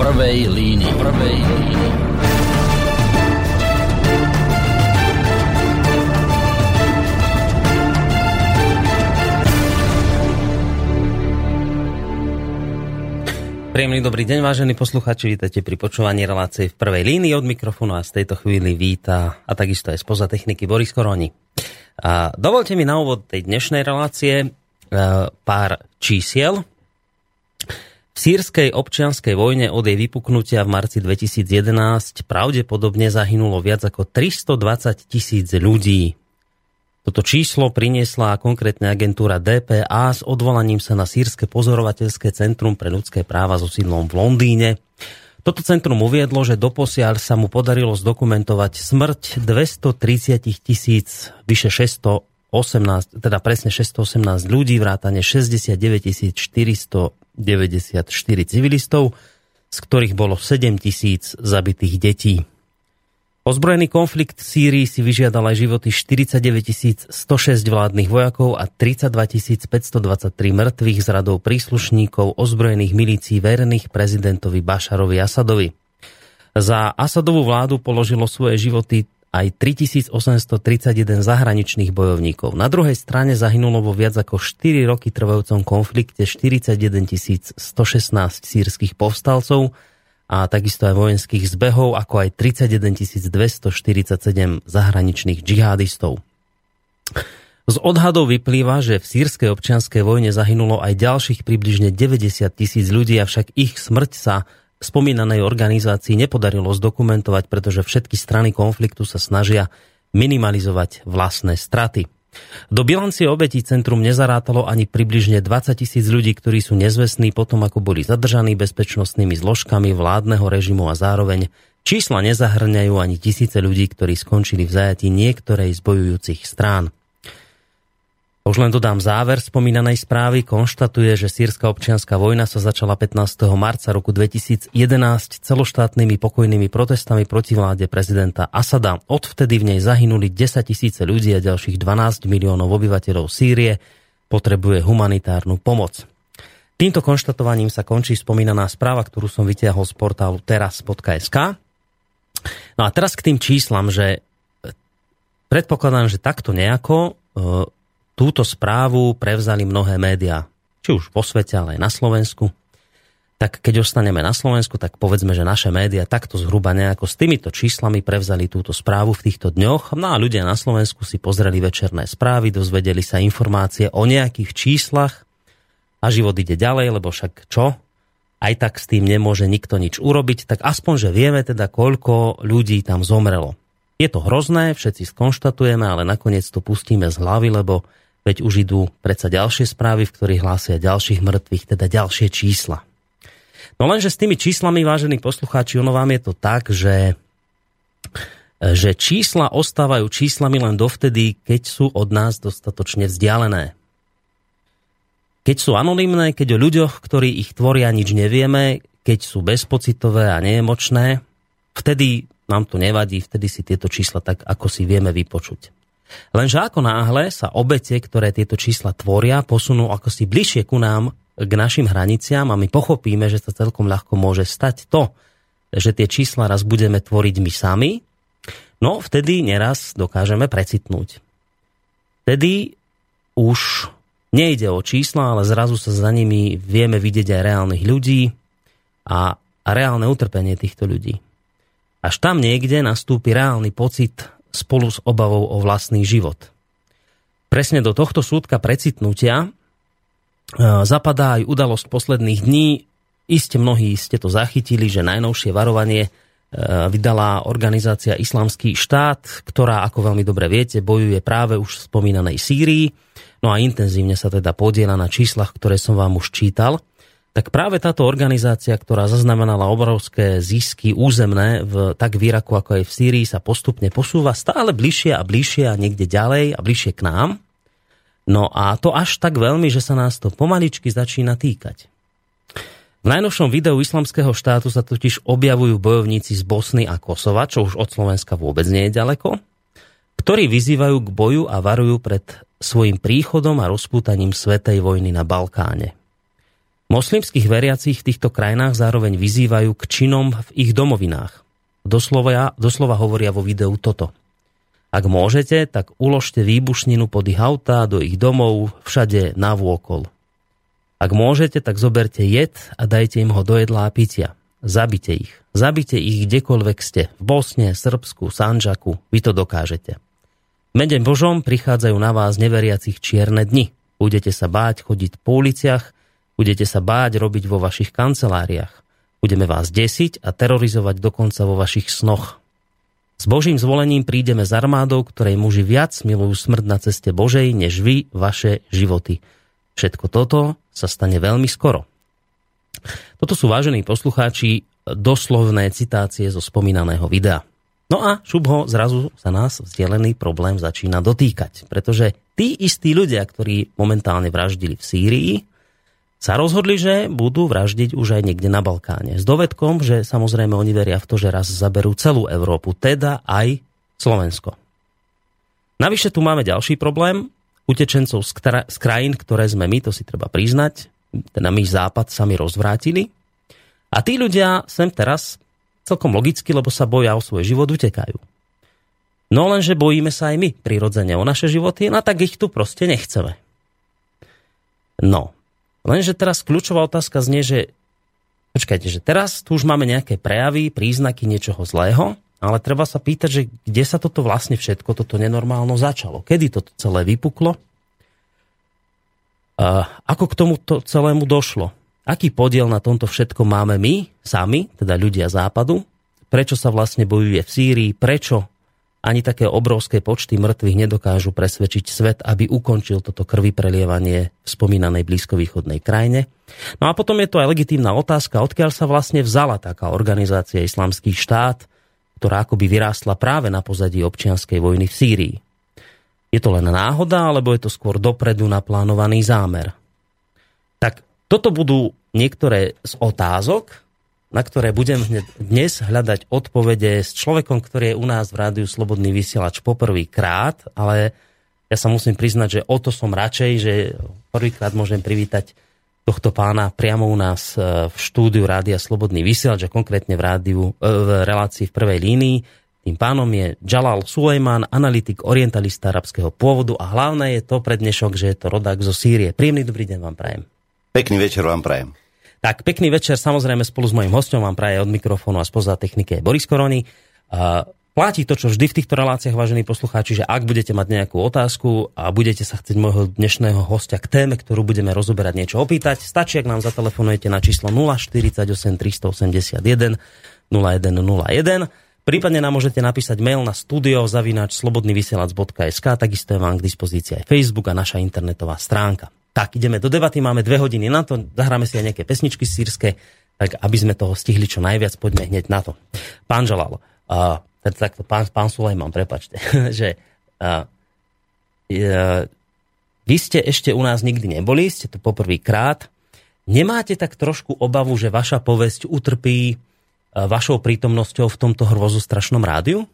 prvej línii. Prvej línii. Príjemný dobrý deň, vážení posluchači, vítajte pri počúvaní relácie v prvej línii od mikrofónu a z tejto chvíli víta a takisto aj spoza techniky Boris Koroni. A dovolte mi na úvod tej dnešnej relácie e, pár čísiel. Sírskej občianskej vojne od jej vypuknutia v marci 2011 pravdepodobne zahynulo viac ako 320 tisíc ľudí. Toto číslo priniesla konkrétne agentúra DPA s odvolaním sa na Sýrske pozorovateľské centrum pre ľudské práva so sídlom v Londýne. Toto centrum uviedlo, že doposiaľ sa mu podarilo zdokumentovať smrť 230 tisíc, vyše 618, teda presne 618 ľudí, vrátane 69 494 civilistov, z ktorých bolo 7 tisíc zabitých detí. Ozbrojený konflikt v Sýrii si vyžiadal aj životy 49 106 vládnych vojakov a 32 523 mŕtvych z radou príslušníkov ozbrojených milícií verných prezidentovi Bašarovi Asadovi. Za Asadovú vládu položilo svoje životy aj 3831 zahraničných bojovníkov. Na druhej strane zahynulo vo viac ako 4 roky trvajúcom konflikte 41 116 sírskych povstalcov, a takisto aj vojenských zbehov, ako aj 31 247 zahraničných džihadistov. Z odhadov vyplýva, že v sírskej občianskej vojne zahynulo aj ďalších približne 90 tisíc ľudí, avšak ich smrť sa spomínanej organizácii nepodarilo zdokumentovať, pretože všetky strany konfliktu sa snažia minimalizovať vlastné straty. Do bilancie obetí centrum nezarátalo ani približne 20 tisíc ľudí, ktorí sú nezvestní potom, ako boli zadržaní bezpečnostnými zložkami vládneho režimu a zároveň čísla nezahrňajú ani tisíce ľudí, ktorí skončili v zajatí niektorej z bojujúcich strán. Už len dodám záver spomínanej správy, konštatuje, že sírska občianská vojna sa začala 15. marca roku 2011 celoštátnymi pokojnými protestami proti vláde prezidenta Asada. Odvtedy v nej zahynuli 10 tisíce ľudí a ďalších 12 miliónov obyvateľov Sýrie potrebuje humanitárnu pomoc. Týmto konštatovaním sa končí spomínaná správa, ktorú som vytiahol z portálu teraz.sk. No a teraz k tým číslam, že predpokladám, že takto nejako e, túto správu prevzali mnohé médiá, či už vo svete, ale aj na Slovensku. Tak keď ostaneme na Slovensku, tak povedzme, že naše médiá takto zhruba nejako s týmito číslami prevzali túto správu v týchto dňoch. No a ľudia na Slovensku si pozreli večerné správy, dozvedeli sa informácie o nejakých číslach a život ide ďalej, lebo však čo? Aj tak s tým nemôže nikto nič urobiť, tak aspoň, že vieme teda, koľko ľudí tam zomrelo. Je to hrozné, všetci skonštatujeme, ale nakoniec to pustíme z hlavy, lebo Veď už idú predsa ďalšie správy, v ktorých hlásia ďalších mŕtvych, teda ďalšie čísla. No lenže s tými číslami, vážení poslucháči, ono vám je to tak, že, že čísla ostávajú číslami len dovtedy, keď sú od nás dostatočne vzdialené. Keď sú anonymné, keď o ľuďoch, ktorí ich tvoria, nič nevieme, keď sú bezpocitové a neemočné, vtedy nám to nevadí, vtedy si tieto čísla tak, ako si vieme vypočuť. Lenže ako náhle sa obete, ktoré tieto čísla tvoria, posunú ako si bližšie ku nám, k našim hraniciam a my pochopíme, že sa celkom ľahko môže stať to, že tie čísla raz budeme tvoriť my sami, no vtedy neraz dokážeme precitnúť. Vtedy už nejde o čísla, ale zrazu sa za nimi vieme vidieť aj reálnych ľudí a reálne utrpenie týchto ľudí. Až tam niekde nastúpi reálny pocit spolu s obavou o vlastný život. Presne do tohto súdka precitnutia e, zapadá aj udalosť posledných dní. Iste mnohí ste to zachytili, že najnovšie varovanie e, vydala organizácia Islamský štát, ktorá, ako veľmi dobre viete, bojuje práve už v spomínanej Sýrii. No a intenzívne sa teda podiela na číslach, ktoré som vám už čítal tak práve táto organizácia, ktorá zaznamenala obrovské zisky územné v, tak v Iraku ako aj v Sýrii, sa postupne posúva stále bližšie a bližšie a niekde ďalej a bližšie k nám. No a to až tak veľmi, že sa nás to pomaličky začína týkať. V najnovšom videu islamského štátu sa totiž objavujú bojovníci z Bosny a Kosova, čo už od Slovenska vôbec nie je ďaleko, ktorí vyzývajú k boju a varujú pred svojim príchodom a rozpútaním svetej vojny na Balkáne. Moslimských veriacich v týchto krajinách zároveň vyzývajú k činom v ich domovinách. Doslova, doslova hovoria vo videu toto. Ak môžete, tak uložte výbušninu pod ich autá, do ich domov, všade na vôkol. Ak môžete, tak zoberte jed a dajte im ho do jedla a pitia. Zabite ich. Zabite ich kdekoľvek ste. V Bosne, Srbsku, Sanžaku. Vy to dokážete. Medem Božom prichádzajú na vás neveriacich čierne dni. Budete sa báť chodiť po uliciach, budete sa báť robiť vo vašich kanceláriách. Budeme vás desiť a terorizovať dokonca vo vašich snoch. S Božím zvolením prídeme s armádou, ktorej muži viac milujú smrť na ceste Božej, než vy vaše životy. Všetko toto sa stane veľmi skoro. Toto sú vážení poslucháči doslovné citácie zo spomínaného videa. No a šubho zrazu sa nás vzdialený problém začína dotýkať, pretože tí istí ľudia, ktorí momentálne vraždili v Sýrii, sa rozhodli, že budú vraždiť už aj niekde na Balkáne. S dovedkom, že samozrejme oni veria v to, že raz zaberú celú Európu, teda aj Slovensko. Navyše tu máme ďalší problém, utečencov z, z krajín, ktoré sme my, to si treba priznať, teda my západ sami rozvrátili. A tí ľudia sem teraz celkom logicky, lebo sa boja o svoj život, utekajú. No lenže bojíme sa aj my prirodzene o naše životy, no tak ich tu proste nechceme. No, Lenže teraz kľúčová otázka znie, že počkajte, že teraz tu už máme nejaké prejavy, príznaky niečoho zlého, ale treba sa pýtať, že kde sa toto vlastne všetko, toto nenormálno začalo? Kedy toto celé vypuklo? A ako k tomuto celému došlo? Aký podiel na tomto všetko máme my, sami, teda ľudia západu? Prečo sa vlastne bojuje v Sýrii? Prečo ani také obrovské počty mŕtvych nedokážu presvedčiť svet, aby ukončil toto krvi prelievanie v spomínanej blízkovýchodnej krajine. No a potom je to aj legitímna otázka, odkiaľ sa vlastne vzala taká organizácia Islamský štát, ktorá akoby vyrástla práve na pozadí občianskej vojny v Sýrii. Je to len náhoda, alebo je to skôr dopredu naplánovaný zámer? Tak toto budú niektoré z otázok, na ktoré budem dnes hľadať odpovede s človekom, ktorý je u nás v rádiu Slobodný vysielač poprvý krát, ale ja sa musím priznať, že o to som radšej, že prvýkrát môžem privítať tohto pána priamo u nás e, v štúdiu Rádia Slobodný vysielač a konkrétne v, rádiu, e, v relácii v prvej línii. Tým pánom je Jalal Sulejman, analytik, orientalista arabského pôvodu a hlavné je to pre dnešok, že je to rodák zo Sýrie. Príjemný dobrý deň vám prajem. Pekný večer vám prajem. Tak pekný večer, samozrejme spolu s mojím hostom vám praje od mikrofónu a spoza technike Boris Korony. Platí to, čo vždy v týchto reláciách, vážení poslucháči, že ak budete mať nejakú otázku a budete sa chcieť môjho dnešného hostia k téme, ktorú budeme rozoberať niečo opýtať, stačí, ak nám zatelefonujete na číslo 048 381 0101. Prípadne nám môžete napísať mail na studio zavináč slobodnyvysielac.sk, takisto je vám k dispozícii aj Facebook a naša internetová stránka. Tak, ideme do debaty, máme dve hodiny na to, zahráme si aj nejaké pesničky sírske, tak aby sme toho stihli čo najviac, poďme hneď na to. Pán Žalal, uh, takto, pán, pán Sulejman, prepačte, že uh, uh, vy ste ešte u nás nikdy neboli, ste tu poprvýkrát. Nemáte tak trošku obavu, že vaša povesť utrpí uh, vašou prítomnosťou v tomto hrozu strašnom rádiu?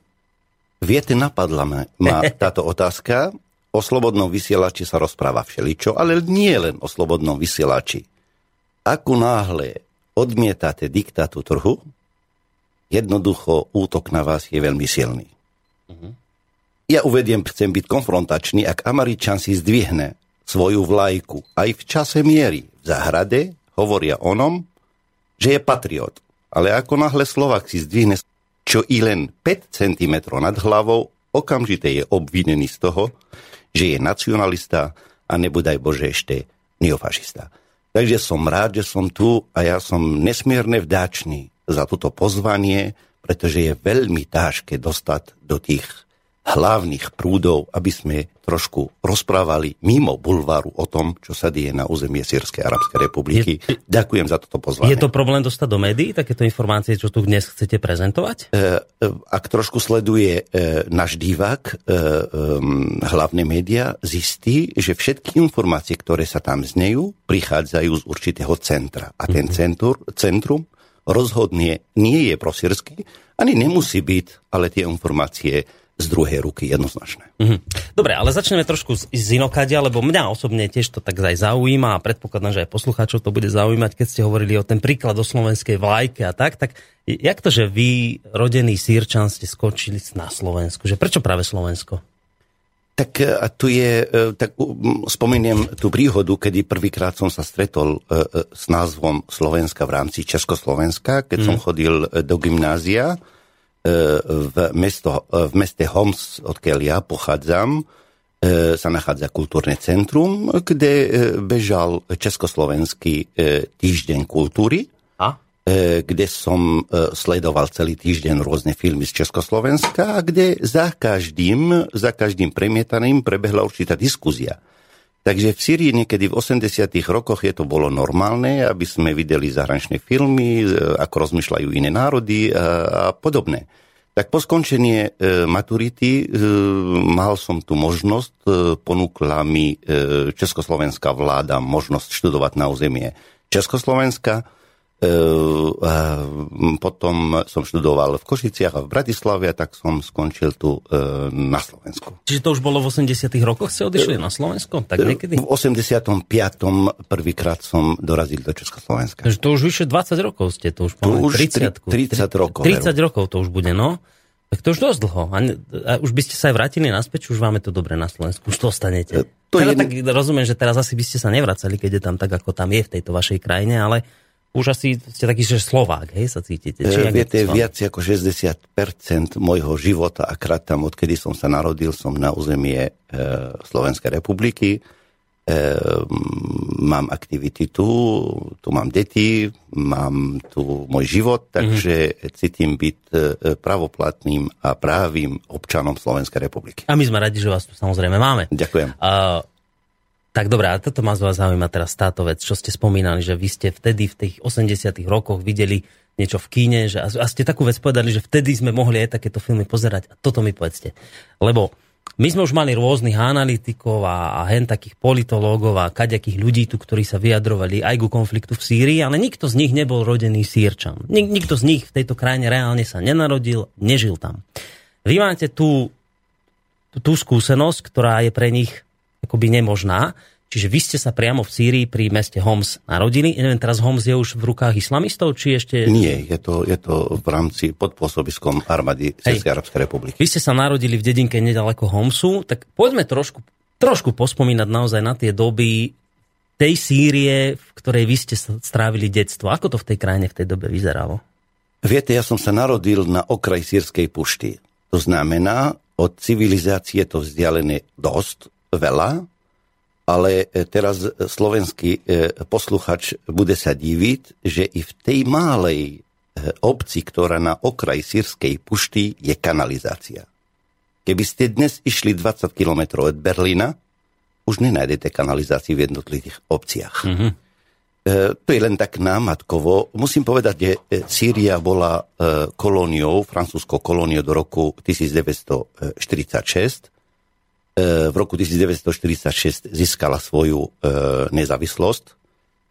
Viete, napadla ma, ma táto otázka O slobodnom vysielači sa rozpráva všeličo, ale nie len o slobodnom vysielači. Ako náhle odmietate diktátu trhu, jednoducho útok na vás je veľmi silný. Uh-huh. Ja uvediem, chcem byť konfrontačný, ak Američan si zdvihne svoju vlajku aj v čase miery v záhrade, hovoria onom, že je patriot. Ale ako náhle Slovak si zdvihne čo i len 5 cm nad hlavou, okamžite je obvinený z toho, že je nacionalista a nebudaj Bože ešte neofašista. Takže som rád, že som tu a ja som nesmierne vdáčný za toto pozvanie, pretože je veľmi ťažké dostať do tých hlavných prúdov, aby sme trošku rozprávali mimo bulváru o tom, čo sa deje na území Sýrskej Arabskej republiky. Je, Ďakujem za toto pozvanie. Je to problém dostať do médií, takéto informácie, čo tu dnes chcete prezentovať? E, e ak trošku sleduje e, náš divák, e, e, hlavné médiá, zistí, že všetky informácie, ktoré sa tam znejú, prichádzajú z určitého centra. A ten mm-hmm. centur, centrum rozhodne nie je prosírsky, ani nemusí byť, ale tie informácie z druhej ruky jednoznačné. Mhm. Dobre, ale začneme trošku z, z inokadia, lebo mňa osobne tiež to tak aj zaujíma a predpokladám, že aj poslucháčov to bude zaujímať, keď ste hovorili o ten príklad o slovenskej vlajke a tak, tak jak to, že vy, rodený sírčan, ste skočili na Slovensku? Že prečo práve Slovensko? Tak e, a tu je, e, tak spomeniem tú príhodu, kedy prvýkrát som sa stretol e, s názvom Slovenska v rámci Československa, keď mm. som chodil do gymnázia v, mesto, v meste Homs, odkiaľ ja pochádzam, e, sa nachádza kultúrne centrum, kde e, bežal Československý e, týždeň kultúry, a? kde som sledoval celý týždeň rôzne filmy z Československa a kde za každým, za každým premietaným prebehla určitá diskuzia. Takže v Syrii niekedy v 80 rokoch je to bolo normálne, aby sme videli zahraničné filmy, e, ako rozmýšľajú iné národy a, a podobné. Tak po skončenie e, maturity e, mal som tu možnosť, e, ponúkla mi e, československá vláda možnosť študovať na územie Československa E, potom som študoval v Košiciach a v Bratislave, tak som skončil tu e, na Slovensku. Čiže to už bolo v 80 rokoch, ste odišli na Slovensko? Tak niekedy? V 85. prvýkrát som dorazil do Československa. Takže to už vyše 20 rokov ste, to už, už 30, 30 rokov. 30 rokov to už bude, no. Tak to už dosť dlho. A, a už by ste sa aj vrátili naspäť, už máme to dobre na Slovensku, už to ostanete. To teda je... tak rozumiem, že teraz asi by ste sa nevracali, keď je tam tak, ako tam je v tejto vašej krajine, ale už asi ste taký, že Slovák, hej, sa cítite. Či e, viete, viac ako 60% môjho života a krát tam, odkedy som sa narodil, som na územie e, Slovenskej republiky. E, mám aktivity tu, tu mám deti, mám tu môj život, takže mm-hmm. cítim byť pravoplatným a právým občanom Slovenskej republiky. A my sme radi, že vás tu samozrejme máme. Ďakujem. Uh, tak dobré, a toto ma z vás zaujíma teraz táto vec, čo ste spomínali, že vy ste vtedy v tých 80 rokoch videli niečo v kíne, že, a ste takú vec povedali, že vtedy sme mohli aj takéto filmy pozerať. A toto mi povedzte. Lebo my sme už mali rôznych analytikov a, a hen takých politológov a kaďakých ľudí tu, ktorí sa vyjadrovali aj ku konfliktu v Sýrii, ale nikto z nich nebol rodený Sýrčan. Nik, nikto z nich v tejto krajine reálne sa nenarodil, nežil tam. Vy máte tú, tú skúsenosť, ktorá je pre nich akoby nemožná. Čiže vy ste sa priamo v Sýrii pri meste Homs narodili. Neviem, teraz Homs je už v rukách islamistov, či ešte... Nie, je to, je to v rámci pod pôsobiskom armády Českej arabskej republiky. Vy ste sa narodili v dedinke nedaleko Homsu, tak poďme trošku, trošku pospomínať naozaj na tie doby tej Sýrie, v ktorej vy ste strávili detstvo. Ako to v tej krajine v tej dobe vyzeralo? Viete, ja som sa narodil na okraj sírskej pušty. To znamená, od civilizácie to vzdialené dosť, veľa, ale e, teraz slovenský e, posluchač bude sa diviť, že i v tej malej e, obci, ktorá na okraj sírskej pušty je kanalizácia. Keby ste dnes išli 20 km od Berlína, už nenájdete kanalizáciu v jednotlivých obciach. Mm-hmm. To je len tak námatkovo. Musím povedať, že Sýria bola kolóniou, francúzskou kolóniou do roku 1946 E, v roku 1946 získala svoju e, nezávislosť.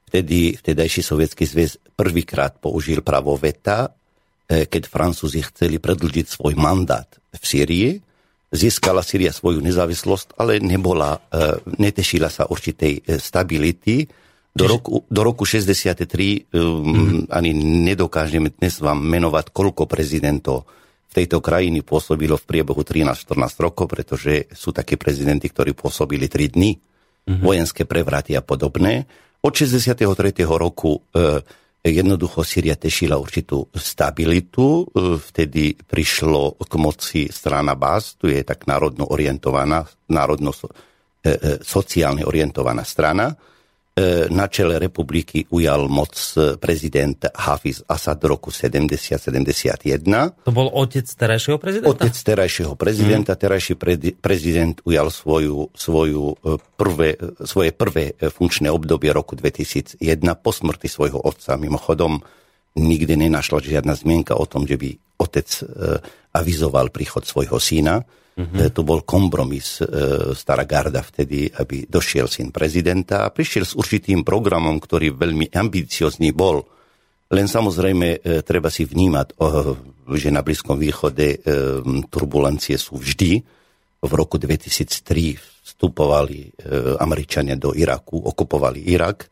Vtedy vtedajší sovietský zväz prvýkrát použil právo veta, e, keď Francúzi chceli predlžiť svoj mandát v Sýrii. Získala Sýria svoju nezávislosť, ale nebola, netešila sa určitej stability. Do roku, do roku 63 mm-hmm. ani nedokážeme dnes vám menovať, koľko prezidentov tejto krajiny pôsobilo v priebehu 13-14 rokov, pretože sú také prezidenti, ktorí pôsobili 3 dny, mm-hmm. vojenské prevraty a podobné. Od 63. roku e, jednoducho Syria tešila určitú stabilitu. E, vtedy prišlo k moci strana Bas, tu je tak národno orientovaná, národno e, e, sociálne orientovaná strana na čele republiky ujal moc e, prezident Hafiz Asad v roku 70-71. To bol otec terajšieho prezidenta? Otec terajšieho prezidenta. Mm. Terajší pre, prezident ujal svoju, svoju e, prvé, svoje prvé funkčné obdobie roku 2001 po smrti svojho otca. Mimochodom, nikdy nenašla žiadna zmienka o tom, že by otec avizoval príchod svojho syna. Mm-hmm. To bol kompromis e, stará garda vtedy, aby došiel syn prezidenta a prišiel s určitým programom, ktorý veľmi ambiciozný bol. Len samozrejme treba si vnímať, že na Blízkom východe turbulencie sú vždy. V roku 2003 vstupovali Američania do Iraku, okupovali Irak.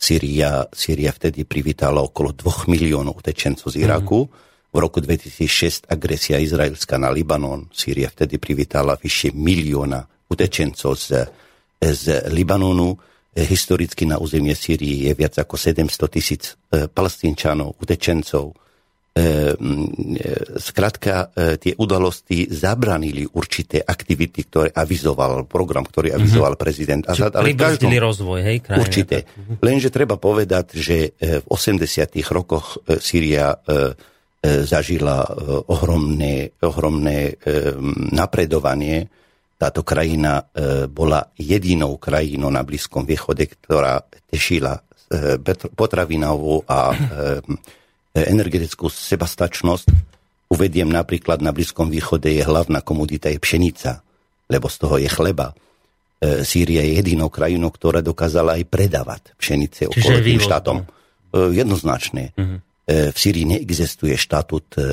Syria, Syria vtedy privítala okolo 2 miliónov utečencov z Iraku. Mm. V roku 2006 agresia izraelská na Libanon. Syria vtedy privítala vyššie milióna utečencov z, z Libanonu E, historicky na územie Sýrii je viac ako 700 tisíc e, palestínčanov, utečencov. Skrátka, e, tie udalosti zabranili určité aktivity, ktoré avizoval program, ktorý mhm. avizoval mm-hmm. prezident Azad. Ale každom, rozvoj, hej, krajine. Určite. Mhm. Lenže treba povedať, že v 80. rokoch Sýria zažila ohromné, ohromné napredovanie táto krajina e, bola jedinou krajinou na Blízkom východe, ktorá tešila e, potravinovú a e, energetickú sebastačnosť. Uvediem napríklad na Blízkom východe je hlavná komodita je pšenica, lebo z toho je chleba. Sýria je jedinou krajinou, ktorá dokázala aj predávať pšenice okolitým štátom. Jednoznačne. Uh-huh. E, v Syrii neexistuje štatút e, e,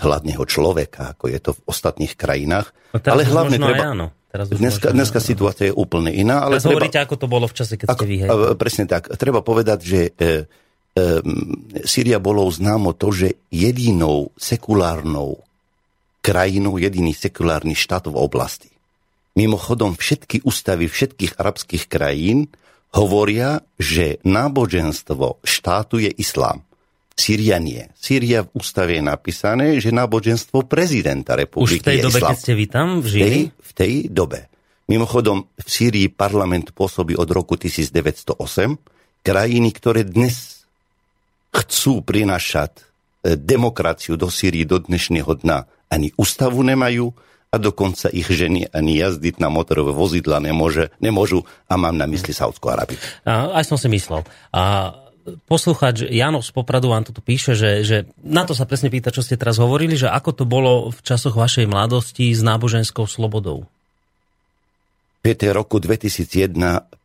hladného človeka, ako je to v ostatných krajinách. No ale hlavne treba... áno. Teraz dneska, dneska situácia je úplne iná. Ale treba, hovoríte, ako to bolo v čase, keď ako, ste vy. Presne tak. Treba povedať, že e, e, Syria bolo známo to, že jedinou sekulárnou krajinou, jediný sekulárny štát v oblasti. Mimochodom, všetky ústavy všetkých arabských krajín hovoria, že náboženstvo štátu je islám. Syria nie. Syria v ústave je napísané, že náboženstvo prezidenta republiky Už v tej je dobe, islám. keď ste vy tam žili? V tej, v tej dobe. Mimochodom, v Sýrii parlament pôsobí od roku 1908. Krajiny, ktoré dnes chcú prinašať e, demokraciu do Sýrii do dnešného dna, ani ústavu nemajú, a dokonca ich ženy ani jazdiť na motorové vozidla nemôže, nemôžu a mám na mysli Saudskú Arabiu. Aj som si myslel. A posluchač Janov z Popradu vám toto píše, že, že na to sa presne pýta, čo ste teraz hovorili, že ako to bolo v časoch vašej mladosti s náboženskou slobodou? Viete, roku 2001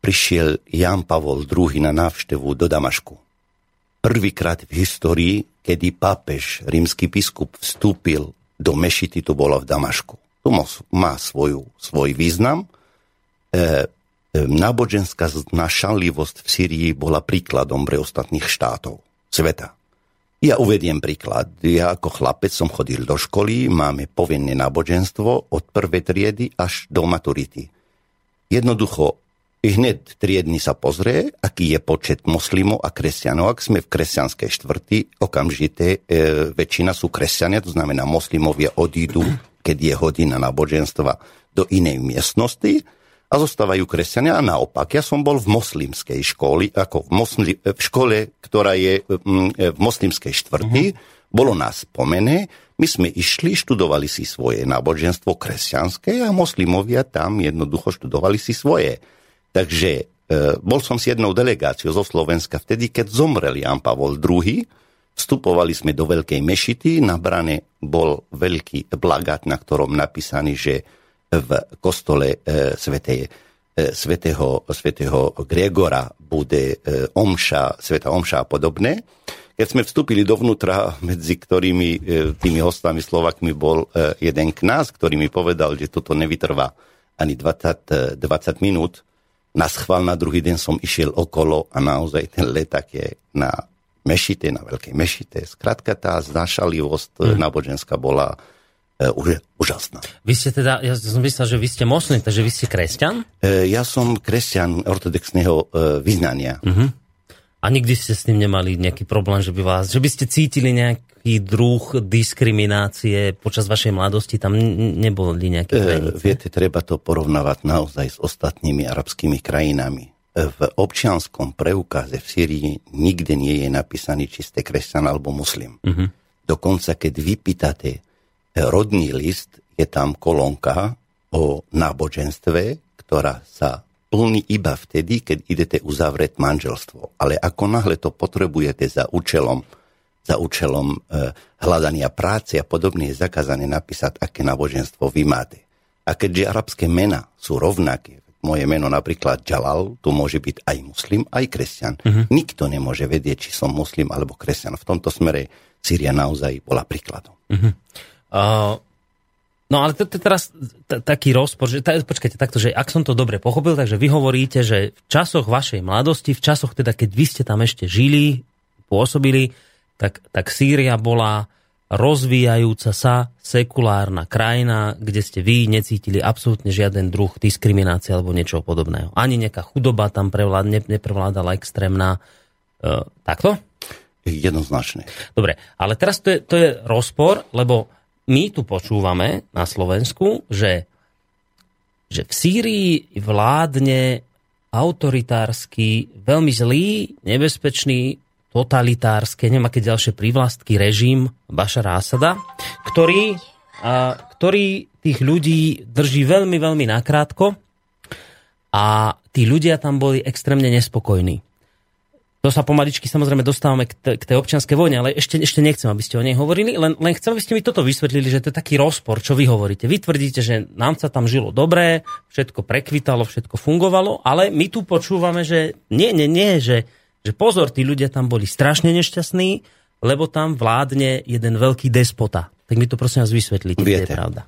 prišiel Jan Pavol II na návštevu do Damašku. Prvýkrát v histórii, kedy pápež, rímsky biskup, vstúpil do mešity, to bolo v Damašku. To má svoju, svoj význam. E, e, náboženská znašanlivosť v Syrii bola príkladom pre ostatných štátov sveta. Ja uvediem príklad. Ja ako chlapec som chodil do školy, máme povinné náboženstvo od prvej triedy až do maturity. Jednoducho, hneď triedny sa pozrie, aký je počet moslimov a kresťanov. Ak sme v kresťanskej štvrti, okamžite e, väčšina sú kresťania, to znamená moslimovia odídu keď je hodina náboženstva do inej miestnosti a zostávajú kresťania. A naopak, ja som bol v moslimskej škole, ako v, mosli, v škole, ktorá je mm, v moslimskej štvrti. Uh-huh. Bolo nás spomené, my sme išli, študovali si svoje náboženstvo kresťanské a moslimovia tam jednoducho študovali si svoje. Takže e, bol som s jednou delegáciou zo Slovenska vtedy, keď zomrel Jan Pavol II Vstupovali sme do Veľkej Mešity, na brane bol veľký plagát, na ktorom napísaný, že v kostole e, svetej, e, svetého, svetého Gregora bude e, omša, sveta omša a podobné. Keď sme vstúpili dovnútra, medzi ktorými tými hostami Slovakmi bol jeden kňaz, ktorý mi povedal, že toto nevytrvá ani 20, 20 e, minút, na schvál na druhý deň som išiel okolo a naozaj ten leták je na mešite, na veľkej mešite. Skrátka tá znašalivosť mm. náboženská bola e, už, úžasná. Vy ste teda, ja som myslel, že vy ste moslim, takže vy ste kresťan? E, ja som kresťan ortodoxného e, vyznania. Mm-hmm. A nikdy ste s tým nemali nejaký problém, že by vás, že by ste cítili nejaký druh diskriminácie počas vašej mladosti, tam neboli nejaké e, Viete, treba to porovnávať naozaj s ostatnými arabskými krajinami v občianskom preukaze v Syrii nikde nie je napísaný, či ste kresťan alebo muslim. Uh-huh. Dokonca, keď vypýtate rodný list, je tam kolónka o náboženstve, ktorá sa plní iba vtedy, keď idete uzavrieť manželstvo. Ale ako náhle to potrebujete za účelom, za účelom e, hľadania práce a podobne, je zakázané napísať, aké náboženstvo vy máte. A keďže arabské mena sú rovnaké, moje meno napríklad Jalal, tu môže byť aj muslim, aj kresťan. Uh-huh. Nikto nemôže vedieť, či som muslim alebo kresťan. V tomto smere Sýria naozaj bola príkladom. Uh-huh. Uh, no ale to je teraz t- taký rozpor, že t- počkajte takto, že ak som to dobre pochopil, takže vy hovoríte, že v časoch vašej mladosti, v časoch teda, keď vy ste tam ešte žili, pôsobili, tak, tak Sýria bola rozvíjajúca sa sekulárna krajina, kde ste vy necítili absolútne žiaden druh diskriminácie alebo niečo podobného. Ani nejaká chudoba tam prevlád, ne, neprevládala extrémna. E, takto? Jednoznačne. Dobre, ale teraz to je, to je rozpor, lebo my tu počúvame na Slovensku, že, že v Sýrii vládne autoritársky, veľmi zlý, nebezpečný totalitárske, neviem aké ďalšie privlastky režim Bašara Asada, ktorý, a, ktorý tých ľudí drží veľmi, veľmi nakrátko a tí ľudia tam boli extrémne nespokojní. To sa pomaličky samozrejme dostávame k, t- k tej občianskej vojne, ale ešte, ešte nechcem, aby ste o nej hovorili, len, len chcem, aby ste mi toto vysvetlili, že to je taký rozpor, čo vy hovoríte. Vy tvrdíte, že nám sa tam žilo dobre, všetko prekvitalo, všetko fungovalo, ale my tu počúvame, že nie, nie, nie, že, že pozor, tí ľudia tam boli strašne nešťastní, lebo tam vládne jeden veľký despota. Tak mi to prosím vás vysvetlíte, Viete, je pravda.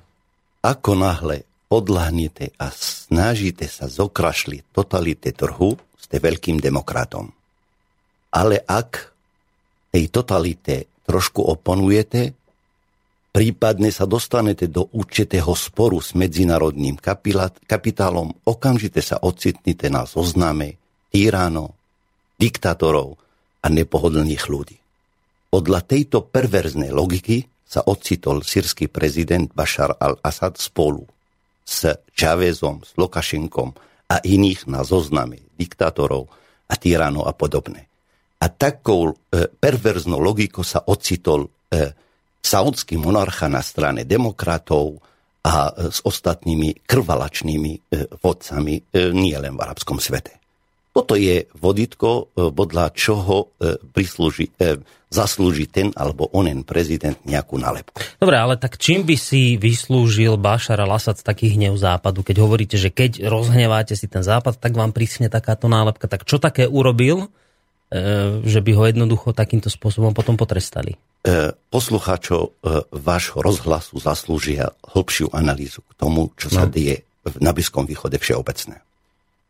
Ako náhle odlahnete a snažíte sa zokrašliť totalite trhu, ste veľkým demokratom. Ale ak tej totalite trošku oponujete, prípadne sa dostanete do určitého sporu s medzinárodným kapitálom, okamžite sa ocitnite na zozname tyránov, diktátorov a nepohodlných ľudí. Podľa tejto perverznej logiky sa ocitol sírsky prezident Bashar al-Assad spolu s Čavezom, s Lukašenkom a iných na zozname diktátorov a tyránov a podobne. A takou e, perverznou logikou sa ocitol e, saudský monarcha na strane demokratov a e, s ostatnými krvalačnými e, vodcami e, nie len v arabskom svete. Toto je voditko, e, podľa čoho e, prislúži, e, zaslúži ten alebo onen prezident nejakú nálepku. Dobre, ale tak čím by si vyslúžil Bashar al-Assad taký hnev západu? Keď hovoríte, že keď rozhneváte si ten západ, tak vám prísne takáto nálepka. Tak čo také urobil, že by ho jednoducho takýmto spôsobom potom potrestali? Poslucháčov vášho rozhlasu zaslúžia hĺbšiu analýzu k tomu, čo sa no. deje na Blízkom východe všeobecné.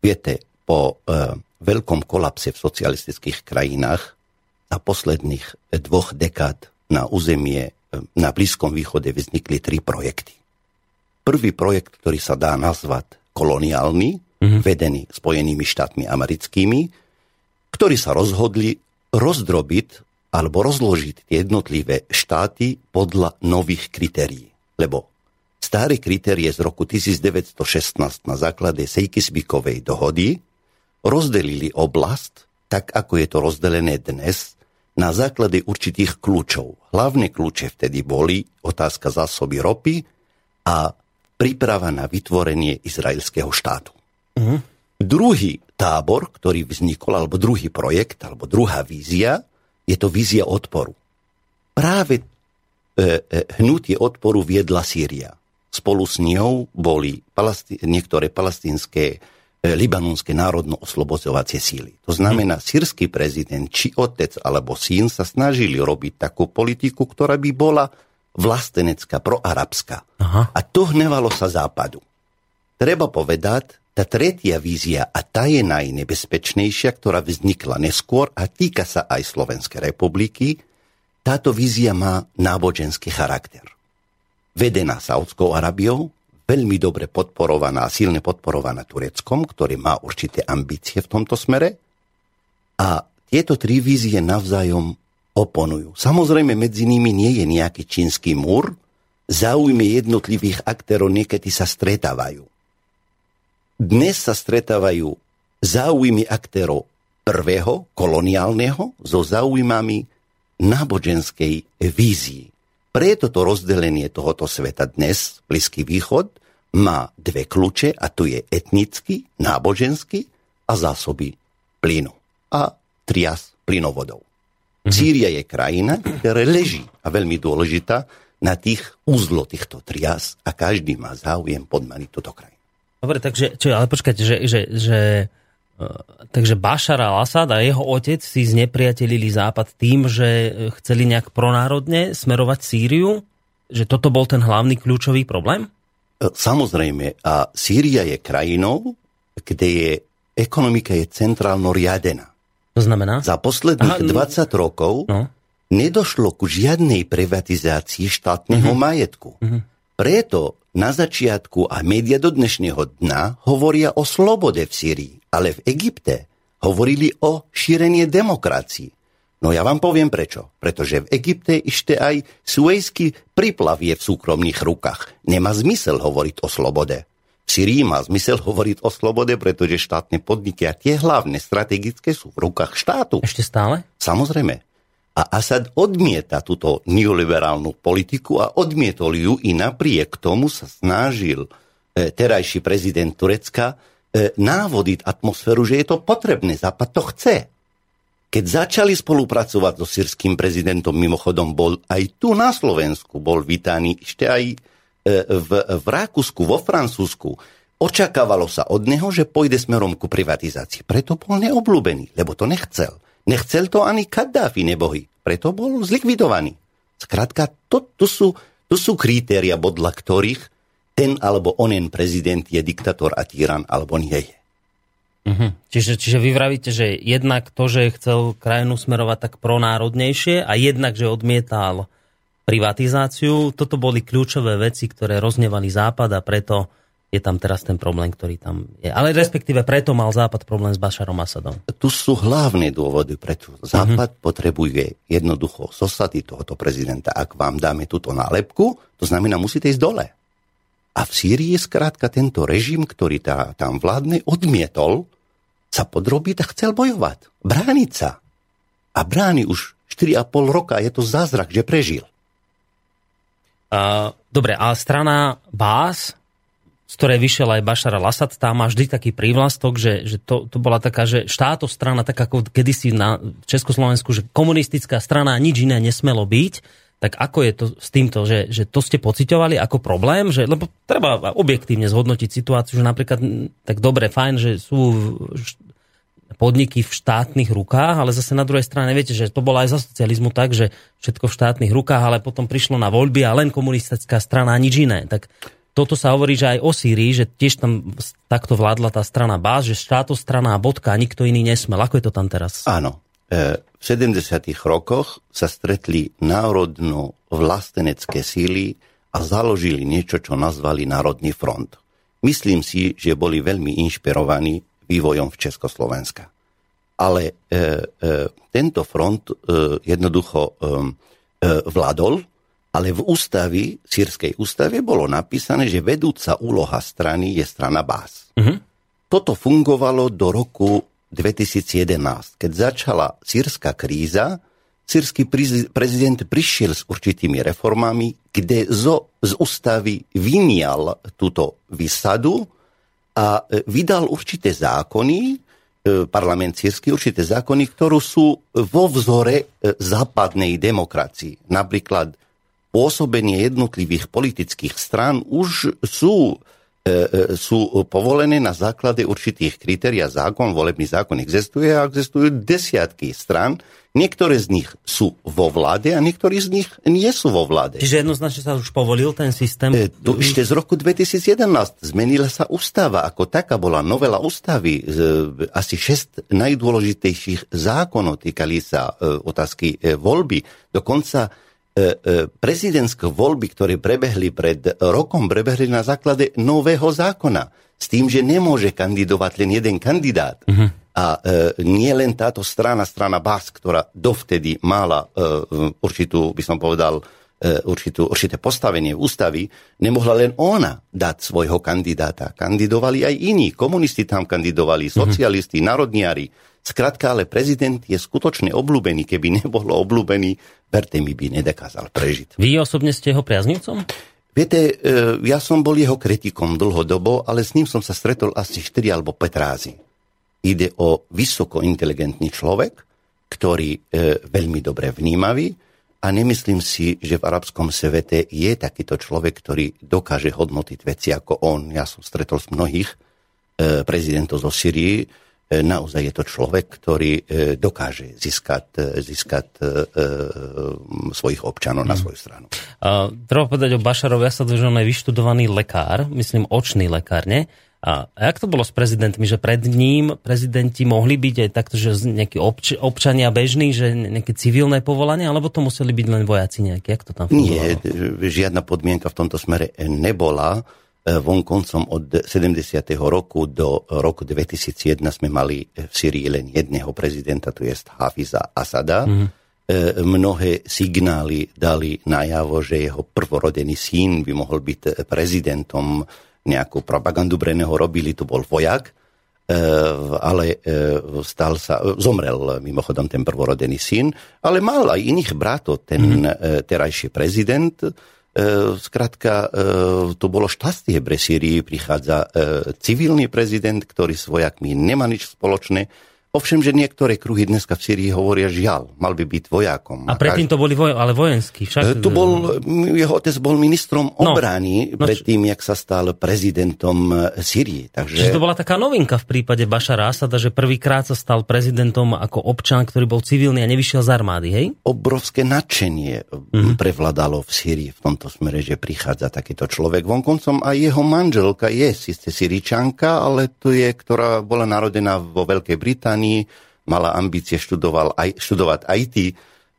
Viete, po e, veľkom kolapse v socialistických krajinách za posledných dvoch dekád na územie e, na Blízkom východe vznikli tri projekty. Prvý projekt, ktorý sa dá nazvať koloniálny, mm-hmm. vedený Spojenými štátmi americkými, ktorí sa rozhodli rozdrobiť alebo rozložiť tie jednotlivé štáty podľa nových kritérií. Lebo staré kritérie z roku 1916 na základe Sejkisbikovej dohody rozdelili oblast, tak ako je to rozdelené dnes, na základe určitých kľúčov. Hlavné kľúče vtedy boli otázka zásoby ropy a príprava na vytvorenie izraelského štátu. Uh-huh. Druhý tábor, ktorý vznikol, alebo druhý projekt, alebo druhá vízia, je to vízia odporu. Práve e, e, hnutie odporu viedla Sýria. Spolu s ňou boli palasti- niektoré palestínske E, libanonské národno-oslobodzovacie síly. To znamená, sírsky prezident, či otec alebo syn sa snažili robiť takú politiku, ktorá by bola vlastenecká, proarabská. Aha. A to hnevalo sa západu. Treba povedať, tá tretia vízia, a tá je najnebezpečnejšia, ktorá vznikla neskôr a týka sa aj Slovenskej republiky, táto vízia má náboženský charakter. Vedená Saudskou Arabiou, veľmi dobre podporovaná, silne podporovaná Tureckom, ktorý má určité ambície v tomto smere. A tieto tri vízie navzájom oponujú. Samozrejme, medzi nimi nie je nejaký čínsky múr, záujmy jednotlivých aktérov niekedy sa stretávajú. Dnes sa stretávajú záujmy aktérov prvého, koloniálneho, so záujmami náboženskej vízii. Preto to rozdelenie tohoto sveta dnes, Blízky východ, má dve kľúče a to je etnický, náboženský a zásoby plynu. A trias plynovodov. Mm-hmm. Sýria je krajina, ktorá leží a veľmi dôležitá na tých úzlo týchto trias a každý má záujem podmaniť túto krajinu. Dobre, takže, čo, ale počkajte, že, že, že takže Bašar al-Assad a jeho otec si znepriatelili Západ tým, že chceli nejak pronárodne smerovať Sýriu? Že toto bol ten hlavný kľúčový problém? E, samozrejme. A Sýria je krajinou, kde je ekonomika je centrálno riadená. To znamená? Za posledných Aha, 20 rokov no. nedošlo ku žiadnej privatizácii štátneho uh-huh. majetku. Uh-huh. Preto na začiatku a média do dnešného dna hovoria o slobode v Syrii, ale v Egypte hovorili o šírenie demokracii. No ja vám poviem prečo. Pretože v Egypte ešte aj suejský príplav je v súkromných rukách. Nemá zmysel hovoriť o slobode. V Syrii má zmysel hovoriť o slobode, pretože štátne podniky a tie hlavné strategické sú v rukách štátu. Ešte stále? Samozrejme. A Asad odmieta túto neoliberálnu politiku a odmietol ju i napriek tomu sa snažil e, terajší prezident Turecka e, návodiť atmosféru, že je to potrebné. Západ to chce. Keď začali spolupracovať so sírským prezidentom, mimochodom bol aj tu na Slovensku, bol vítaný ešte aj e, v, v Rakúsku, vo Francúzsku. Očakávalo sa od neho, že pôjde smerom ku privatizácii. Preto bol neobľúbený, lebo to nechcel. Nechcel to ani Kaddáfi nebohy, preto bol zlikvidovaný. Skrátka, to, to, sú, to sú kritéria, bodla ktorých ten alebo onen prezident je diktator a tyran, alebo nie je. Uh-huh. Čiže, čiže vy vravíte, že jednak to, že chcel krajinu smerovať tak pronárodnejšie a jednak, že odmietal privatizáciu, toto boli kľúčové veci, ktoré roznevali Západ a preto je tam teraz ten problém, ktorý tam je. Ale respektíve preto mal Západ problém s Bašarom Asadom. Tu sú hlavné dôvody, prečo Západ uh-huh. potrebuje jednoducho zosady tohoto prezidenta. Ak vám dáme túto nálepku, to znamená, musíte ísť dole. A v Sýrii skrátka tento režim, ktorý tá, tam vládne, odmietol sa podrobiť a chcel bojovať. Brániť sa. A bráni už 4,5 roka. Je to zázrak, že prežil. Uh, dobre, a strana Bás z ktorej vyšiel aj Bašar al-Assad, tá má vždy taký prívlastok, že, že to, to bola taká, že štáto strana, tak ako kedysi na Československu, že komunistická strana nič iné nesmelo byť, tak ako je to s týmto, že, že to ste pocitovali ako problém? Že, lebo treba objektívne zhodnotiť situáciu, že napríklad, tak dobre, fajn, že sú podniky v štátnych rukách, ale zase na druhej strane viete, že to bolo aj za socializmu tak, že všetko v štátnych rukách, ale potom prišlo na voľby a len komunistická strana a nič iné. Tak toto sa hovorí, že aj o Sýrii, že tiež tam takto vládla tá strana báz, že štáto strana a bodka a nikto iný nesmel. Ako je to tam teraz? Áno. E, v 70. rokoch sa stretli národno vlastenecké síly a založili niečo, čo nazvali Národný front. Myslím si, že boli veľmi inšpirovaní vývojom v Československa. Ale e, e, tento front e, jednoducho e, e, vládol ale v ústavi, sírskej ústave bolo napísané, že vedúca úloha strany je strana Bás. Uh-huh. Toto fungovalo do roku 2011. Keď začala sírska kríza, sírsky prezident prišiel s určitými reformami, kde zo, z ústavy vynial túto vysadu a e, vydal určité zákony, e, parlament sírsky, určité zákony, ktoré sú vo vzore e, západnej demokracii. Napríklad pôsobenie jednotlivých politických strán už sú, e, e, sú povolené na základe určitých kritérií a zákon, volebný zákon existuje a existujú desiatky strán. Niektoré z nich sú vo vláde a niektorí z nich nie sú vo vláde. Čiže jednoznačne sa už povolil ten systém? E, to ešte z roku 2011 zmenila sa ústava ako taká, bola novela ústavy, e, asi šest najdôležitejších zákonov týkali sa e, otázky e, voľby. Dokonca prezidentské voľby, ktoré prebehli pred rokom, prebehli na základe nového zákona. S tým, že nemôže kandidovať len jeden kandidát. Uh-huh. A e, nie len táto strana, strana BAS, ktorá dovtedy mala e, určitú, by som povedal, e, určitú, určité postavenie ústavy, nemohla len ona dať svojho kandidáta. Kandidovali aj iní. Komunisti tam kandidovali, socialisti, uh-huh. národniari. Skrátka, ale prezident je skutočne obľúbený. Keby nebol obľúbený, verte mi, by nedokázal prežiť. Vy osobne ste jeho priaznivcom? Viete, e, ja som bol jeho kritikom dlhodobo, ale s ním som sa stretol asi 4 alebo 5 rázy. Ide o vysoko inteligentný človek, ktorý e, veľmi dobre vnímavý a nemyslím si, že v arabskom svete je takýto človek, ktorý dokáže hodnotiť veci ako on. Ja som stretol s mnohých e, prezidentov zo Syrii. E, naozaj je to človek, ktorý e, dokáže získať, získať svojich občanov na mhm. svoju stranu. Uh, treba povedať o Bašarovi Asadovi, že on je vyštudovaný lekár, myslím očný lekár, nie? A jak to bolo s prezidentmi, že pred ním prezidenti mohli byť aj takto, že nejakí obč- občania bežní, že nejaké civilné povolanie, alebo to museli byť len vojaci nejaké? Jak to tam fungovalo? Nie, žiadna podmienka v tomto smere nebola. E, vonkoncom od 70. roku do roku 2001 sme mali v Syrii len jedného prezidenta, to je Hafiza Asada. Mm-hmm. Mnohé signály dali najavo, že jeho prvorodený syn by mohol byť prezidentom nejakú propagandu pre neho robili, to bol vojak, e, ale e, stal sa, zomrel mimochodom ten prvorodený syn, ale mal aj iných bratov, ten mm-hmm. terajší prezident. Skrátka, to bolo šťastie pre Syrii, prichádza civilný prezident, ktorý s vojakmi nemá nič spoločné, Ovšem, že niektoré kruhy dneska v Syrii hovoria žiaľ, mal by byť vojakom. A predtým to boli voj- ale vojenskí však? Tu bol, jeho otec bol ministrom no, obrany no, predtým, jak sa stal prezidentom e, Syrii. Takže... Čiže to bola taká novinka v prípade Bašara Asada, že prvýkrát sa stal prezidentom ako občan, ktorý bol civilný a nevyšiel z armády, hej? Obrovské nadšenie mm-hmm. prevladalo v Syrii v tomto smere, že prichádza takýto človek. Vonkoncom aj jeho manželka je síce Syričanka, ale to je, ktorá bola narodená vo Veľkej Británii Británii, mala ambície študoval aj, študovať IT, e,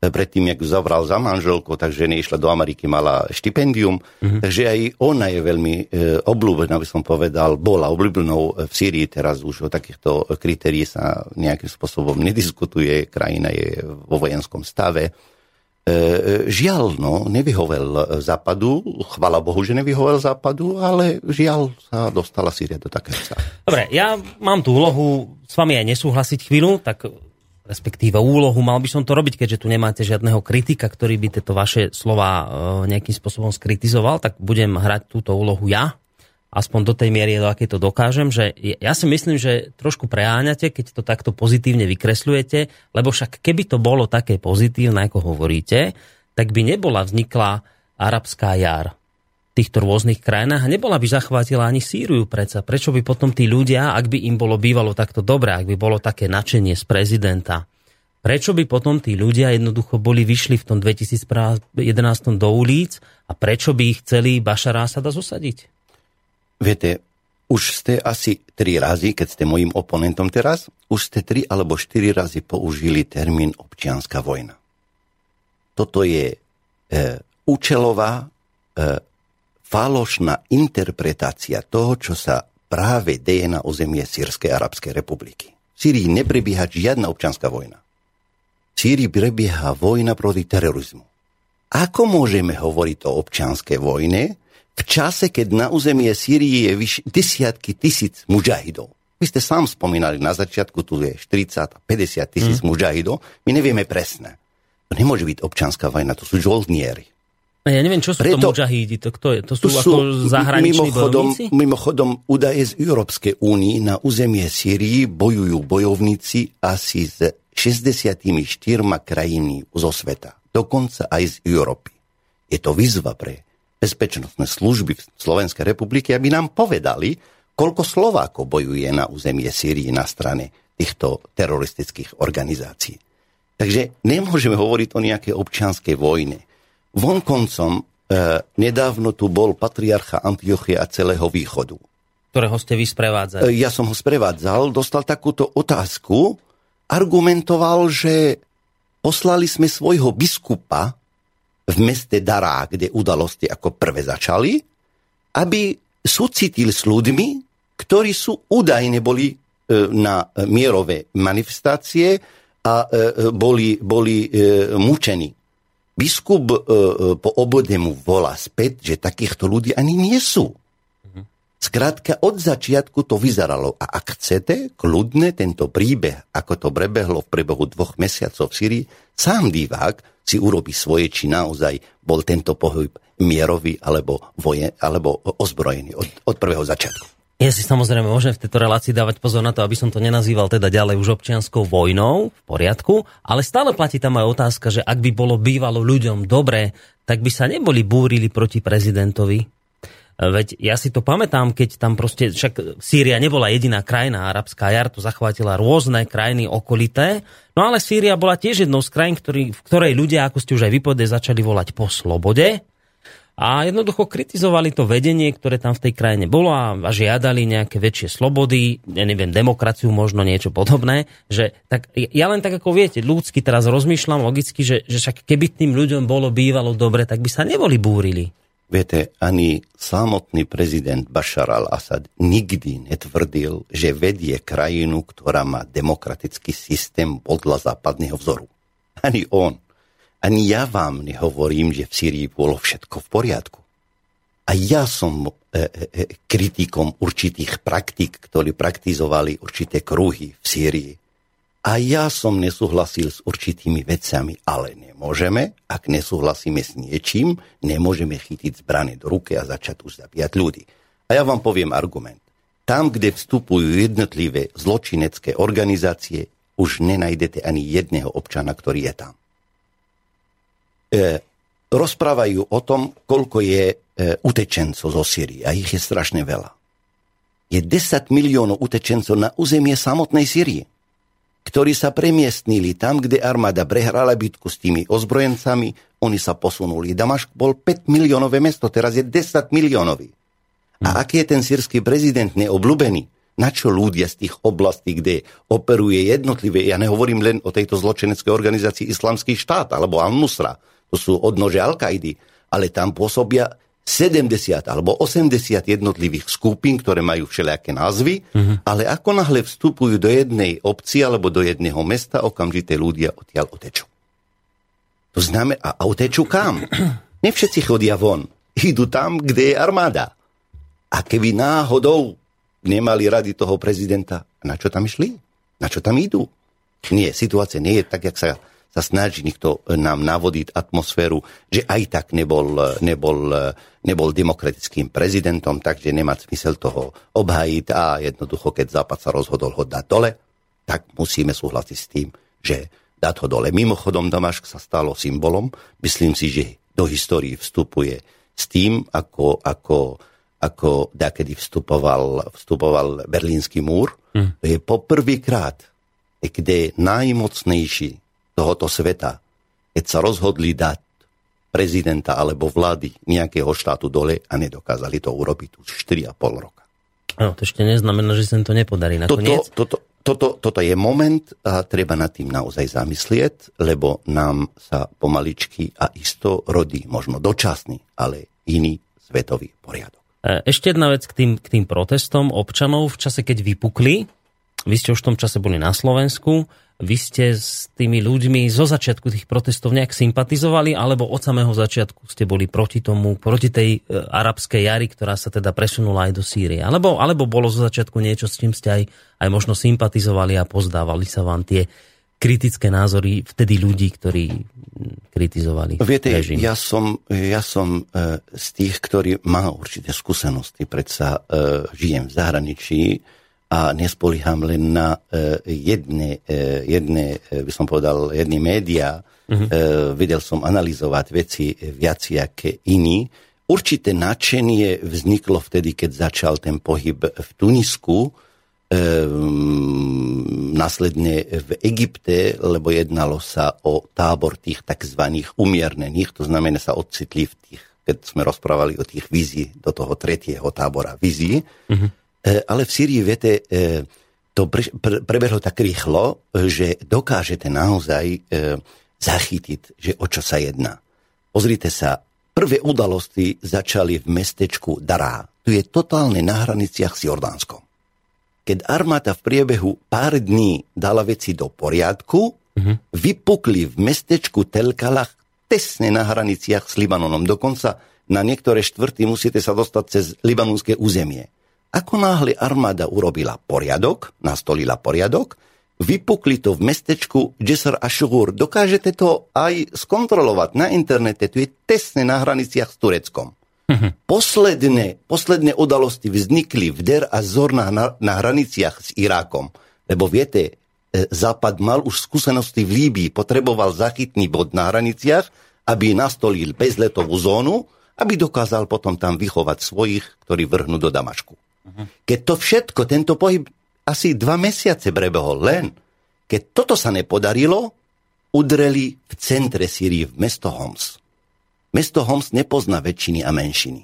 predtým, jak zavral za manželku, takže neišla do Ameriky, mala štipendium. Mm-hmm. Takže aj ona je veľmi e, obľúbená, by som povedal, bola obľúbenou v Sýrii, teraz už o takýchto kritérií sa nejakým spôsobom nediskutuje, krajina je vo vojenskom stave. E, žiaľ, no, nevyhovel západu, chvala Bohu, že nevyhovel západu, ale žiaľ sa dostala Sýria do takého stavu. Dobre, ja mám tú úlohu s vami aj nesúhlasiť chvíľu, tak respektíve úlohu, mal by som to robiť, keďže tu nemáte žiadneho kritika, ktorý by tieto vaše slova e, nejakým spôsobom skritizoval, tak budem hrať túto úlohu ja, aspoň do tej miery, do akej to dokážem, že ja si myslím, že trošku preháňate, keď to takto pozitívne vykresľujete, lebo však keby to bolo také pozitívne, ako hovoríte, tak by nebola vznikla arabská jar v týchto rôznych krajinách a nebola by zachvátila ani Sýriu predsa. Prečo by potom tí ľudia, ak by im bolo bývalo takto dobré, ak by bolo také načenie z prezidenta, prečo by potom tí ľudia jednoducho boli vyšli v tom 2011 do ulic a prečo by ich chceli Bašara Asada zosadiť? Viete, už ste asi tri razy, keď ste mojim oponentom teraz, už ste tri alebo štyri razy použili termín občianská vojna. Toto je e, účelová, e, falošná interpretácia toho, čo sa práve deje na územie Sýrskej arabskej republiky. V Sýrii neprebieha žiadna občianská vojna. V Sýrii prebieha vojna proti terorizmu. Ako môžeme hovoriť o občianskej vojne, v čase, keď na územie Sýrii je vyš desiatky tisíc mužahidov. Vy ste sám spomínali na začiatku, tu je 40 a 50 tisíc hmm. mužahidov, my nevieme presne. To nemôže byť občanská vojna, to sú žoldnieri. Ja neviem, čo sú Preto, to mužahídi, to kto je? To sú, to sú ako zahraniční mimochodom, bojovníci? Mimochodom, údaje z Európskej únii na územie Sýrii bojujú bojovníci asi s 64 krajiny zo sveta. Dokonca aj z Európy. Je to výzva pre bezpečnostné služby Slovenskej republiky, aby nám povedali, koľko Slovákov bojuje na územie Sýrii na strane týchto teroristických organizácií. Takže nemôžeme hovoriť o nejakej občianskej vojne. Vonkoncom e, nedávno tu bol patriarcha Antiochia a celého východu. Ktorého ste vy sprevádzali? E, ja som ho sprevádzal, dostal takúto otázku, argumentoval, že poslali sme svojho biskupa v meste Dará, kde udalosti ako prvé začali, aby súcitil s ľuďmi, ktorí sú údajne boli e, na mierové manifestácie a e, boli, boli e, mučení. Biskup po obode mu volá späť, že takýchto ľudí ani nie sú. Skrátka, od začiatku to vyzeralo. A ak chcete, kľudne tento príbeh, ako to prebehlo v priebehu dvoch mesiacov v Syrii, sám divák si urobí svoje, či naozaj bol tento pohyb mierový alebo, vojen, alebo ozbrojený od, od prvého začiatku. Ja si samozrejme môžem v tejto relácii dávať pozor na to, aby som to nenazýval teda ďalej už občianskou vojnou, v poriadku, ale stále platí tam aj otázka, že ak by bolo bývalo ľuďom dobre, tak by sa neboli búrili proti prezidentovi. Veď ja si to pamätám, keď tam proste, však Sýria nebola jediná krajina, arabská jar to zachvátila rôzne krajiny okolité, no ale Sýria bola tiež jednou z krajín, ktorý, v ktorej ľudia, ako ste už aj vypovedali, začali volať po slobode, a jednoducho kritizovali to vedenie, ktoré tam v tej krajine bolo a, a žiadali nejaké väčšie slobody, ja neviem, demokraciu, možno niečo podobné, že tak, ja len tak ako viete, ľudsky teraz rozmýšľam logicky, že, že však keby tým ľuďom bolo bývalo dobre, tak by sa neboli búrili. Viete, ani samotný prezident Bashar al-Assad nikdy netvrdil, že vedie krajinu, ktorá má demokratický systém podľa západného vzoru. Ani on. Ani ja vám nehovorím, že v Syrii bolo všetko v poriadku. A ja som e, e, e, kritikom určitých praktik, ktorí praktizovali určité kruhy v Sýrii. A ja som nesúhlasil s určitými vecami, ale nemôžeme, ak nesúhlasíme s niečím, nemôžeme chytiť zbrany do ruky a začať už zabíjať ľudí. A ja vám poviem argument. Tam, kde vstupujú jednotlivé zločinecké organizácie, už nenajdete ani jedného občana, ktorý je tam e, rozprávajú o tom, koľko je e, utečencov zo Syrii. A ich je strašne veľa. Je 10 miliónov utečencov na územie samotnej Syrie, ktorí sa premiestnili tam, kde armáda prehrala bitku s tými ozbrojencami, oni sa posunuli. Damašk bol 5 miliónové mesto, teraz je 10 miliónový. A hm. aký je ten sírsky prezident neobľúbený? Na čo ľudia z tých oblastí, kde operuje jednotlivé, ja nehovorím len o tejto zločeneckej organizácii Islamský štát alebo Al-Nusra, to sú odnože Al-Kaidy, ale tam pôsobia 70 alebo 80 jednotlivých skupín, ktoré majú všelijaké názvy, uh-huh. ale ako náhle vstupujú do jednej obci alebo do jedného mesta, okamžite ľudia odtiaľ utečú. To znamená, a utečú kam? Ne všetci chodia von. Idú tam, kde je armáda. A keby náhodou nemali rady toho prezidenta, na čo tam išli? Na čo tam idú? Nie, situácia nie je tak, jak sa sa snaží niekto e, nám navodiť atmosféru, že aj tak nebol, e, nebol, e, nebol demokratickým prezidentom, takže nemá zmysel toho obhajiť a jednoducho, keď Západ sa rozhodol ho dať dole, tak musíme súhlasiť s tým, že dať ho dole. Mimochodom, Damašk sa stalo symbolom. Myslím si, že do histórii vstupuje s tým, ako, ako, ako dakedy vstupoval, vstupoval Berlínsky múr. Mm. To je poprvýkrát, kde najmocnejší tohoto sveta, keď sa rozhodli dať prezidenta alebo vlády nejakého štátu dole a nedokázali to urobiť už 4,5 roka. No, to ešte neznamená, že sa to nepodarí nakoniec. Toto, toto, toto, toto je moment a treba nad tým naozaj zamyslieť, lebo nám sa pomaličky a isto rodí možno dočasný, ale iný svetový poriadok. E, ešte jedna vec k tým, k tým protestom občanov v čase, keď vypukli. Vy ste už v tom čase boli na Slovensku vy ste s tými ľuďmi zo začiatku tých protestov nejak sympatizovali, alebo od samého začiatku ste boli proti tomu, proti tej e, arabskej jari, ktorá sa teda presunula aj do Sýrie? Alebo, alebo bolo zo začiatku niečo, s čím ste aj, aj možno sympatizovali a pozdávali sa vám tie kritické názory vtedy ľudí, ktorí kritizovali Viete, režim? ja som, ja som e, z tých, ktorí má určité skúsenosti, predsa e, žijem v zahraničí, a nespolíham len na jedné, jedné uh, by som povedal, jedné médiá. Uh, vedel som analyzovať veci viac ako iní. Určité nadšenie vzniklo vtedy, keď začal ten pohyb v Tunisku, následne v Egypte, lebo jednalo sa o tábor tých tzv. umiernených, to znamená sa ocitli v tých, keď sme rozprávali o tých vízí, do toho tretieho tábora. Uh-huh E, ale v Sýrii, viete, e, to pre, pre, prebehlo tak rýchlo, že dokážete naozaj e, zachytiť, že o čo sa jedná. Pozrite sa, prvé udalosti začali v mestečku Dará. Tu je totálne na hraniciach s Jordánskom. Keď armáda v priebehu pár dní dala veci do poriadku, uh-huh. vypukli v mestečku Telkalach tesne na hraniciach s Libanonom. Dokonca na niektoré štvrty musíte sa dostať cez libanonské územie. Ako náhle armáda urobila poriadok, nastolila poriadok, vypukli to v mestečku Jesser a Shugur. Dokážete to aj skontrolovať na internete, tu je tesne na hraniciach s Tureckom. Posledné, posledné udalosti vznikli v Der a Zor na, na hraniciach s Irákom. Lebo viete, e, Západ mal už skúsenosti v Líbii, potreboval zachytný bod na hraniciach, aby nastolil bezletovú zónu, aby dokázal potom tam vychovať svojich, ktorí vrhnú do Damašku. Keď to všetko, tento pohyb asi dva mesiace prebehol len, keď toto sa nepodarilo, udreli v centre Syrii v mesto Homs. Mesto Homs nepozná väčšiny a menšiny.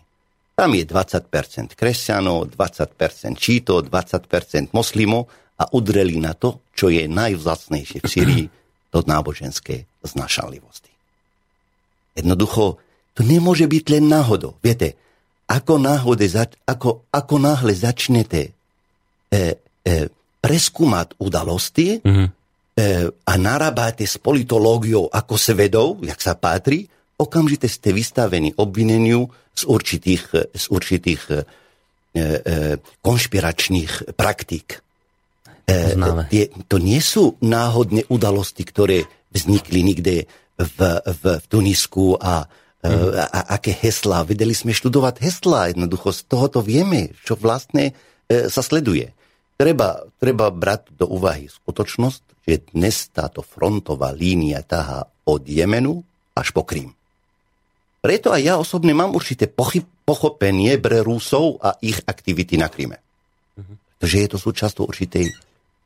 Tam je 20% kresťanov, 20% číto, 20% moslimov a udreli na to, čo je najvzácnejšie v Syrii, do náboženskej znašanlivosti. Jednoducho, to nemôže byť len náhodou. Viete, ako, náhode, ako, ako náhle začnete e, e, preskúmať udalosti mm-hmm. e, a narábate s politológiou ako svedou, jak sa patrí, okamžite ste vystavení obvineniu z určitých, z určitých e, e, konšpiračných praktík. E, tie, to nie sú náhodné udalosti, ktoré vznikli nikde v, v, v Tunisku a, mm. a, aké heslá. Vedeli sme študovať heslá, jednoducho z tohoto vieme, čo vlastne e, sa sleduje. Treba, treba brať do úvahy skutočnosť, že dnes táto frontová línia taha od Jemenu až po Krím. Preto aj ja osobne mám určité pochyb, pochopenie pre Rusov a ich aktivity na Kryme. Pretože je to súčasťou určitej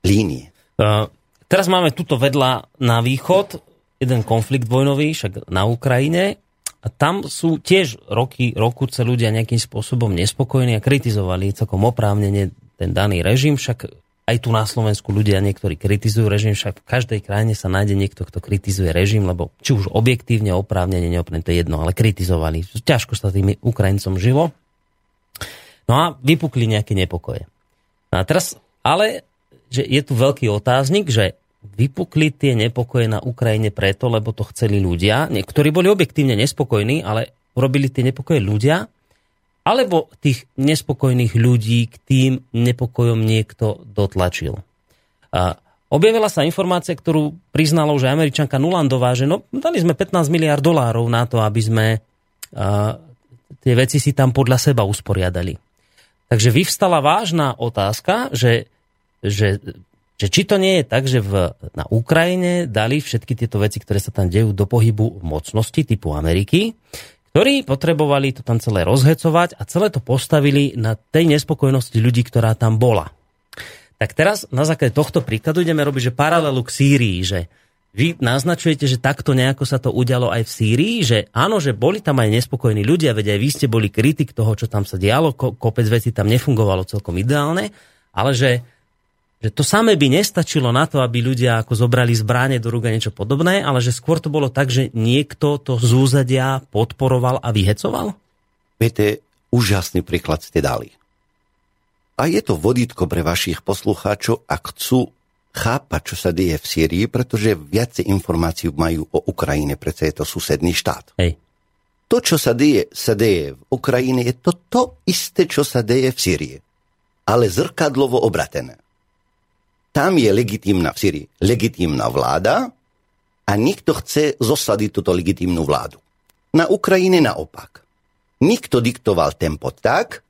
línie. Uh, teraz máme tuto vedľa na východ jeden konflikt vojnový, však na Ukrajine. A tam sú tiež roky, rokuce ľudia nejakým spôsobom nespokojní a kritizovali celkom oprávnene ten daný režim, však aj tu na Slovensku ľudia niektorí kritizujú režim, však v každej krajine sa nájde niekto, kto kritizuje režim, lebo či už objektívne, oprávnene, neoprávnene, to je jedno, ale kritizovali. Ťažko sa tým Ukrajincom žilo. No a vypukli nejaké nepokoje. No a teraz, ale že je tu veľký otáznik, že vypukli tie nepokoje na Ukrajine preto, lebo to chceli ľudia, ktorí boli objektívne nespokojní, ale urobili tie nepokoje ľudia, alebo tých nespokojných ľudí k tým nepokojom niekto dotlačil. A objavila sa informácia, ktorú priznala už Američanka Nulandová, že no, dali sme 15 miliard dolárov na to, aby sme a, tie veci si tam podľa seba usporiadali. Takže vyvstala vážna otázka, že, že, že či to nie je tak, že v, na Ukrajine dali všetky tieto veci, ktoré sa tam dejú, do pohybu mocnosti typu Ameriky, ktorí potrebovali to tam celé rozhecovať a celé to postavili na tej nespokojnosti ľudí, ktorá tam bola. Tak teraz na základe tohto príkladu ideme robiť, že paralelu k Sýrii, že vy naznačujete, že takto nejako sa to udialo aj v Sýrii, že áno, že boli tam aj nespokojní ľudia, veď aj vy ste boli kritik toho, čo tam sa dialo, kopec veci tam nefungovalo celkom ideálne, ale že že to samé by nestačilo na to, aby ľudia ako zobrali zbráne do rúk a niečo podobné, ale že skôr to bolo tak, že niekto to z úzadia podporoval a vyhecoval? Viete, úžasný príklad ste dali. A je to vodítko pre vašich poslucháčov, ak chcú chápať, čo sa deje v Sýrii, pretože viacej informácií majú o Ukrajine, pretože je to susedný štát. Hej. To, čo sa deje, sa deje v Ukrajine, je to to isté, čo sa deje v Sýrii. Ale zrkadlovo obratené. Tam je legitímna v Syrii legitímna vláda a nikto chce zosadiť túto legitímnu vládu. Na Ukrajine naopak. Nikto diktoval tempo tak,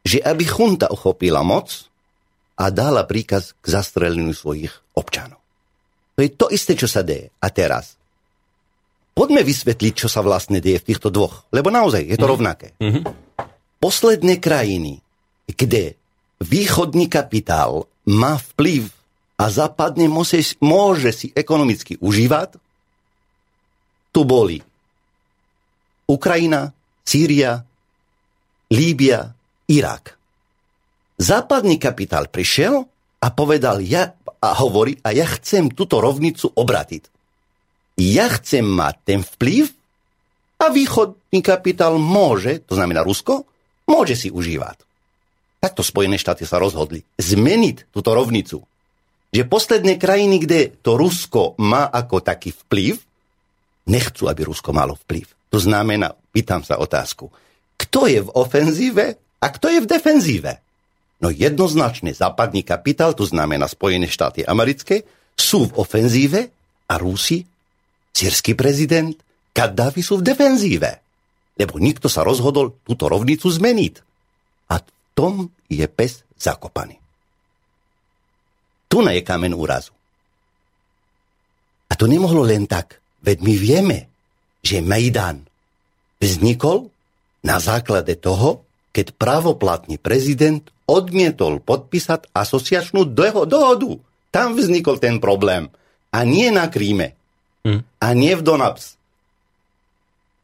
že aby chunta uchopila moc a dala príkaz k zastreleniu svojich občanov. To je to isté, čo sa deje. A teraz, poďme vysvetliť, čo sa vlastne deje v týchto dvoch, lebo naozaj je to mm. rovnaké. Mm-hmm. Posledné krajiny, kde východný kapitál má vplyv a západne môže, môže si ekonomicky užívať, tu boli Ukrajina, Sýria, Líbia, Irak. Západný kapitál prišiel a povedal ja, a hovorí, a ja chcem túto rovnicu obratiť. Ja chcem mať ten vplyv a východný kapitál môže, to znamená Rusko, môže si užívať. Takto Spojené štáty sa rozhodli zmeniť túto rovnicu. Že posledné krajiny, kde to Rusko má ako taký vplyv, nechcú, aby Rusko malo vplyv. To znamená, pýtam sa otázku, kto je v ofenzíve a kto je v defenzíve? No jednoznačne západný kapitál, to znamená Spojené štáty americké, sú v ofenzíve a Rusi, sírsky prezident, Kaddafi sú v defenzíve. lebo nikto sa rozhodol túto rovnicu zmeniť. A tom je pes zakopaný. Tu je kamen úrazu. A to nemohlo len tak, veď my vieme, že Majdan vznikol na základe toho, keď právoplatný prezident odmietol podpísať asociačnú dohodu. Tam vznikol ten problém. A nie na Kríme. Hm. A nie v Donaps.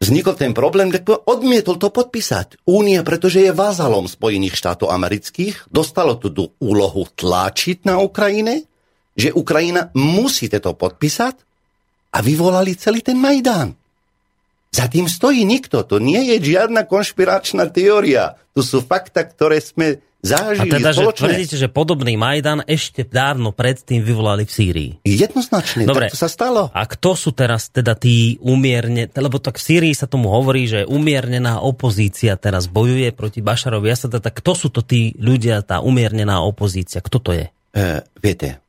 Vznikol ten problém, tak odmietol to podpísať. Únia, pretože je vázalom Spojených štátov amerických, dostalo tú úlohu tlačiť na Ukrajine, že Ukrajina musí to podpísať a vyvolali celý ten Majdán. Za tým stojí nikto. To nie je žiadna konšpiračná teória. To sú fakta, ktoré sme zažili A teda, spoločne. že tvrdíte, že podobný Majdan ešte dávno predtým vyvolali v Sýrii. Jednoznačne, Dobre. tak to sa stalo. A kto sú teraz teda tí umierne, lebo tak v Sýrii sa tomu hovorí, že umiernená opozícia teraz bojuje proti Bašarovi Asada, tak kto sú to tí ľudia, tá umiernená opozícia? Kto to je? E, viete,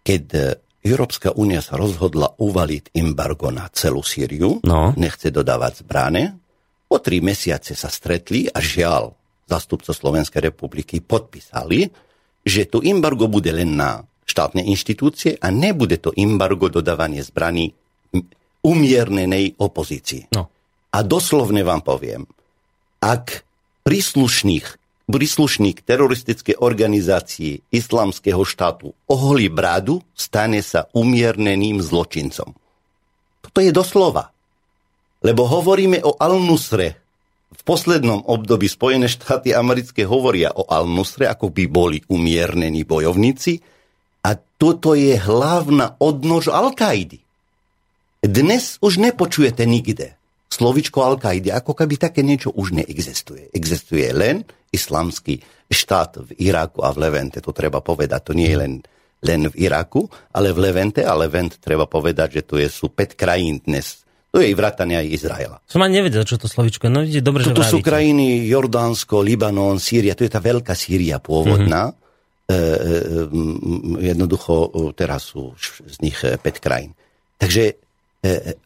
keď e, Európska únia sa rozhodla uvaliť embargo na celú Sýriu, No. nechce dodávať zbrane, po tri mesiace sa stretli a žiaľ, zastupco Slovenskej republiky podpísali, že to embargo bude len na štátne inštitúcie a nebude to embargo dodávanie zbraní umiernenej opozícii. No. A doslovne vám poviem, ak príslušných, príslušník teroristickej organizácie islamského štátu oholí brádu, stane sa umierneným zločincom. Toto je doslova. Lebo hovoríme o Al-Nusre. V poslednom období Spojené štáty americké hovoria o Al-Nusre, ako by boli umiernení bojovníci. A toto je hlavná odnož Al-Kaidy. Dnes už nepočujete nikde slovičko Al-Kaide, ako keby také niečo už neexistuje. Existuje len islamský štát v Iraku a v Levente, to treba povedať. To nie je len, len v Iraku, ale v Levente a Levent treba povedať, že to je, sú 5 krajín dnes. To je i vrátane aj Izraela. Som ani nevedel, čo to slovičko. No vidíte, dobre, Toto že sú krajiny Jordánsko, Libanon, Sýria, to je tá veľká Sýria pôvodná. Mm-hmm. E, e, jednoducho teraz sú z nich 5 krajín. Takže e,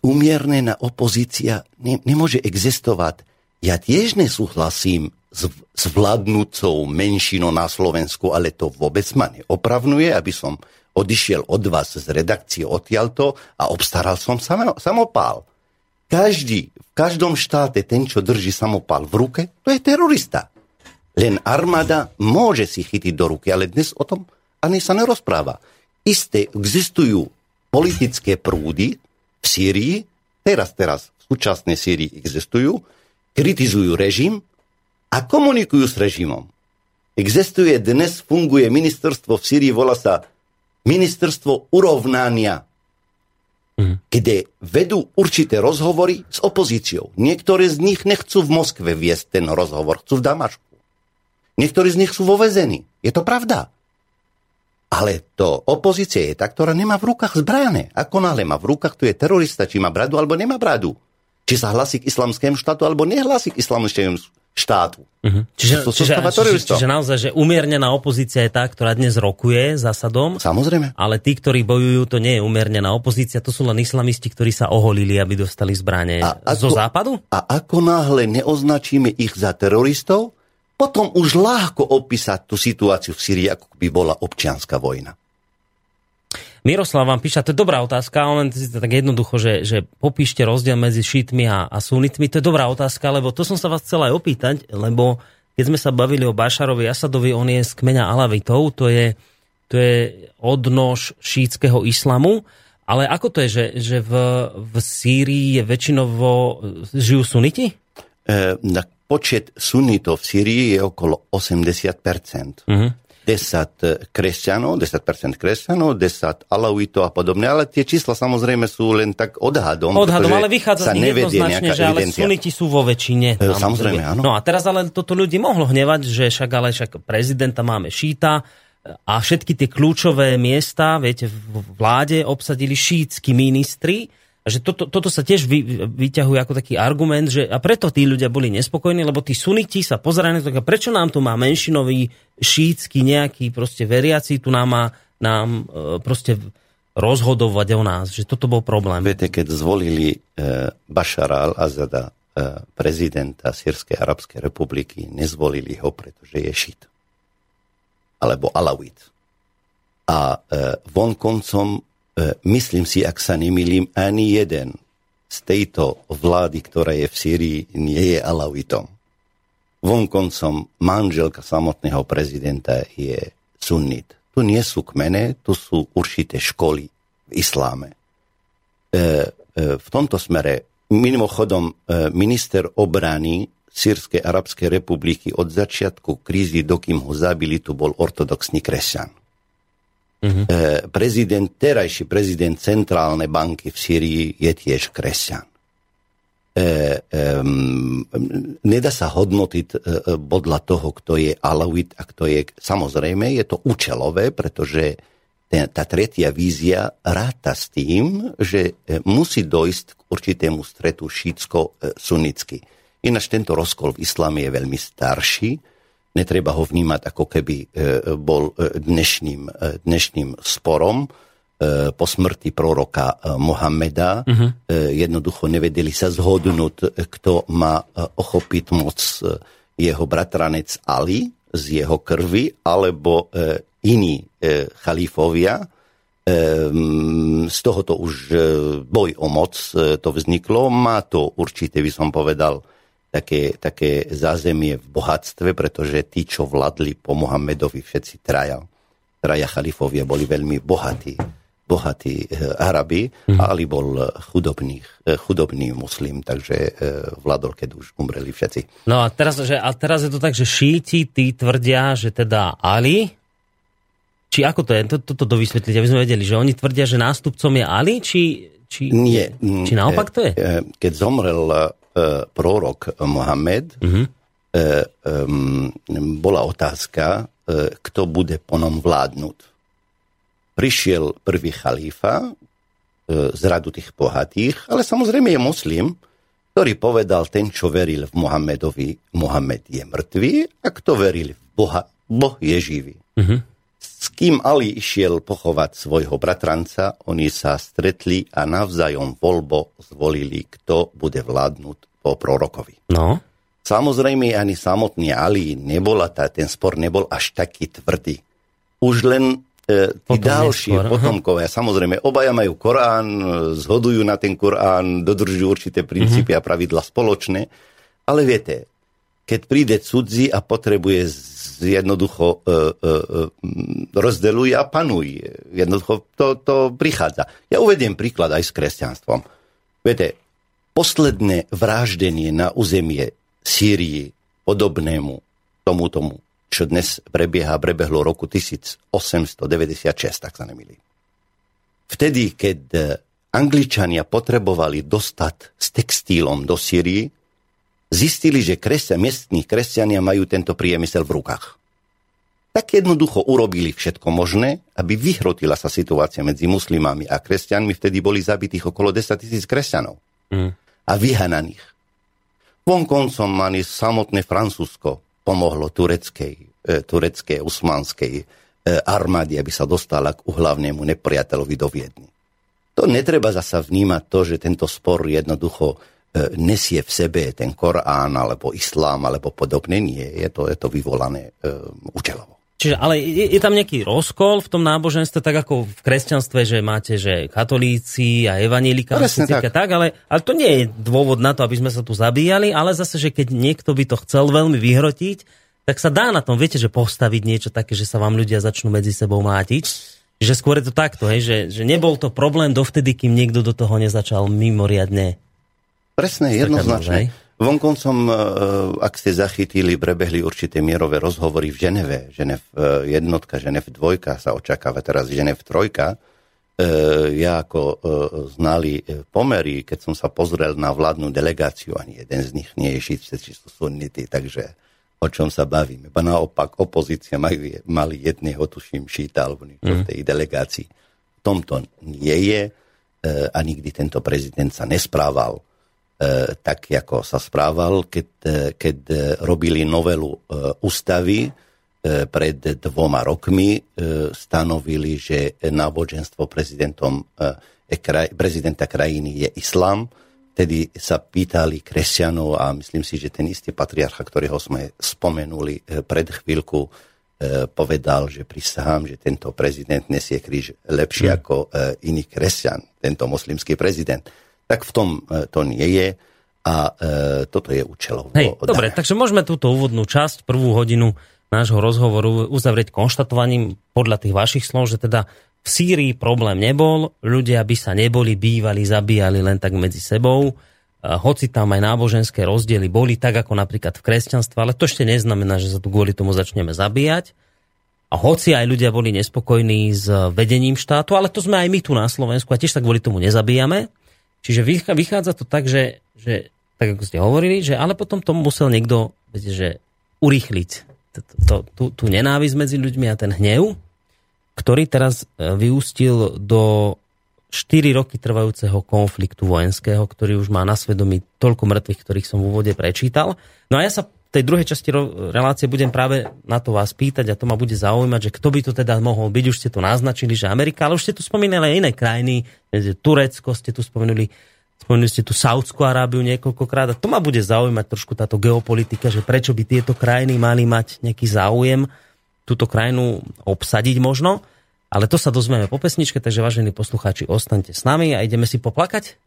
umiernená opozícia ne, nemôže existovať. Ja tiež nesúhlasím s, s vládnúcou menšinou na Slovensku, ale to vôbec ma neopravnuje, aby som odišiel od vás z redakcie odtiaľto a obstaral som samo, samopál. Každý, v každom štáte ten, čo drží samopal v ruke, to je terorista. Len armáda môže si chytiť do ruky, ale dnes o tom ani sa nerozpráva. Isté existujú politické prúdy v Sýrii, teraz, teraz, v súčasnej Sýrii existujú, kritizujú režim a komunikujú s režimom. Existuje dnes, funguje ministerstvo v Sýrii, volá sa ministerstvo urovnania kde vedú určité rozhovory s opozíciou. Niektoré z nich nechcú v Moskve viesť ten rozhovor, chcú v Damašku. Niektorí z nich sú vo. Je to pravda. Ale to opozícia je tá, ktorá nemá v rukách zbrané. Ako náhle má v rukách, to je terorista, či má bradu alebo nemá bradu. Či sa hlasí k islamskému štátu alebo nehlasí k islamskému štátu. Mhm. Čiže, To sú čiže, čiže, čiže naozaj, že umiernená opozícia je tá, ktorá dnes rokuje zásadom, Samozrejme. ale tí, ktorí bojujú, to nie je umiernená opozícia, to sú len islamisti, ktorí sa oholili, aby dostali zbranie A zo ako- západu? A ako náhle neoznačíme ich za teroristov, potom už ľahko opísať tú situáciu v Syrii, ako by bola občianská vojna. Miroslav vám píša, to je dobrá otázka, len tak jednoducho, že, že popíšte rozdiel medzi šítmi a, a sunitmi. To je dobrá otázka, lebo to som sa vás chcel aj opýtať, lebo keď sme sa bavili o Bašarovi Asadovi, on je z kmeňa Alavitov, to je, to je odnož šítskeho islamu, ale ako to je, že, že v, v Sýrii je väčšinovo žijú suniti? E, na počet sunitov v Syrii je okolo 80%. Mhm. 10 kresťanov, 10% kresťanov, 10 alauitov a podobne, ale tie čísla samozrejme sú len tak odhadom. Odhadom, ale vychádza sa nevedie nejaká že ale evidencia. suniti sú vo väčšine. E, samozrejme, áno. No a teraz ale toto ľudí mohlo hnevať, že však ale však prezidenta máme šíta a všetky tie kľúčové miesta, viete, v vláde obsadili šítsky ministri, že toto, toto sa tiež vy, vyťahuje ako taký argument, že a preto tí ľudia boli nespokojní, lebo tí suniti sa pozerajú na to, prečo nám tu má menšinový šítsky nejaký proste veriaci, tu nám má nám e, proste rozhodovať o nás, že toto bol problém. Viete, keď zvolili e, Bašara al-Azada e, prezidenta Sýrskej arabskej republiky, nezvolili ho, pretože je šit. Alebo alawit. A vonkoncom, myslím si, ak sa nemýlim, ani jeden z tejto vlády, ktorá je v Sýrii, nie je alawitom. Vonkoncom manželka samotného prezidenta je sunnit. Tu nie sú kmene, tu sú určité školy v isláme. E, e, v tomto smere mimochodom e, minister obrany Sýrskej arabskej republiky od začiatku krízy, dokým ho zabili, tu bol ortodoxný kresťan. Uh-huh. Prezident, terajší prezident Centrálnej banky v Syrii je tiež kresťan. E, um, nedá sa hodnotiť e, podľa toho, kto je alawit a kto je... Samozrejme, je to účelové, pretože ten, tá tretia vízia ráta s tým, že musí dojsť k určitému stretu šítsko-sunnicky. Ináč tento rozkol v islame je veľmi starší. Netreba ho vnímať ako keby e, bol e, dnešným, dnešným sporom po smrti proroka Mohameda. Uh-huh. Jednoducho nevedeli sa zhodnúť, kto má ochopiť moc jeho bratranec Ali z jeho krvi, alebo iní e, chalífovia. E, z tohoto už e, boj o moc to vzniklo. Má to určite, by som povedal, také, také zázemie v bohatstve, pretože tí, čo vladli po Mohamedovi, všetci traja, traja chalifovia boli veľmi bohatí bohatí Arabi mm. a Ali bol chudobný, chudobný muslim, takže vládol, keď už umreli všetci. No a teraz, že, a teraz je to tak, že šíti tí tvrdia, že teda Ali či ako to je? Toto to, to dovysvetliť, aby sme vedeli, že oni tvrdia, že nástupcom je Ali, či, či, Nie. či naopak to je? Keď zomrel prorok Mohamed, um, bola otázka, uh, kto bude po nom vládnuť. Prišiel prvý chalífa z radu tých bohatých, ale samozrejme je muslim, ktorý povedal, ten, čo veril v Mohamedovi, Mohamed je mŕtvý, a kto veril v Boha, Boh je živý. Uh-huh. S kým Ali išiel pochovať svojho bratranca, oni sa stretli a navzájom voľbo zvolili, kto bude vládnuť po prorokovi. No. Samozrejme, ani samotný Ali nebola, tá, ten spor nebol až taký tvrdý. Už len e, tí Potom ďalší neskôr. potomkovia, samozrejme, obaja majú Korán, zhodujú na ten Korán, dodržujú určité princípy uh-huh. a pravidla spoločné, ale viete, keď príde cudzí a potrebuje jednoducho e, e, e, rozdeluje a panuje. Jednoducho to, to prichádza. Ja uvediem príklad aj s kresťanstvom. Viete, posledné vraždenie na územie Sýrii podobnému tomu tomu, čo dnes prebieha, prebehlo roku 1896, tak sa nemýli. Vtedy, keď Angličania potrebovali dostať s textílom do Sýrii, zistili, že kresťan, miestní kresťania majú tento priemysel v rukách. Tak jednoducho urobili všetko možné, aby vyhrotila sa situácia medzi muslimami a kresťanmi. Vtedy boli zabitých okolo 10 tisíc kresťanov mm. a vyhananých. Vonkoncom ani samotné Francúzsko pomohlo tureckej, e, tureckej usmanskej e, armáde, aby sa dostala k uhlavnému nepriateľovi do Viedny. To netreba zasa vnímať to, že tento spor jednoducho nesie v sebe ten Korán alebo Islám alebo podobne. Nie, je to, je to vyvolané uh, účelovo. Čiže, ale je, je tam nejaký rozkol v tom náboženstve, tak ako v kresťanstve, že máte, že katolíci a evanílikáci tak. tak, ale, ale to nie je dôvod na to, aby sme sa tu zabíjali, ale zase, že keď niekto by to chcel veľmi vyhrotiť, tak sa dá na tom, viete, že postaviť niečo také, že sa vám ľudia začnú medzi sebou mátiť. Že skôr je to takto, hej, že, že nebol to problém dovtedy, kým niekto do toho nezačal mimoriadne Presne, jednoznačne. Vonkoncom, e, ak ste zachytili, prebehli určité mierové rozhovory v Ženeve. Ženev e, jednotka, Ženev dvojka sa očakáva teraz Ženev trojka. E, ja ako znali pomery, keď som sa pozrel na vládnu delegáciu, ani jeden z nich nie je šíce, či sú sunnity, takže o čom sa bavíme. Ba naopak, opozícia mali, mali jedného, tuším, šíta alebo niečo v mhm. tej delegácii. V tomto nie je a nikdy tento prezident sa nesprával E, tak, ako sa správal, keď, e, keď robili novelu e, ústavy pred dvoma rokmi, stanovili, že náboženstvo prezidentom, prezidenta krajiny je islám. vtedy sa pýtali kresťanov a myslím si, že ten istý patriarcha, ktorého sme spomenuli e, pred chvíľku, e, povedal, že prisahám, že tento prezident nesie kríž lepšie mm. ako iný kresťan, tento moslimský prezident. Tak v tom to nie je a toto je účelov. Hej, dobre, takže môžeme túto úvodnú časť, prvú hodinu nášho rozhovoru uzavrieť konštatovaním podľa tých vašich slov, že teda v Sýrii problém nebol, ľudia by sa neboli bývali, zabíjali len tak medzi sebou, hoci tam aj náboženské rozdiely boli, tak ako napríklad v kresťanstve, ale to ešte neznamená, že sa tu kvôli tomu začneme zabíjať. A hoci aj ľudia boli nespokojní s vedením štátu, ale to sme aj my tu na Slovensku a tiež sa kvôli tomu nezabíjame. Čiže vychádza to tak, že, že tak ako ste hovorili, že ale potom to musel niekto viete, že urýchliť tú, tú nenávisť medzi ľuďmi a ten hnev, ktorý teraz e, vyústil do 4 roky trvajúceho konfliktu vojenského, ktorý už má na svedomí toľko mŕtvych, ktorých som v úvode prečítal. No a ja sa tej druhej časti relácie budem práve na to vás pýtať a to ma bude zaujímať, že kto by to teda mohol byť. Už ste to naznačili, že Amerika, ale už ste tu spomínali aj iné krajiny, Turecko ste tu spomenuli, spomenuli ste tu Saudskú Arábiu niekoľkokrát a to ma bude zaujímať trošku táto geopolitika, že prečo by tieto krajiny mali mať nejaký záujem túto krajinu obsadiť možno. Ale to sa dozvieme po pesničke, takže vážení poslucháči, ostaňte s nami a ideme si poplakať.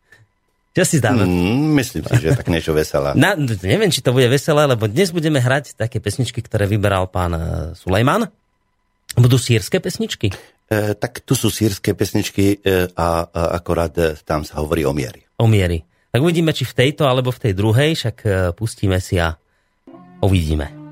Čo si zdáme? Mm, myslím si, že tak niečo veselé. Na, neviem, či to bude veselé, lebo dnes budeme hrať také pesničky, ktoré vyberal pán eh, Sulejman. Budú sírske pesničky? E, tak tu sú sírske pesničky e, a, a akorát e, tam sa hovorí o miery. O miery. Tak uvidíme, či v tejto alebo v tej druhej, však e, pustíme si a uvidíme.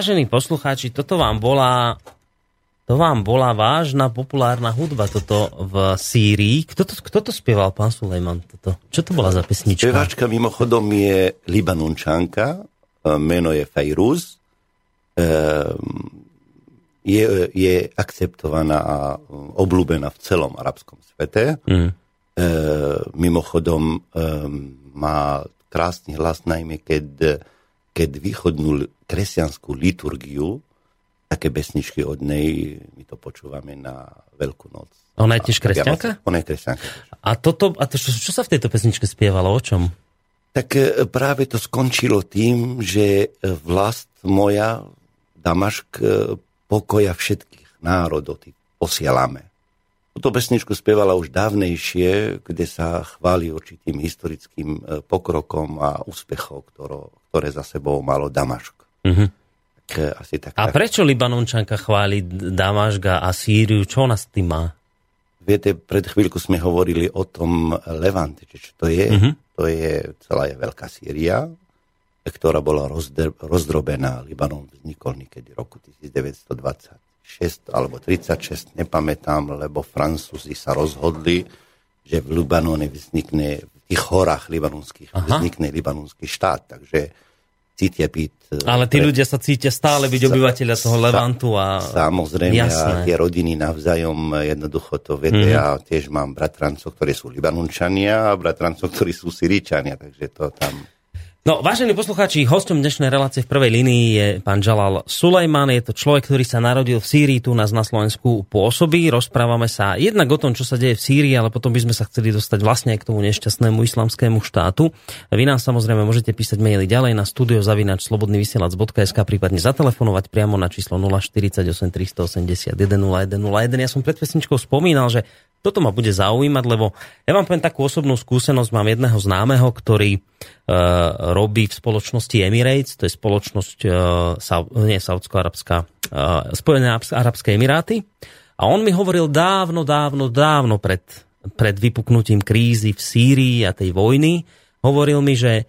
Vážení poslucháči, toto vám bola to vám bola vážna populárna hudba toto v Sýrii. Kto to, kto to spieval, pán Sulejman? Toto? Čo to bola za pesnička? Spevačka mimochodom je Libanončanka, e, meno je Fejruz. E, je, je akceptovaná a obľúbená v celom arabskom svete. Mm. Mimochodom má krásny hlas, najmä keď, keď východnú kresťanskú liturgiu, také besničky od nej, my to počúvame na Veľkú noc. Ona je tiež kresťanka? Ona je kresťanka. A, toto, a to, čo, čo sa v tejto pesničke spievalo? O čom? Tak e, práve to skončilo tým, že vlast moja, Damašk, e, pokoja všetkých národov posielame. Túto pesničku spievala už dávnejšie, kde sa chváli určitým historickým e, pokrokom a úspechom, ktoré, ktoré za sebou malo Damašk. Mm-hmm. Tak, e, asi tak, a tak. prečo Libanončanka chváli Damaška a Sýriu? Čo ona s tým má? Viete, pred chvíľku sme hovorili o tom Levante, čo to je. Mm-hmm. To je celá je Veľká Sýria, ktorá bola rozdr- rozdrobená. Libanon vznikol niekedy roku 1920 36 alebo 36, nepamätám, lebo Francúzi sa rozhodli, že v Libanone vznikne, v tých horách libanonských vznikne libanonský štát, takže cítia byť... E, Ale tí pre... ľudia sa cítia stále byť obyvateľa toho Levantu a... Samozrejme, jasné. a tie rodiny navzájom jednoducho to vedia. Mm. Ja tiež mám bratrancov, ktorí sú Libanončania a bratrancov, ktorí sú Syričania, takže to tam... No, vážení poslucháči, hostom dnešnej relácie v prvej línii je pán Jalal Sulejman. Je to človek, ktorý sa narodil v Sýrii, tu nás na Slovensku pôsobí. Rozprávame sa jednak o tom, čo sa deje v Sýrii, ale potom by sme sa chceli dostať vlastne k tomu nešťastnému islamskému štátu. Vy nám samozrejme môžete písať maily ďalej na studiozavinač.slobodnyvysielac.sk prípadne zatelefonovať priamo na číslo 048 381 0101. Ja som pred pesničkou spomínal, že toto ma bude zaujímať, lebo ja vám poviem takú osobnú skúsenosť. Mám jedného známeho, ktorý uh, robí v spoločnosti Emirates, to je spoločnosť uh, nie saudsko-arabská, uh, Spojené arabské emiráty. A on mi hovoril dávno, dávno, dávno pred, pred vypuknutím krízy v Sýrii a tej vojny, hovoril mi, že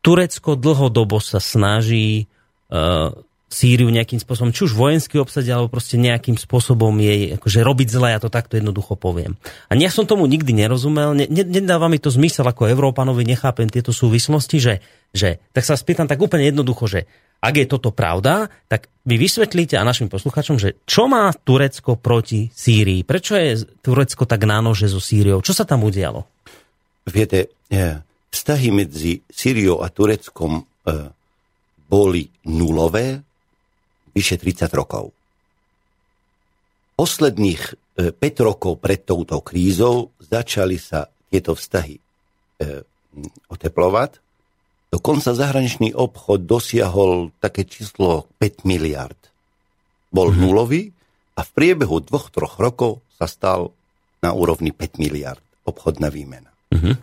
Turecko dlhodobo sa snaží uh, Sýriu nejakým spôsobom, či už vojensky obsadiť, alebo proste nejakým spôsobom jej akože robiť zle, ja to takto jednoducho poviem. A ja som tomu nikdy nerozumel, ne, ne, nedáva mi to zmysel ako Európanovi, nechápem tieto súvislosti, že, že tak sa spýtam tak úplne jednoducho, že ak je toto pravda, tak vy vysvetlíte a našim posluchačom, že čo má Turecko proti Sýrii? Prečo je Turecko tak nánože so Sýriou? Čo sa tam udialo? Viete, vztahy medzi Sýriou a Tureckom boli nulové vyše 30 rokov. Posledných 5 e, rokov pred touto krízou začali sa tieto vztahy e, oteplovať. Dokonca zahraničný obchod dosiahol také číslo 5 miliard. Bol mm-hmm. nulový a v priebehu dvoch, troch rokov sa stal na úrovni 5 miliard obchodná výmena. Mm-hmm.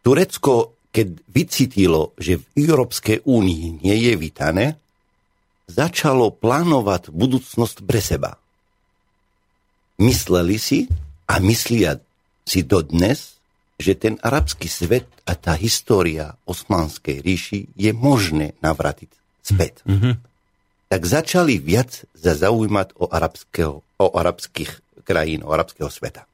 Turecko, keď vycítilo, že v Európskej únii nie je vítané, začalo plánovať budúcnosť pre seba. Mysleli si a myslia si dodnes, že ten arabský svet a tá história osmanskej ríši je možné navratiť späť. Mm-hmm. Tak začali viac za zaujímať o, arabského, o arabských krajín, o arabského sveta.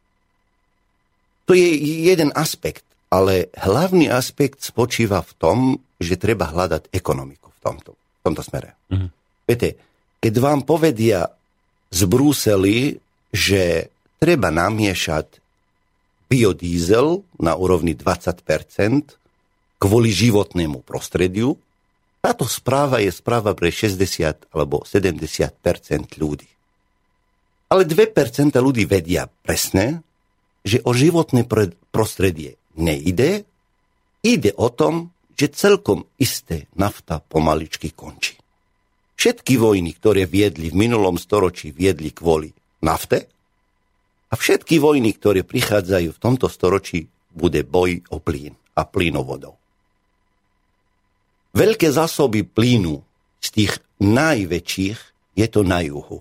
To je jeden aspekt, ale hlavný aspekt spočíva v tom, že treba hľadať ekonomiku v tomto, v tomto smere. Mm-hmm. Viete, keď vám povedia z Bruseli, že treba namiešať biodiesel na úrovni 20% kvôli životnému prostrediu, táto správa je správa pre 60 alebo 70% ľudí. Ale 2% ľudí vedia presne, že o životné prostredie nejde, ide o tom, že celkom isté nafta pomaličky končí. Všetky vojny, ktoré viedli v minulom storočí, viedli kvôli nafte a všetky vojny, ktoré prichádzajú v tomto storočí, bude boj o plyn a plynovodov. Veľké zásoby plynu z tých najväčších je to na juhu.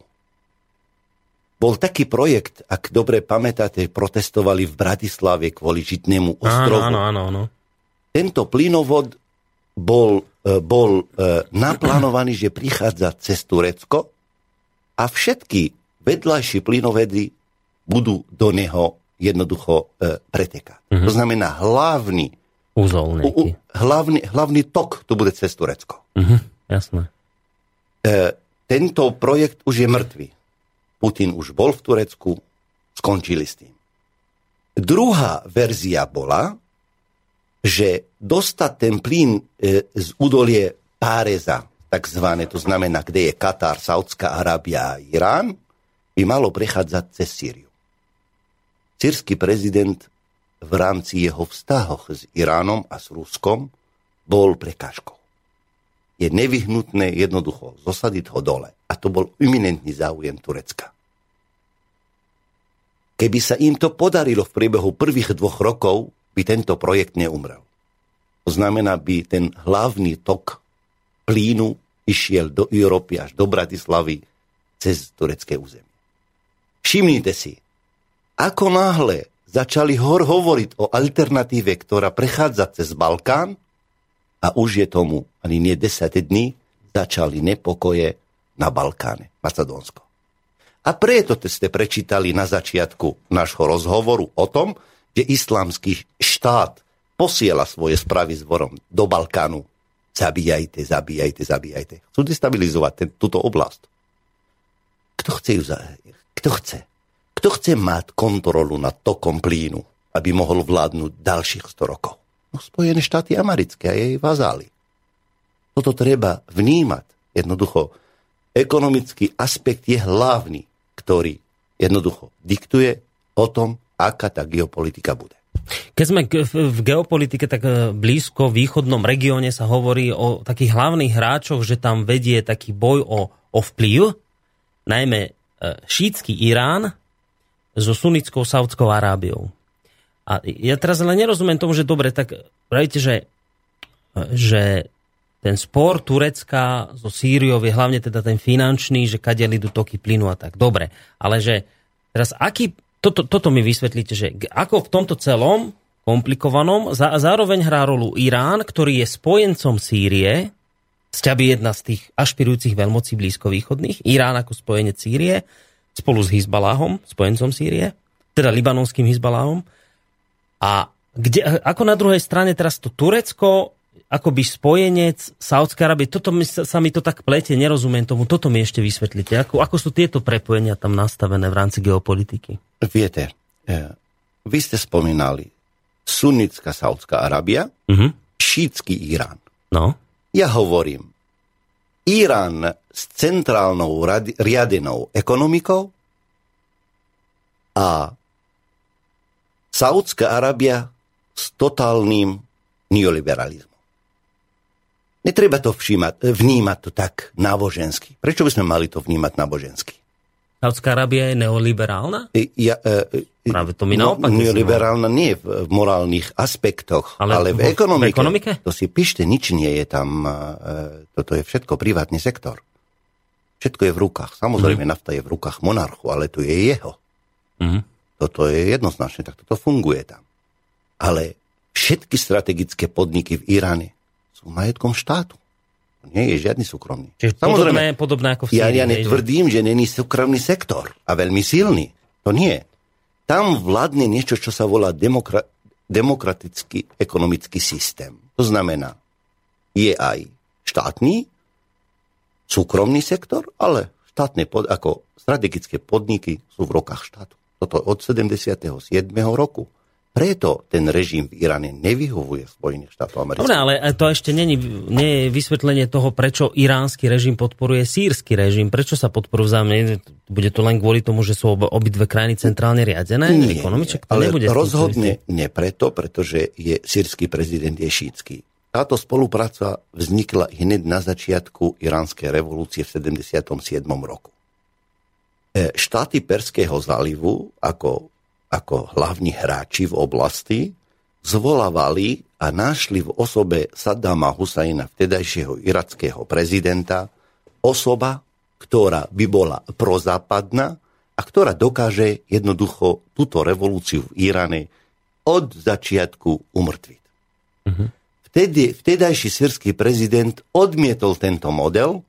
Bol taký projekt, ak dobre pamätáte, protestovali v Bratislave kvôli Žitnému ostrovu. Áno, áno, áno. Tento plynovod bol, bol e, naplánovaný, že prichádza cez Turecko a všetky vedľajšie plynovedy budú do neho jednoducho e, pretekať. Uh-huh. To znamená hlavný, Úzol u, u, hlavný, hlavný tok tu bude cez Turecko. Uh-huh, jasné. E, tento projekt už je mŕtvý. Putin už bol v Turecku, skončili s tým. Druhá verzia bola, že dostať ten plyn e, z údolie Páreza, takzvané, to znamená, kde je Katar, Saudská Arábia a Irán, by malo prechádzať cez Sýriu. Sírsky prezident v rámci jeho vztahoch s Iránom a s Ruskom bol prekážkou. Je nevyhnutné jednoducho zosadiť ho dole. A to bol eminentný záujem Turecka. Keby sa im to podarilo v priebehu prvých dvoch rokov, by tento projekt neumrel. To znamená, by ten hlavný tok plínu išiel do Európy až do Bratislavy cez turecké územie. Všimnite si, ako náhle začali hor hovoriť o alternatíve, ktorá prechádza cez Balkán, a už je tomu ani nie 10 dní, začali nepokoje na Balkáne, Macedónsko. A preto ste prečítali na začiatku nášho rozhovoru o tom, že islamský štát posiela svoje správy zvorom do Balkánu. Zabíjajte, zabíjajte, zabíjajte. Chcú destabilizovať ten, túto oblasť. Kto chce ju za... Kto chce? Kto chce mať kontrolu nad tokom plínu, aby mohol vládnuť ďalších 100 rokov? No, Spojené štáty americké a jej vazály. Toto treba vnímať. Jednoducho, ekonomický aspekt je hlavný, ktorý jednoducho diktuje o tom, aká tá geopolitika bude. Keď sme v geopolitike, tak e, blízko v východnom regióne sa hovorí o takých hlavných hráčoch, že tam vedie taký boj o, o vplyv, najmä e, šítsky Irán so sunickou Saudskou Arábiou. A ja teraz ale nerozumiem tomu, že dobre, tak pravíte, že, že ten spor Turecka so Sýriou je hlavne teda ten finančný, že kade idú toky plynu a tak. Dobre, ale že teraz aký, toto, toto mi vysvetlíte, že ako v tomto celom komplikovanom, za, zároveň hrá rolu Irán, ktorý je spojencom Sýrie, sťaby jedna z tých ašpirujúcich veľmocí blízkovýchodných, Irán ako spojenec Sýrie, spolu s Hizbalahom, spojencom Sýrie, teda libanonským Hizbalahom, a kde, ako na druhej strane teraz to Turecko, akoby spojenec Saudskej Arábie, toto mi, sa mi to tak plete, nerozumiem tomu, toto mi ešte vysvetlite. Ako, ako sú tieto prepojenia tam nastavené v rámci geopolitiky? Viete, eh, vy ste spomínali sunnická Saudská Arábia, uh-huh. šítsky Irán. No. Ja hovorím, Irán s centrálnou radi- riadenou ekonomikou a Saudská Arábia s totálnym neoliberalizmom. Netreba to všímať, vnímať to tak nábožensky. Prečo by sme mali to vnímať nábožensky? Saudská Arábia je neoliberálna? Ja, e, Práve to mi naopak. No, neoliberálna nie v, v morálnych aspektoch, ale, ale v, v, ekonomike. v ekonomike. To si píšte, nič nie je tam. E, toto je všetko privátny sektor. Všetko je v rukách. Samozrejme, mm. nafta je v rukách monarchu, ale to je jeho. Mm. Toto je jednoznačne, tak toto funguje tam. Ale všetky strategické podniky v Iráne sú majetkom štátu. Nie je žiadny súkromný. Čiže Samozrejme, podobné, podobné ako v Sýrii. Ja, ja netvrdím, že není súkromný sektor a veľmi silný. To nie. Tam vládne niečo, čo sa volá demokra- demokratický ekonomický systém. To znamená, je aj štátny, súkromný sektor, ale štátne pod, ako strategické podniky sú v rokách štátu. Toto od 77. roku. Preto ten režim v Iráne nevyhovuje Spojených štátov amerických. Dobre, ale to ešte nie, nie je vysvetlenie toho, prečo iránsky režim podporuje sírsky režim. Prečo sa podporujú vzájomne? Bude to len kvôli tomu, že sú obidve krajiny centrálne riadené? Nie, Ekonomiček? To ale nebude rozhodne nie preto, pretože je sírsky prezident je šítsky. Táto spolupráca vznikla hneď na začiatku iránskej revolúcie v 77. roku. E, štáty Perského zálivu ako ako hlavní hráči v oblasti zvolávali a našli v osobe Saddama Husajna, vtedajšieho irackého prezidenta, osoba, ktorá by bola prozápadná a ktorá dokáže jednoducho túto revolúciu v Iráne od začiatku umrtviť. Uh-huh. Vtedy, vtedajší sírsky prezident odmietol tento model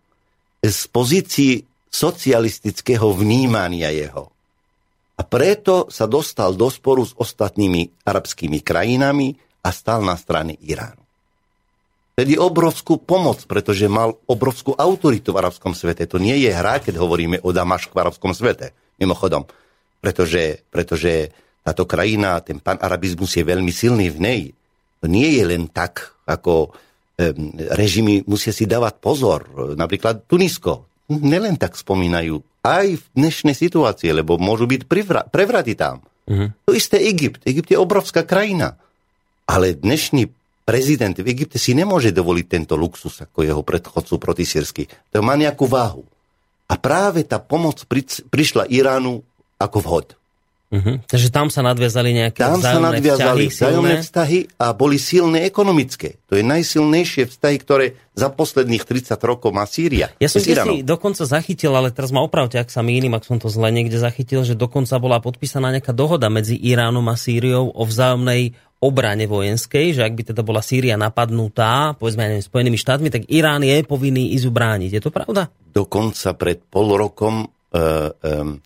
z pozícií socialistického vnímania jeho. A preto sa dostal do sporu s ostatnými arabskými krajinami a stal na strane Iránu. Tedy obrovskú pomoc, pretože mal obrovskú autoritu v arabskom svete. To nie je hra, keď hovoríme o Damašku v arabskom svete. Mimochodom, pretože, pretože táto krajina, ten panarabizmus je veľmi silný v nej. To nie je len tak, ako režimy musia si dávať pozor. Napríklad Tunisko. Nelen tak spomínajú aj v dnešnej situácii, lebo môžu byť prevraty tam. Uh-huh. To isté Egypt. Egypt je obrovská krajina. Ale dnešný prezident v Egypte si nemôže dovoliť tento luxus ako jeho predchodcu protisírsky. To má nejakú váhu. A práve tá pomoc prišla Iránu ako vhod. Uh-huh. Takže tam sa nadviazali nejaké tam sa nadviazali vzájomné vzťahy a boli silné ekonomické. To je najsilnejšie vzťahy, ktoré za posledných 30 rokov má Sýria. Ja som si dokonca zachytil, ale teraz ma opravte, ak sa mýlim, ak som to zle niekde zachytil, že dokonca bola podpísaná nejaká dohoda medzi Iránom a Sýriou o vzájomnej obrane vojenskej, že ak by teda bola Sýria napadnutá, povedzme, ja neviem, Spojenými štátmi, tak Irán je povinný ísť ubrániť. Je to pravda? Dokonca pred pol rokom uh, um,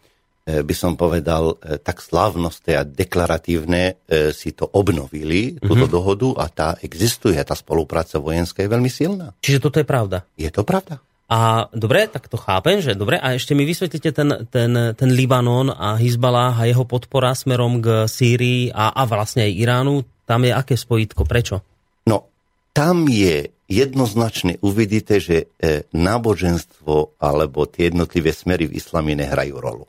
by som povedal, e, tak slávnostné a deklaratívne e, si to obnovili, túto mm-hmm. dohodu a tá existuje, tá spolupráca vojenská je veľmi silná. Čiže toto je pravda? Je to pravda. A dobre, tak to chápem, že dobre. A ešte mi vysvetlite ten, ten, ten Libanon a Hezbalah a jeho podpora smerom k Sýrii a, a vlastne aj Iránu. Tam je aké spojitko? Prečo? No, tam je jednoznačne uvidíte, že náboženstvo alebo tie jednotlivé smery v islame nehrajú rolu.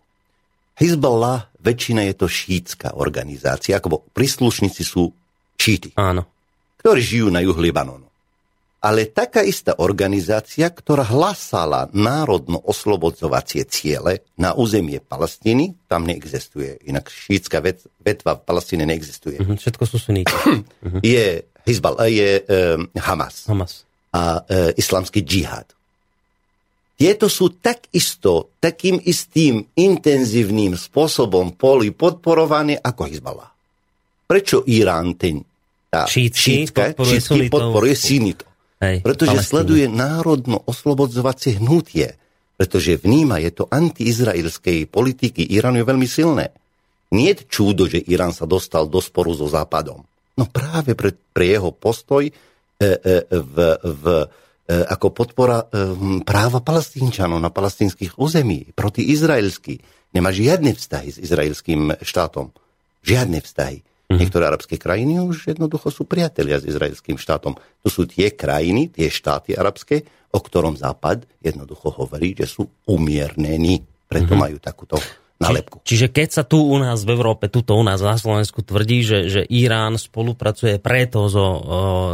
Hezbollah, väčšina je to šítska organizácia, ako príslušníci sú šíti, Áno. ktorí žijú na juh Libanonu. Ale taká istá organizácia, ktorá hlasala národno-oslobodzovacie ciele na územie Palestíny, tam neexistuje. Inak šítska vet, vetva v Palestíne neexistuje. Uh-huh, všetko sú. Uh-huh. Je, Hezbollah, je um, Hamas. Hamas. A uh, islamský džihad. Tieto sú takisto, takým istým intenzívnym spôsobom boli podporované ako Hezbollah. Prečo Irán ten tá šítky, podporuje, šítky podporuje sunitov? Pretože Palestíne. sleduje národno-oslobodzovacie hnutie. Pretože vníma, je to antiizraelskej politiky Iránu je veľmi silné. Nie je čúdo, že Irán sa dostal do sporu so Západom. No práve pre, pre jeho postoj e, e, v, v ako podpora e, práva palestínčanov na palestínskych území proti izraelský. Nemá žiadne vztahy s izraelským štátom. Žiadne vztahy. Niektoré arabské krajiny už jednoducho sú priatelia s izraelským štátom. To sú tie krajiny, tie štáty arabské, o ktorom Západ jednoducho hovorí, že sú umiernení. Preto mm-hmm. majú takúto nálepku. Či, čiže keď sa tu u nás v Európe, tuto u nás na Slovensku tvrdí, že, že Irán spolupracuje preto so,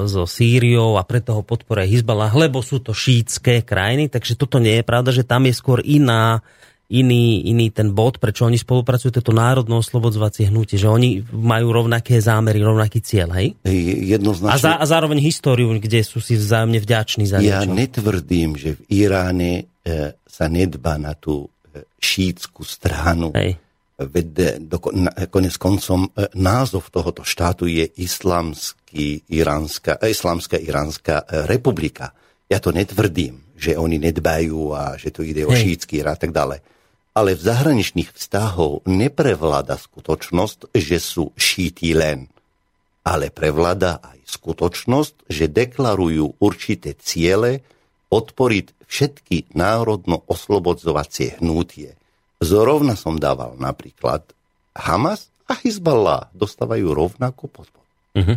so Sýriou a preto ho podporuje Hizbalah, lebo sú to šítske krajiny, takže toto nie je pravda, že tam je skôr iná iný, iný ten bod, prečo oni spolupracujú, toto národno oslobodzovacie hnutie, že oni majú rovnaké zámery, rovnaký cieľ, hej? Jednoznačne. A, za, a zároveň históriu, kde sú si vzájomne vďační za Ja niečo. netvrdím, že v Iráne e, sa nedba na tú šítskú stranu. Hej. Veď e, do, na, konec koncom e, názov tohoto štátu je Islamský, Iránska, e, Islamská Iránska republika. Ja to netvrdím, že oni nedbajú a že to ide o Hej. šítský a tak ďalej ale v zahraničných vzťahov neprevláda skutočnosť, že sú šíti len, ale prevláda aj skutočnosť, že deklarujú určité ciele podporiť všetky národno-oslobodzovacie hnutie. Zorovna som dával napríklad Hamas a Hezbollah dostávajú rovnakú podporu. Mhm.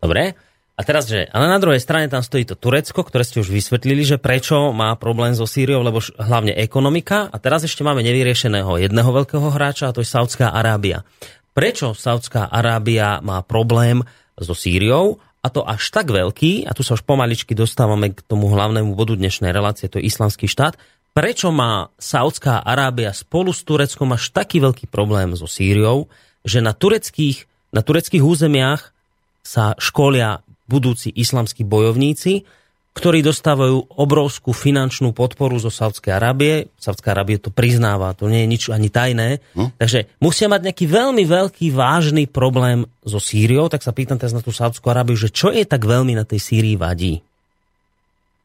Dobre. A teraz, že, ale na druhej strane tam stojí to Turecko, ktoré ste už vysvetlili, že prečo má problém so Sýriou, lebo hlavne ekonomika. A teraz ešte máme nevyriešeného jedného veľkého hráča, a to je Saudská Arábia. Prečo Saudská Arábia má problém so Sýriou? A to až tak veľký, a tu sa už pomaličky dostávame k tomu hlavnému bodu dnešnej relácie, to je islamský štát. Prečo má Saudská Arábia spolu s Tureckom až taký veľký problém so Sýriou, že na tureckých, na tureckých územiach sa školia budúci islamskí bojovníci, ktorí dostávajú obrovskú finančnú podporu zo Saudskej Arábie. Saudská Arábie to priznáva, to nie je nič ani tajné. Hm? Takže musia mať nejaký veľmi veľký, vážny problém so Sýriou. Tak sa pýtam teraz na tú Saudskú Arábiu, že čo je tak veľmi na tej Sýrii vadí?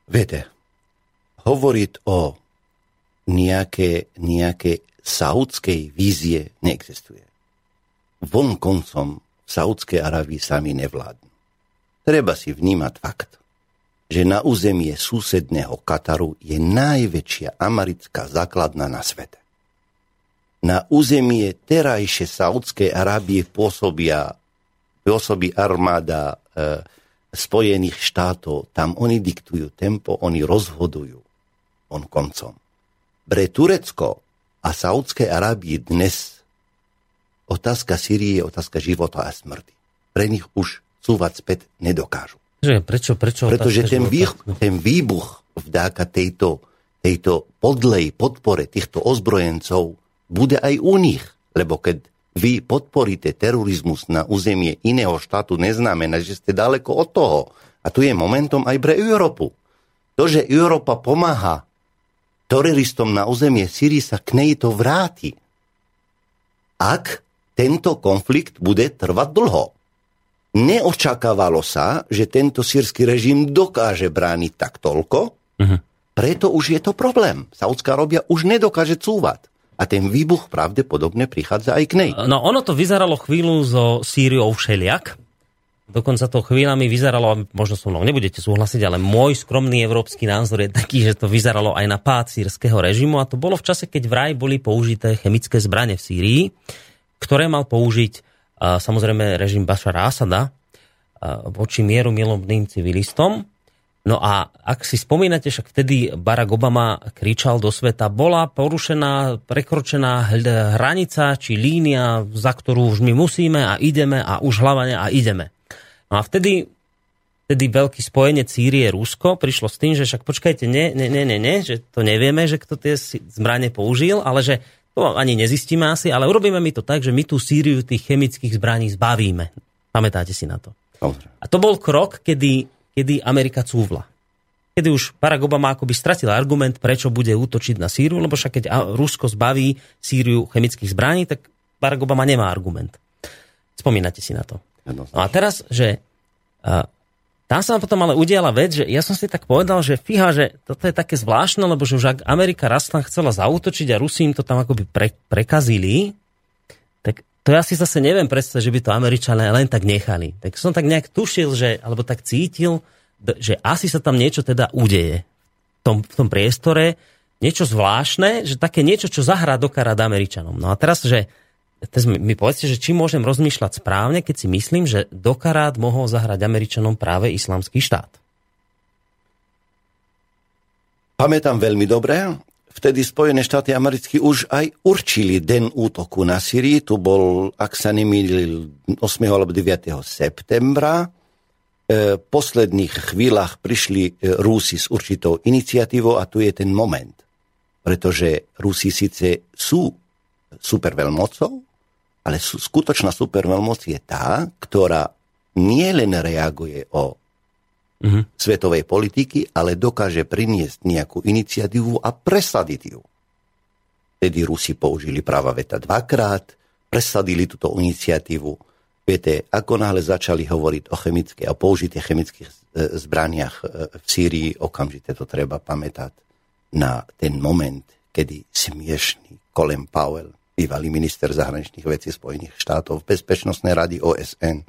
Viete, hovoriť o nejaké, nejaké saudskej vízie neexistuje. Von koncom v Saudskej Arábii sami nevládnu. Treba si vnímať fakt, že na územie susedného Kataru je najväčšia americká základna na svete. Na územie terajšie Saudskej Arábie pôsobia, pôsobí armáda e, Spojených štátov. Tam oni diktujú tempo, oni rozhodujú on koncom. Pre Turecko a Saudskej Arábii dnes otázka Syrie je otázka života a smrti. Pre nich už cúvať späť nedokážu. Že prečo, prečo Pretože ten, vých, ten výbuch vďaka tejto, tejto podlej podpore týchto ozbrojencov bude aj u nich. Lebo keď vy podporíte terorizmus na územie iného štátu, neznamená, že ste daleko od toho. A tu je momentom aj pre Európu. To, že Európa pomáha teroristom na územie Syrii, sa k nej to vráti. Ak tento konflikt bude trvať dlho. Neočakávalo sa, že tento sírsky režim dokáže brániť tak toľko, Mhm. preto už je to problém. Saudská Arábia už nedokáže cúvať. A ten výbuch pravdepodobne prichádza aj k nej. No ono to vyzeralo chvíľu so Sýriou všeliak. Dokonca to chvíľami vyzeralo, možno so mnou nebudete súhlasiť, ale môj skromný európsky názor je taký, že to vyzeralo aj na pád sírskeho režimu a to bolo v čase, keď vraj boli použité chemické zbranie v Sýrii, ktoré mal použiť samozrejme režim Bašara Asada voči mieru milovným civilistom. No a ak si spomínate, však vtedy Barack Obama kričal do sveta, bola porušená, prekročená hranica či línia, za ktorú už my musíme a ideme a už hlavane a ideme. No a vtedy, vtedy veľký spojenec Sýrie Rusko prišlo s tým, že však počkajte, nie, nie, nie, nie, že to nevieme, že kto tie zbranie použil, ale že to ani nezistíme asi, ale urobíme mi to tak, že my tú Sýriu tých chemických zbraní zbavíme. Pamätáte si na to? Samozrejme. A to bol krok, kedy, kedy Amerika cúvla. Kedy už Barack Obama akoby stratil argument, prečo bude útočiť na Sýriu, lebo však keď Rusko zbaví Sýriu chemických zbraní, tak Barack Obama nemá argument. Spomínate si na to. No a teraz, že tam sa potom ale udiala vec, že ja som si tak povedal, že fíha, že toto je také zvláštne, lebo že už ak Amerika raz tam chcela zautočiť a Rusi im to tam akoby pre, prekazili, tak to ja si zase neviem predstaviť, že by to Američania len tak nechali. Tak som tak nejak tušil, že, alebo tak cítil, že asi sa tam niečo teda udeje v tom, v tom priestore, niečo zvláštne, že také niečo, čo zahrá do Američanom. No a teraz, že teraz mi, mi povedzte, že či môžem rozmýšľať správne, keď si myslím, že dokarát mohol zahrať Američanom práve islamský štát. Pamätám veľmi dobre, vtedy Spojené štáty americké už aj určili den útoku na Syrii. Tu bol, ak sa nemýlil, 8. alebo 9. septembra. E, v posledných chvíľach prišli e, Rusi s určitou iniciatívou a tu je ten moment. Pretože Rusi síce sú superveľmocou, ale skutočná superveľmoc je tá, ktorá nielen reaguje o uh-huh. svetovej politiky, ale dokáže priniesť nejakú iniciatívu a presadiť ju. Tedy Rusi použili práva veta dvakrát, presadili túto iniciatívu. Viete, ako náhle začali hovoriť o chemické a použitie chemických e, zbraniach e, v Sýrii, okamžite to treba pamätať na ten moment, kedy smiešný Colin Powell, bývalý minister zahraničných vecí Spojených štátov v Bezpečnostnej rady OSN,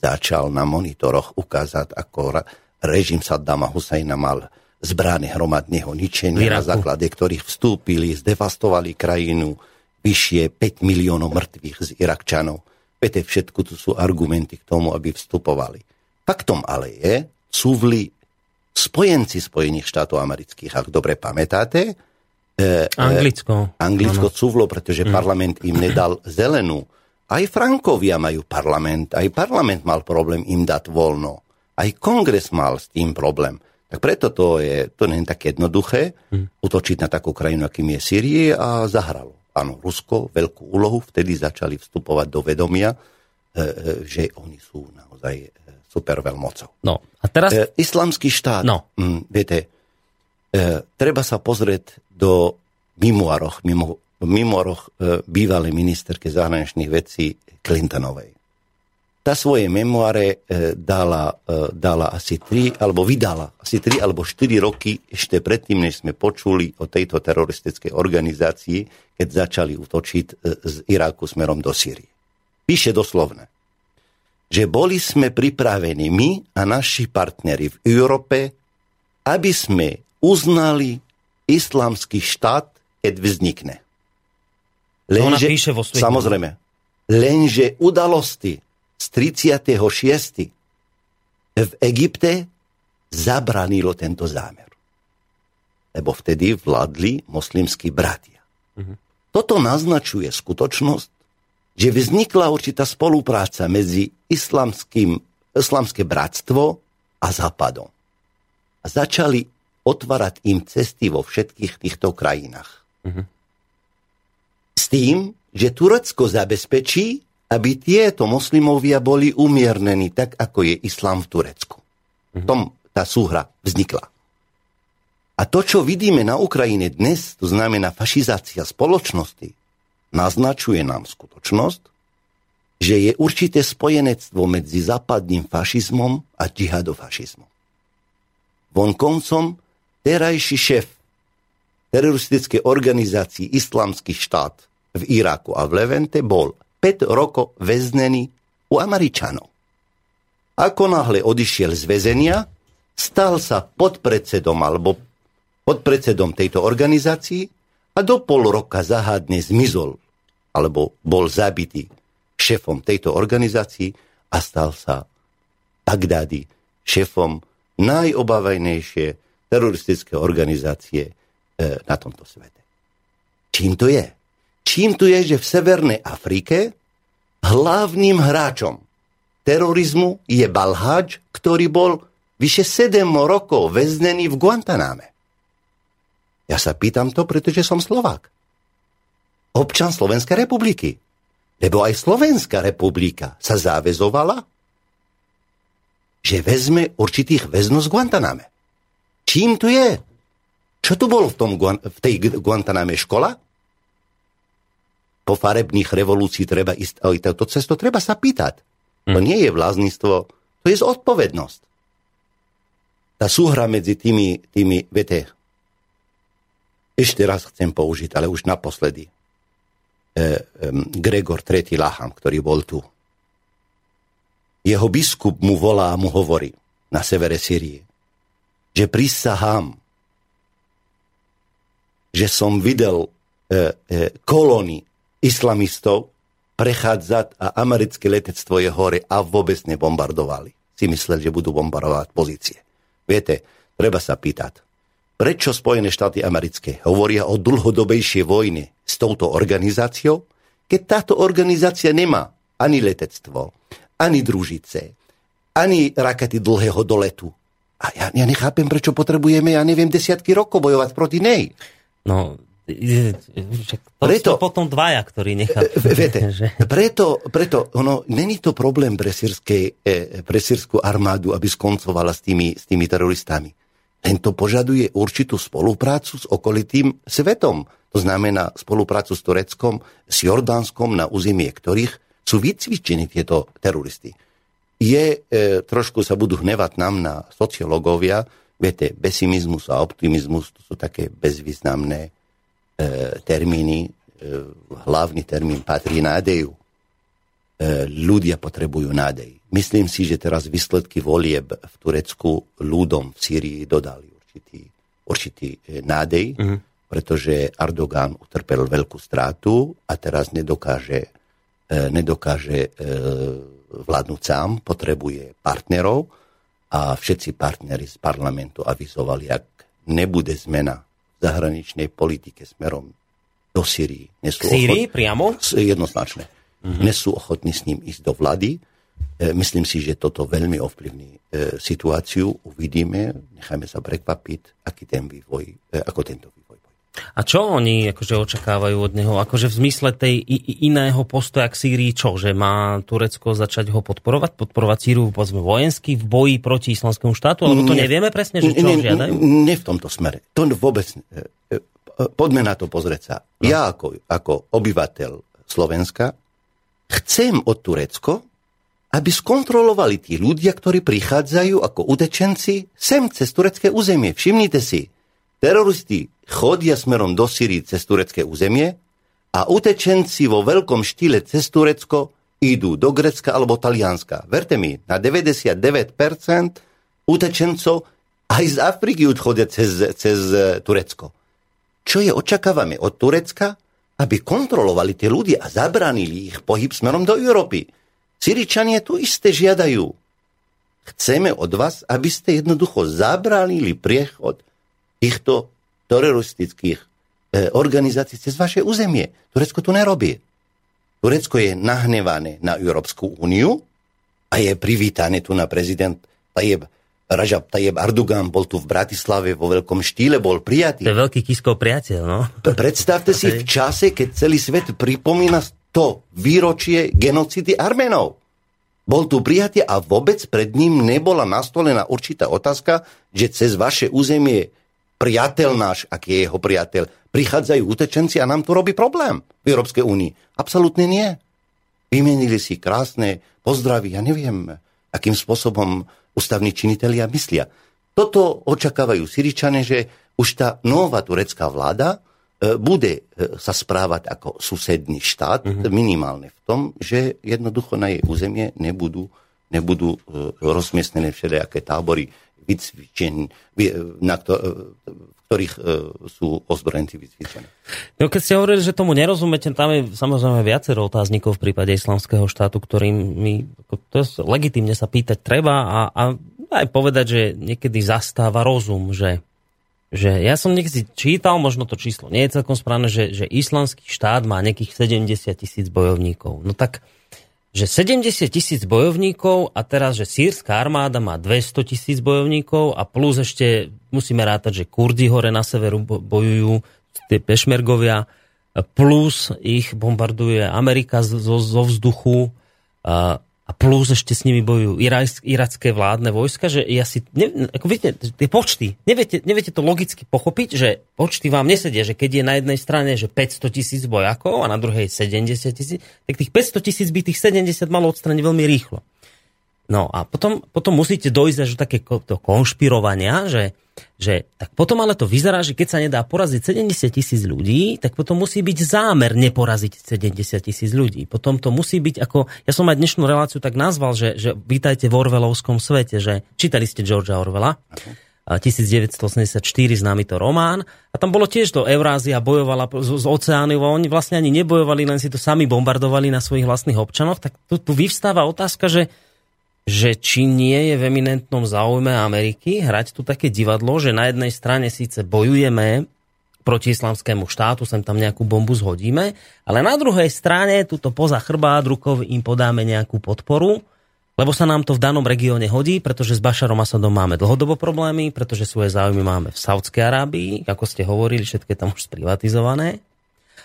začal na monitoroch ukázať, ako režim Saddama Husajna mal zbrány hromadného ničenia, na základe ktorých vstúpili, zdevastovali krajinu, vyššie 5 miliónov mŕtvych z Irakčanov. Viete, všetko tu sú argumenty k tomu, aby vstupovali. Faktom ale je, súvli spojenci Spojených štátov amerických, ak dobre pamätáte. E, Anglicko. E, Anglicko ano. cúvlo, pretože mm. parlament im nedal zelenú. Aj Frankovia majú parlament, aj parlament mal problém im dať voľno. Aj kongres mal s tým problém. Tak preto to je, to nie je tak jednoduché hmm. utočiť na takú krajinu, akým je Sýrie a zahralo. Áno, Rusko veľkú úlohu, vtedy začali vstupovať do vedomia, e, e, že oni sú naozaj super veľmocou. No, a teraz... E, islamský štát, no. m, viete, e, treba sa pozrieť do mimoároch, mimo, mimoároch e, bývalej ministerke zahraničných vecí Clintonovej tá svoje memoáre e, dala, e, dala asi 3, alebo vydala asi 3 alebo 4 roky ešte predtým, než sme počuli o tejto teroristickej organizácii, keď začali útočiť e, z Iráku smerom do Sýrie. Píše doslovne, že boli sme pripravení my a naši partneri v Európe, aby sme uznali islamský štát, keď vznikne. Lenže, píše vo samozrejme, lenže udalosti z 36. v Egypte zabranilo tento zámer. Lebo vtedy vládli moslimskí bratia. Uh-huh. Toto naznačuje skutočnosť, že vznikla určitá spolupráca medzi islamským, islamské bratstvo a Západom. A začali otvárať im cesty vo všetkých týchto krajinách. Uh-huh. S tým, že Turecko zabezpečí, aby tieto moslimovia boli umiernení tak, ako je islám v Turecku. V tom tá súhra vznikla. A to, čo vidíme na Ukrajine dnes, to znamená fašizácia spoločnosti, naznačuje nám skutočnosť, že je určité spojenectvo medzi západným fašizmom a džihadofašizmom. Vonkoncom terajší šéf teroristickej organizácii Islamský štát v Iraku a v Levente bol 5 rokov väznený u Američanov. Ako náhle odišiel z väzenia, stal sa podpredsedom alebo podpredsedom tejto organizácii a do pol roka zahádne zmizol alebo bol zabitý šéfom tejto organizácii a stal sa Bagdády šéfom najobavajnejšie teroristické organizácie e, na tomto svete. Čím to je? Čím tu je, že v Severnej Afrike hlavným hráčom terorizmu je Balhač, ktorý bol vyše 7 rokov väznený v Guantaname. Ja sa pýtam to, pretože som Slovák. Občan Slovenskej republiky. Lebo aj Slovenská republika sa záväzovala, že vezme určitých väznov z Guantaname. Čím tu je? Čo tu bolo v, tom, v tej Guantaname škola? po farebných revolúcií treba ísť aj toto cesto, treba sa pýtať. To nie je vlastníctvo, to je zodpovednosť. Tá súhra medzi tými, tými, viete, ešte raz chcem použiť, ale už naposledy. E, e, Gregor III. Laham, ktorý bol tu. Jeho biskup mu volá a mu hovorí na severe Syrie, že prisahám, že som videl e, e, kolóny islamistov prechádzať a americké letectvo je hore a vôbec nebombardovali. Si mysleli, že budú bombardovať pozície. Viete, treba sa pýtať, prečo Spojené štáty americké hovoria o dlhodobejšej vojne s touto organizáciou, keď táto organizácia nemá ani letectvo, ani družice, ani rakety dlhého doletu. A ja, ja nechápem, prečo potrebujeme, ja neviem, desiatky rokov bojovať proti nej. No, to preto, sú potom dvaja, ktorí nechápu. Viete, že... preto, preto ono, není to problém pre, sírskej, pre sírskú armádu, aby skoncovala s tými, s tými teroristami. Len to požaduje určitú spoluprácu s okolitým svetom. To znamená spoluprácu s Tureckom, s Jordánskom, na územie ktorých sú vycvičení tieto teroristi. Je, e, trošku sa budú hnevať nám na sociológovia, viete, pesimizmus a optimizmus, to sú také bezvýznamné E, termíny, e, hlavný termín patrí nádeju. E, ľudia potrebujú nádej. Myslím si, že teraz výsledky volieb v Turecku ľudom v Sýrii dodali určitý, určitý nádej, mm-hmm. pretože Erdogan utrpel veľkú strátu a teraz nedokáže, nedokáže vládnuť sám, potrebuje partnerov a všetci partnery z parlamentu avizovali, ak nebude zmena zahraničnej politike smerom do Syrii. Nesú Syrii ochot... priamo? Jednoznačne. Mm-hmm. Nesú ochotní s ním ísť do vlády. E, myslím si, že toto veľmi ovplyvní e, situáciu. Uvidíme, nechajme sa prekvapiť, aký ten vývoj, e, ako tento vývoj a čo oni akože očakávajú od neho? Akože v zmysle tej iného postoja k Sýrii, čo? Že má Turecko začať ho podporovať? Podporovať Sýriu povedzme vojensky v boji proti islamskému štátu? Alebo to ne, nevieme presne, že čo ne, žiadajú? Ne v tomto smere. To vôbec... E, e, poďme na to pozrieť sa. No. Ja ako, ako obyvateľ Slovenska chcem od Turecko, aby skontrolovali tí ľudia, ktorí prichádzajú ako utečenci sem cez turecké územie. Všimnite si, teroristi chodia smerom do Syrii cez turecké územie a utečenci vo veľkom štýle cez Turecko idú do Grecka alebo Talianska. Verte mi, na 99% utečencov aj z Afriky odchodia cez, cez e, Turecko. Čo je očakávame od Turecka? Aby kontrolovali tie ľudia a zabranili ich pohyb smerom do Európy. Syričania tu isté žiadajú. Chceme od vás, aby ste jednoducho zabránili priechod týchto teroristických e, organizácií cez vaše územie. Turecko to nerobí. Turecko je nahnevané na Európsku úniu a je privítané tu na prezident Tajeb Rajab Tajeb Erdogan bol tu v Bratislave vo veľkom štýle, bol prijatý. To je veľký Kiskov priateľ, no. Predstavte si v čase, keď celý svet pripomína to výročie genocidy Armenov. Bol tu prijatý a vôbec pred ním nebola nastolená určitá otázka, že cez vaše územie priateľ náš, aký je jeho priateľ, prichádzajú utečenci a nám to robí problém v Európskej únii. Absolútne nie. Vymenili si krásne pozdravy, ja neviem, akým spôsobom ústavní činitelia myslia. Toto očakávajú Syričane, že už tá nová turecká vláda e, bude e, sa správať ako susedný štát, mm-hmm. minimálne v tom, že jednoducho na jej územie nebudú, nebudú e, rozmiestnené všelijaké tábory vycvičení, na ktorých e, sú ozbrojenci vycvičení. No, keď ste hovorili, že tomu nerozumiete, tam je samozrejme viacero otáznikov v prípade islamského štátu, ktorým my, to je, legitimne sa pýtať treba a, a aj povedať, že niekedy zastáva rozum, že že ja som niekedy čítal, možno to číslo nie je celkom správne, že, že islamský štát má nejakých 70 tisíc bojovníkov. No tak že 70 tisíc bojovníkov a teraz, že sírska armáda má 200 tisíc bojovníkov a plus ešte musíme rátať, že Kurdi hore na severu bojujú, tie pešmergovia, plus ich bombarduje Amerika zo, zo vzduchu. A, a plus ešte s nimi bojujú iracké vládne vojska, že ja si, ne, ako viete, tie počty, neviete, neviete to logicky pochopiť, že počty vám nesedia, že keď je na jednej strane, že 500 tisíc vojakov a na druhej 70 tisíc, tak tých 500 tisíc by tých 70 malo odstraniť veľmi rýchlo. No a potom, potom musíte dojsť až do také konšpirovania, že že tak potom ale to vyzerá, že keď sa nedá poraziť 70 tisíc ľudí, tak potom musí byť zámer neporaziť 70 tisíc ľudí. Potom to musí byť ako, ja som aj dnešnú reláciu tak nazval, že, že vítajte v Orvelovskom svete, že čítali ste Georgia Orwella 1984, známy to román. A tam bolo tiež to, Eurázia bojovala z, z oceánu, a oni vlastne ani nebojovali, len si to sami bombardovali na svojich vlastných občanoch. Tak tu, tu vyvstáva otázka, že, že či nie je v eminentnom záujme Ameriky hrať tu také divadlo, že na jednej strane síce bojujeme proti islamskému štátu, sem tam nejakú bombu zhodíme, ale na druhej strane, tuto poza chrbát rukov im podáme nejakú podporu, lebo sa nám to v danom regióne hodí, pretože s Bašarom Asadom máme dlhodobo problémy, pretože svoje záujmy máme v Saudskej Arábii, ako ste hovorili, všetko je tam už sprivatizované.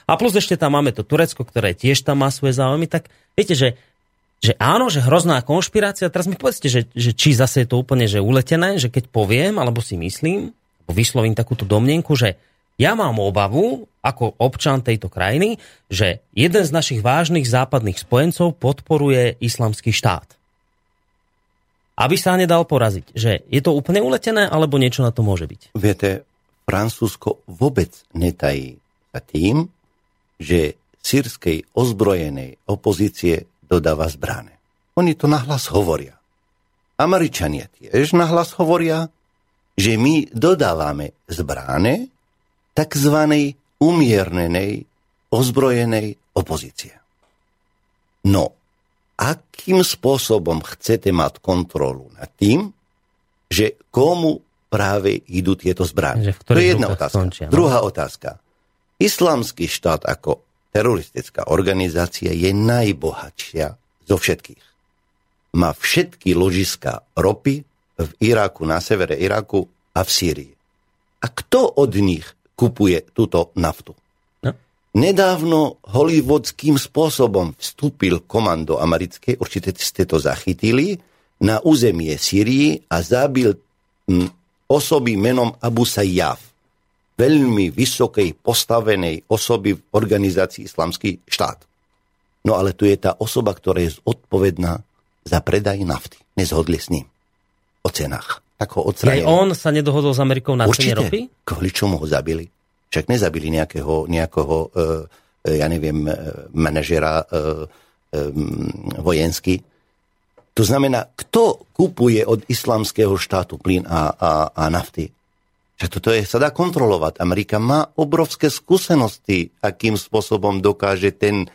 A plus ešte tam máme to Turecko, ktoré tiež tam má svoje záujmy, tak viete, že, že áno, že hrozná konšpirácia, teraz mi povedzte, že, že či zase je to úplne že uletené, že keď poviem, alebo si myslím, vyslovím takúto domnenku, že ja mám obavu, ako občan tejto krajiny, že jeden z našich vážnych západných spojencov podporuje islamský štát aby sa nedal poraziť. Že je to úplne uletené, alebo niečo na to môže byť? Viete, Francúzsko vôbec netají sa tým, že sírskej ozbrojenej opozície dodáva zbrane. Oni to nahlas hovoria. Američania tiež nahlas hovoria, že my dodávame zbrane tzv. umiernenej ozbrojenej opozície. No, akým spôsobom chcete mať kontrolu nad tým, že komu práve idú tieto zbranie. To je jedna otázka. Skončia, no? Druhá otázka. Islamský štát ako teroristická organizácia je najbohatšia zo všetkých. Má všetky ložiska ropy v Iraku, na severe Iraku a v Sýrii. A kto od nich kupuje túto naftu? Nedávno hollywoodským spôsobom vstúpil komando americké, určite ste to zachytili, na územie Syrii a zabil osoby menom Abu Sayyaf, veľmi vysokej postavenej osoby v organizácii Islamský štát. No ale tu je tá osoba, ktorá je odpovedná za predaj nafty. Nezhodli s ním o cenách. Tak ho Aj on sa nedohodol s Amerikou na cene ropy? Kvôli čomu ho zabili? Však nezabili nejakého, nejakého e, e, ja neviem, e, manažera vojenský. To znamená, kto kupuje od islamského štátu plyn a, a, a nafty? Že toto je, sa dá kontrolovať. Amerika má obrovské skúsenosti, akým spôsobom dokáže ten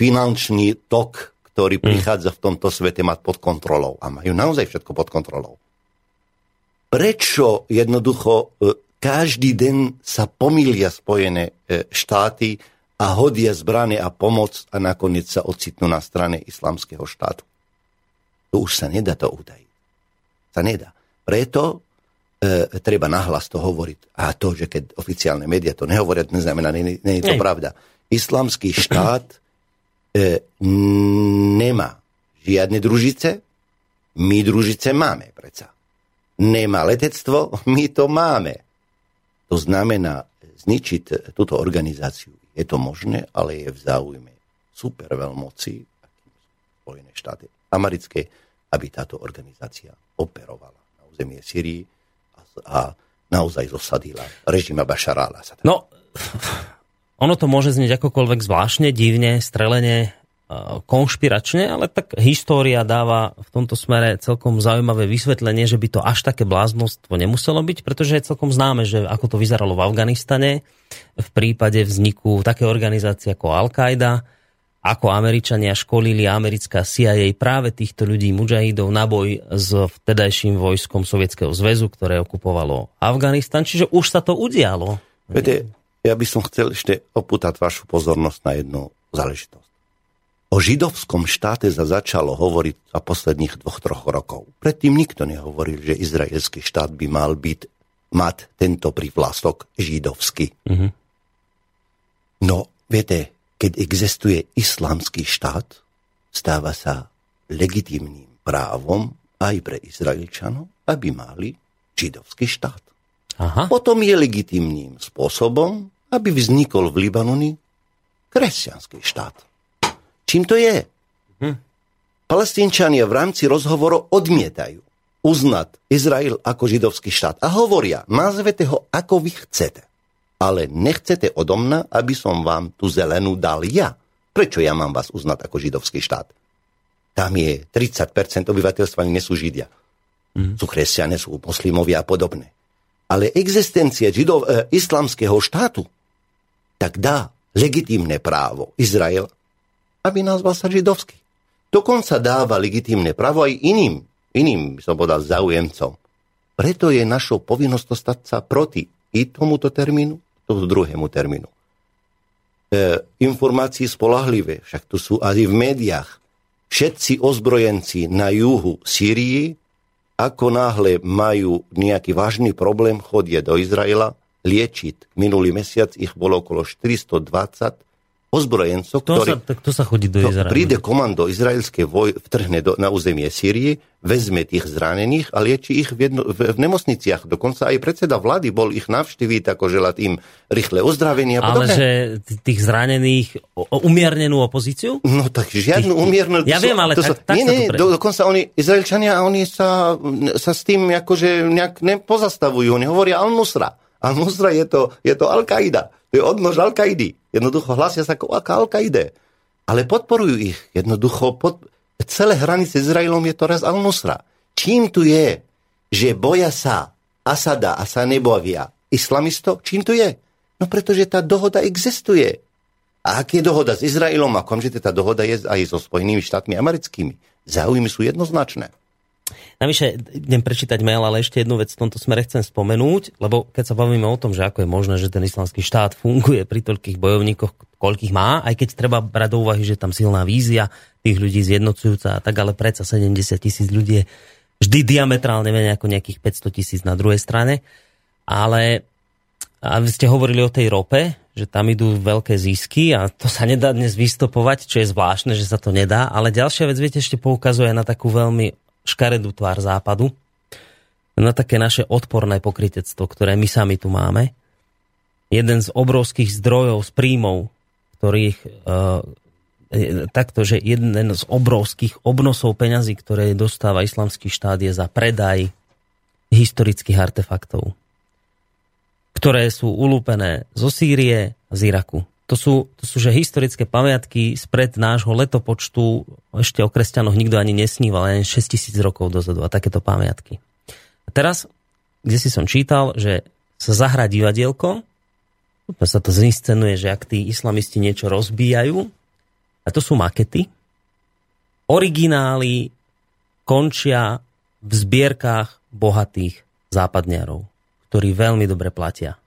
finančný tok, ktorý mm. prichádza v tomto svete, mať pod kontrolou. A majú naozaj všetko pod kontrolou. Prečo jednoducho každý deň sa pomília Spojené e, štáty a hodia zbrane a pomoc a nakoniec sa ocitnú na strane islamského štátu. To už sa nedá to údajiť. Sa nedá. Preto e, treba nahlas to hovoriť. A to, že keď oficiálne médiá to nehovoria, neznamená, nie, nie je to pravda. Islamský štát e, nemá žiadne družice, my družice máme predsa. Nemá letectvo, my to máme. To znamená zničiť túto organizáciu. Je to možné, ale je v záujme super veľmoci, Spojené štáty americké, aby táto organizácia operovala na územie Syrii a, naozaj zosadila režima Bašara al-Assada. No, ono to môže znieť akokoľvek zvláštne, divne, strelenie, konšpiračne, ale tak história dáva v tomto smere celkom zaujímavé vysvetlenie, že by to až také bláznostvo nemuselo byť, pretože je celkom známe, že ako to vyzeralo v Afganistane v prípade vzniku také organizácie ako Al-Qaida, ako Američania školili americká CIA práve týchto ľudí, mujahidov, na boj s vtedajším vojskom Sovietskeho zväzu, ktoré okupovalo Afganistan. Čiže už sa to udialo. Viete, ja by som chcel ešte opútať vašu pozornosť na jednu záležitosť. O židovskom štáte sa začalo hovoriť za posledných dvoch, troch rokov. Predtým nikto nehovoril, že izraelský štát by mal byť, mať tento privlastok židovský. Mm-hmm. No, viete, keď existuje islamský štát, stáva sa legitimným právom aj pre Izraelčanov, aby mali židovský štát. Aha. Potom je legitimným spôsobom, aby vznikol v Libanoni kresťanský štát. Čím to je? Hm. Palestínčania v rámci rozhovoru odmietajú uznať Izrael ako židovský štát a hovoria, nazvete ho ako vy chcete. Ale nechcete odo mňa, aby som vám tú zelenú dal ja. Prečo ja mám vás uznať ako židovský štát? Tam je 30% obyvateľstva, nie sú židia. Mm. Sú kresťania, sú moslimovia a podobne. Ale existencia židov, e, islamského štátu tak dá legitímne právo Izrael, aby nazval sa židovský. Dokonca dáva legitímne právo aj iným, iným, som povedal, zaujemcom. Preto je našou povinnosť stať sa proti i tomuto termínu, tomu druhému termínu. E, informácie spolahlivé, však tu sú aj v médiách. Všetci ozbrojenci na juhu Sýrii ako náhle majú nejaký vážny problém, chodia do Izraela liečiť. Minulý mesiac ich bolo okolo 420 ozbrojencov, kto ktorí... Sa, tak to sa chodí do Izraela. Príde komando izraelské voj, vtrhne do, na územie Sýrie, vezme tých zranených a lieči ich v, jedno, v, v nemocniciach. Dokonca aj predseda vlády bol ich navštíviť, ako želať im rýchle ozdravenie. Ale že tých zranených umiernenú opozíciu? No tak žiadnu tých, umiernenú... Ja viem, ale tak, tak nie, nie, do, dokonca oni, Izraelčania, oni sa, sa s tým akože nejak nepozastavujú. Oni hovoria Al-Nusra. Al-Nusra je to, je to Al-Qaida. To je odnož Al-Kaidy. Jednoducho hlasia sa ako Al-Kaide. Ale podporujú ich. Jednoducho pod... celé hranice s Izraelom je to raz Al-Nusra. Čím tu je, že boja sa Asada a sa nebavia islamistov? Čím tu je? No pretože tá dohoda existuje. A ak je dohoda s Izraelom, a okamžite tá dohoda je aj so Spojenými štátmi americkými. Záujmy sú jednoznačné. Navyše, idem prečítať mail, ale ešte jednu vec v tomto smere chcem spomenúť, lebo keď sa bavíme o tom, že ako je možné, že ten islamský štát funguje pri toľkých bojovníkoch, koľkých má, aj keď treba brať do úvahy, že tam silná vízia tých ľudí zjednocujúca a tak, ale predsa 70 tisíc ľudí je vždy diametrálne menej ako nejakých 500 tisíc na druhej strane. Ale a vy ste hovorili o tej rope, že tam idú veľké zisky a to sa nedá dnes vystopovať, čo je zvláštne, že sa to nedá. Ale ďalšia vec, viete, ešte poukazuje na takú veľmi škaredú tvár západu, na také naše odporné pokritectvo, ktoré my sami tu máme. Jeden z obrovských zdrojov, z príjmov, ktorých uh, takto, že jeden z obrovských obnosov peňazí, ktoré dostáva islamský štát, je za predaj historických artefaktov, ktoré sú ulúpené zo Sýrie a z Iraku. To sú, to sú že historické pamiatky spred nášho letopočtu, ešte o kresťanoch nikto ani nesníval, len 6 tisíc rokov dozadu a takéto pamiatky. A teraz, kde si som čítal, že sa zahrá divadielko, sa to zinscenuje, že ak tí islamisti niečo rozbíjajú, a to sú makety, originály končia v zbierkách bohatých západniarov, ktorí veľmi dobre platia.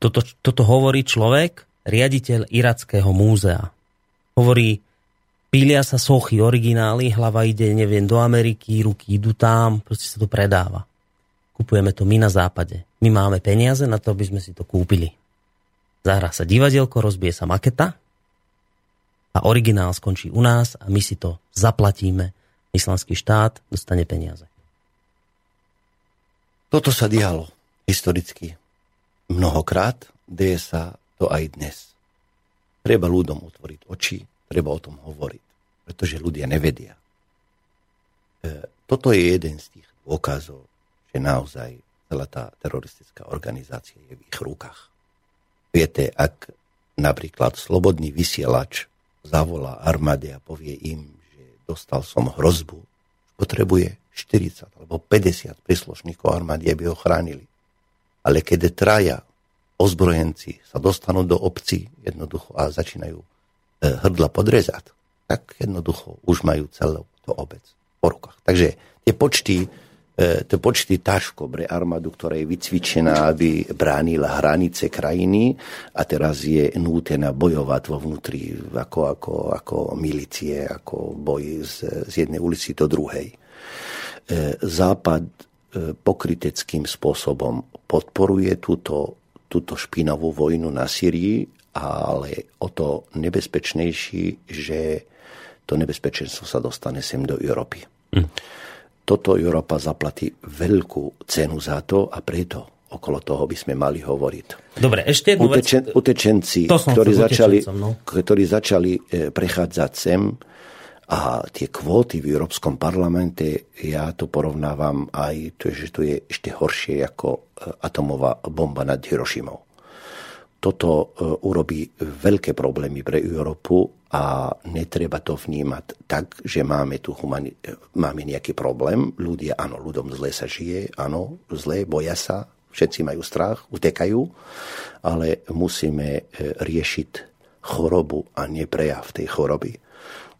Toto, toto hovorí človek, riaditeľ Irackého múzea. Hovorí, pília sa sochy, originály, hlava ide, neviem, do Ameriky, ruky idú tam, proste sa to predáva. Kupujeme to my na západe. My máme peniaze na to, aby sme si to kúpili. Zahrá sa divadielko, rozbije sa maketa a originál skončí u nás a my si to zaplatíme. Islamský štát dostane peniaze. Toto sa dialo historicky mnohokrát, deje sa to aj dnes. Treba ľuďom otvoriť oči, treba o tom hovoriť, pretože ľudia nevedia. E, toto je jeden z tých dôkazov, že naozaj celá tá teroristická organizácia je v ich rukách. Viete, ak napríklad slobodný vysielač zavolá armáde a povie im, že dostal som hrozbu, potrebuje 40 alebo 50 príslušníkov armády, aby ho chránili. Ale keď traja ozbrojenci sa dostanú do obcí jednoducho a začínajú e, hrdla podrezať, tak jednoducho už majú celú to obec po rukách. Takže tie počty, e, tie počty taško pre armádu, ktorá je vycvičená, aby bránila hranice krajiny a teraz je nútená bojovať vo vnútri ako, ako, ako milície, ako boj z, z jednej ulici do druhej. E, Západ pokryteckým spôsobom podporuje túto túto špinavú vojnu na Syrii, ale o to nebezpečnejší, že to nebezpečenstvo sa dostane sem do Európy. Mm. Toto Európa zaplatí veľkú cenu za to a preto okolo toho by sme mali hovoriť. Dobre, ešte jednu Utečen, vec. Utečenci, ktorí začali, no. ktorí začali e, prechádzať sem a tie kvóty v Európskom parlamente, ja to porovnávam aj, to, že to je ešte horšie ako atomová bomba nad Hirošimou. Toto e, urobí veľké problémy pre Európu a netreba to vnímať tak, že máme tu humani- e, máme nejaký problém. Ľudia, áno, ľuďom zle sa žije, áno, zle, boja sa, všetci majú strach, utekajú, ale musíme riešiť chorobu a neprejav tej choroby.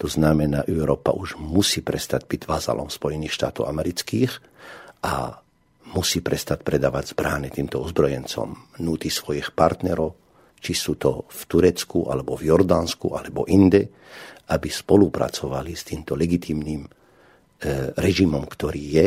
To znamená, Európa už musí prestať byť vazalom Spojených štátov amerických a musí prestať predávať zbrány týmto ozbrojencom. Núti svojich partnerov, či sú to v Turecku, alebo v Jordánsku, alebo inde, aby spolupracovali s týmto legitimným e, režimom, ktorý je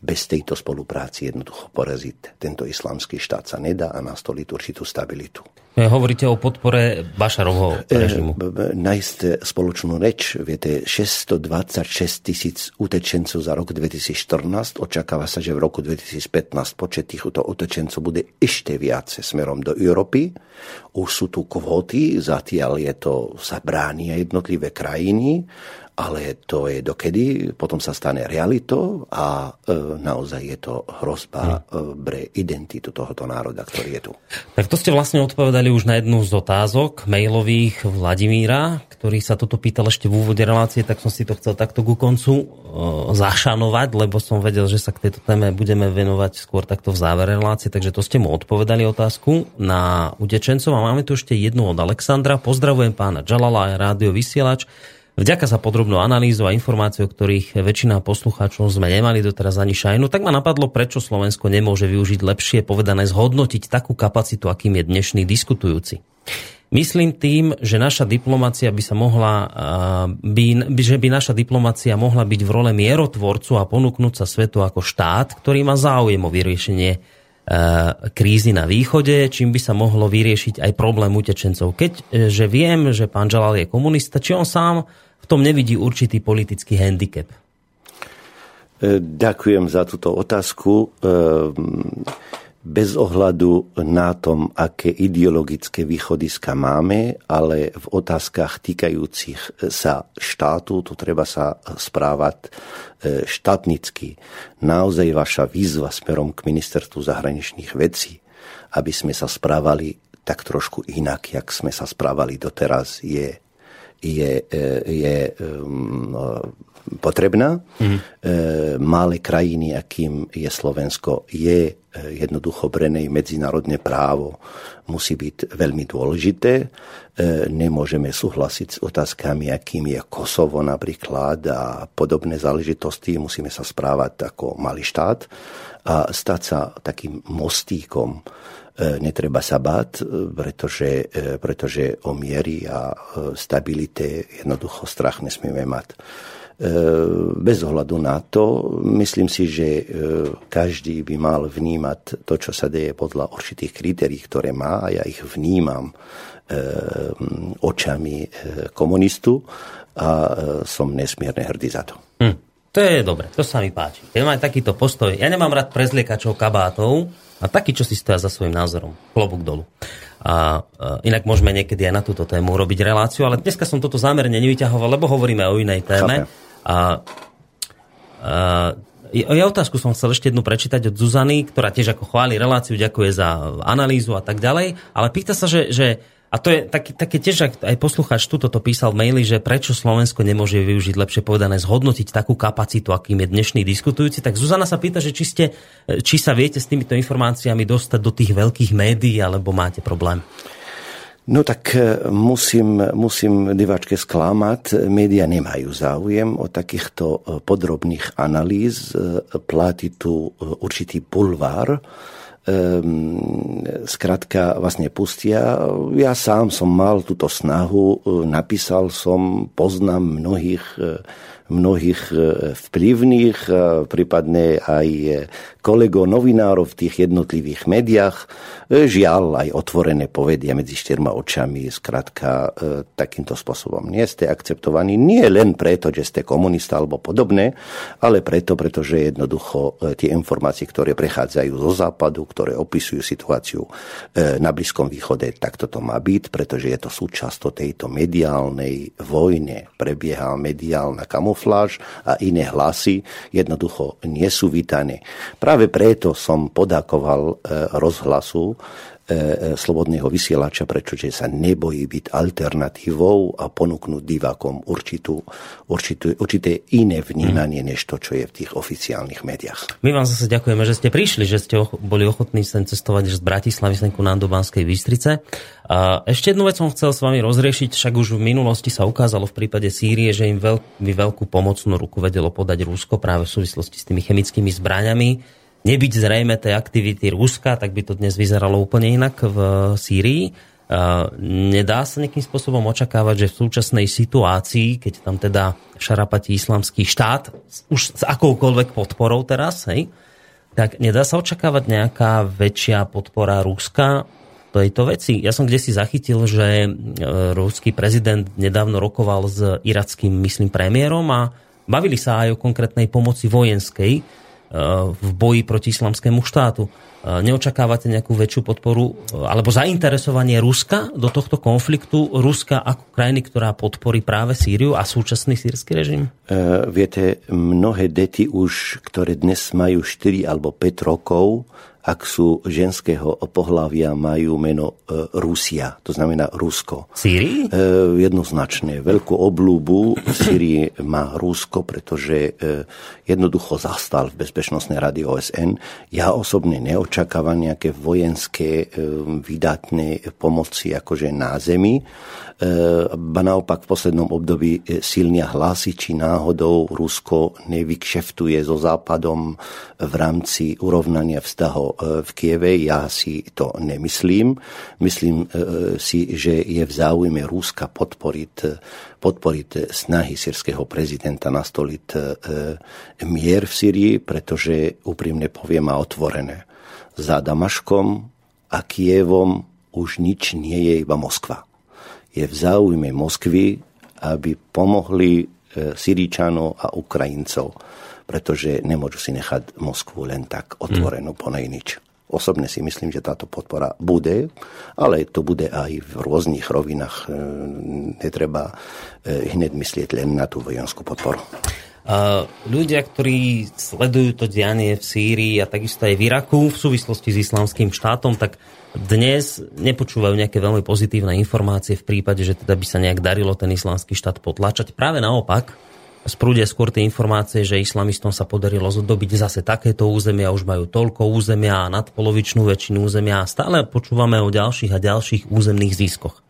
bez tejto spolupráci jednoducho poraziť tento islamský štát sa nedá a nastoliť určitú stabilitu. Hovoríte o podpore Bašarovho e, režimu. Nájsť spoločnú reč. Viete, 626 tisíc utečencov za rok 2014. Očakáva sa, že v roku 2015 počet týchto utečencov bude ešte viac smerom do Európy. Už sú tu kvóty, zatiaľ je to, sa bránia jednotlivé krajiny ale to je dokedy, potom sa stane realitou a e, naozaj je to hrozba e, pre identitu tohoto národa, ktorý je tu. Tak to ste vlastne odpovedali už na jednu z otázok mailových Vladimíra, ktorý sa toto pýtal ešte v úvode relácie, tak som si to chcel takto ku koncu e, zašanovať, lebo som vedel, že sa k tejto téme budeme venovať skôr takto v závere relácie, takže to ste mu odpovedali otázku na utečencov a máme tu ešte jednu od Alexandra. Pozdravujem pána Džalala rádio vysielač. Vďaka za podrobnú analýzu a informáciu, o ktorých väčšina poslucháčov sme nemali doteraz ani šajnu, tak ma napadlo, prečo Slovensko nemôže využiť lepšie povedané zhodnotiť takú kapacitu, akým je dnešný diskutujúci. Myslím tým, že naša diplomácia by sa mohla, by, že by naša diplomácia mohla byť v role mierotvorcu a ponúknúť sa svetu ako štát, ktorý má záujem o vyriešenie krízy na východe, čím by sa mohlo vyriešiť aj problém utečencov. Keď e, viem, že pán Žalal je komunista, či on sám v tom nevidí určitý politický handicap? E, ďakujem za túto otázku. E, bez ohľadu na tom, aké ideologické východiska máme, ale v otázkach týkajúcich sa štátu, tu treba sa správať štátnicky. Naozaj vaša výzva smerom k ministerstvu zahraničných vecí, aby sme sa správali tak trošku inak, jak sme sa správali doteraz, je je, e, je um, potrebná. Mm. Malé krajiny, akým je Slovensko, je e, jednoducho brenej medzinárodné právo musí byť veľmi dôležité. Nemôžeme súhlasiť s otázkami, akým je Kosovo napríklad a podobné záležitosti. Musíme sa správať ako malý štát a stať sa takým mostíkom netreba sa báť, e, pretože, e, pretože o miery a stabilite jednoducho strach nesmieme mať. Bez ohľadu na to, myslím si, že každý by mal vnímať to, čo sa deje podľa určitých kritérií, ktoré má a ja ich vnímam očami komunistu a som nesmierne hrdý za to. Hm. To je dobre, to sa mi páči. Keď mám takýto postoj, ja nemám rád prezliekačov kabátov, a takí, čo si stoja za svojím názorom. Klobúk dolu. A, a inak môžeme niekedy aj na túto tému robiť reláciu, ale dneska som toto zámerne nevyťahoval, lebo hovoríme o inej téme. A, a ja otázku som chcel ešte jednu prečítať od Zuzany, ktorá tiež ako chváli reláciu, ďakuje za analýzu a tak ďalej, ale pýta sa, že, že a to je taký, také tiež, aj poslucháč tu toto písal v maili, že prečo Slovensko nemôže využiť, lepšie povedané, zhodnotiť takú kapacitu, akým je dnešný diskutujúci. Tak Zuzana sa pýta, že či, ste, či sa viete s týmito informáciami dostať do tých veľkých médií, alebo máte problém. No tak e, musím, musím diváčke sklamať, média nemajú záujem o takýchto e, podrobných analýz, e, platí tu určitý pulvár, skratka ehm, vlastne pustia. Ja sám som mal túto snahu, e, napísal som, poznám mnohých e, mnohých e, vplyvných, prípadne aj kolegov novinárov v tých jednotlivých médiách. E, žiaľ, aj otvorené povedia medzi štyrma očami, zkrátka e, takýmto spôsobom nie ste akceptovaní. Nie len preto, že ste komunista alebo podobné, ale preto, pretože jednoducho tie informácie, ktoré prechádzajú zo západu, ktoré opisujú situáciu na Blízkom východe, tak toto má byť, pretože je to súčasť tejto mediálnej vojne. Prebieha mediálna kamufláž a iné hlasy jednoducho nie sú vítané. Práve preto som podakoval e, rozhlasu e, slobodného vysielača, pretože sa nebojí byť alternatívou a ponúknuť divákom určitú, určitú, určité iné vnímanie, než to, čo je v tých oficiálnych médiách. My vám zase ďakujeme, že ste prišli, že ste boli ochotní sem cestovať z Bratislavy sem ku nám do Banskej Bystrice. A ešte jednu vec som chcel s vami rozriešiť, však už v minulosti sa ukázalo v prípade Sýrie, že im veľmi veľkú pomocnú ruku vedelo podať Rusko práve v súvislosti s tými chemickými zbraňami nebyť zrejme tej aktivity Ruska, tak by to dnes vyzeralo úplne inak v Sýrii. Nedá sa nejakým spôsobom očakávať, že v súčasnej situácii, keď tam teda šarapatí islamský štát, už s akoukoľvek podporou teraz, hej, tak nedá sa očakávať nejaká väčšia podpora Ruska tejto veci. Ja som kde si zachytil, že e, ruský prezident nedávno rokoval s irackým, myslím, premiérom a bavili sa aj o konkrétnej pomoci vojenskej v boji proti islamskému štátu. Neočakávate nejakú väčšiu podporu alebo zainteresovanie Ruska do tohto konfliktu? Ruska ako krajiny, ktorá podporí práve Sýriu a súčasný sírsky režim? Uh, viete, mnohé deti už, ktoré dnes majú 4 alebo 5 rokov, ak sú ženského pohľavia, majú meno e, Rusia, to znamená Rusko. Sýrii? E, jednoznačne. Veľkú oblúbu v Sýrii má Rusko, pretože e, jednoducho zastal v Bezpečnostnej rady OSN. Ja osobne neočakávam nejaké vojenské vydatné pomoci akože na zemi. Ba naopak v poslednom období silnia hlasy, či náhodou Rusko nevykšeftuje so Západom v rámci urovnania vzťahov v Kieve. Ja si to nemyslím. Myslím e, si, že je v záujme Rúska podporiť, podporiť snahy sírskeho prezidenta nastoliť e, mier v Syrii, pretože úprimne poviem a otvorené. Za Damaškom a Kievom už nič nie je iba Moskva. Je v záujme Moskvy, aby pomohli Syričanov a Ukrajincov pretože nemôžu si nechať Moskvu len tak otvorenú mm. po nič. Osobne si myslím, že táto podpora bude, ale to bude aj v rôznych rovinách. E, netreba e, hneď myslieť len na tú vojenskú podporu. Uh, ľudia, ktorí sledujú to dianie v Sýrii a takisto aj v Iraku v súvislosti s islamským štátom, tak dnes nepočúvajú nejaké veľmi pozitívne informácie v prípade, že teda by sa nejak darilo ten islamský štát potlačať. Práve naopak, sprúdia skôr tie informácie, že islamistom sa podarilo zdobiť zase takéto územia, už majú toľko územia a nadpolovičnú väčšinu územia a stále počúvame o ďalších a ďalších územných ziskoch.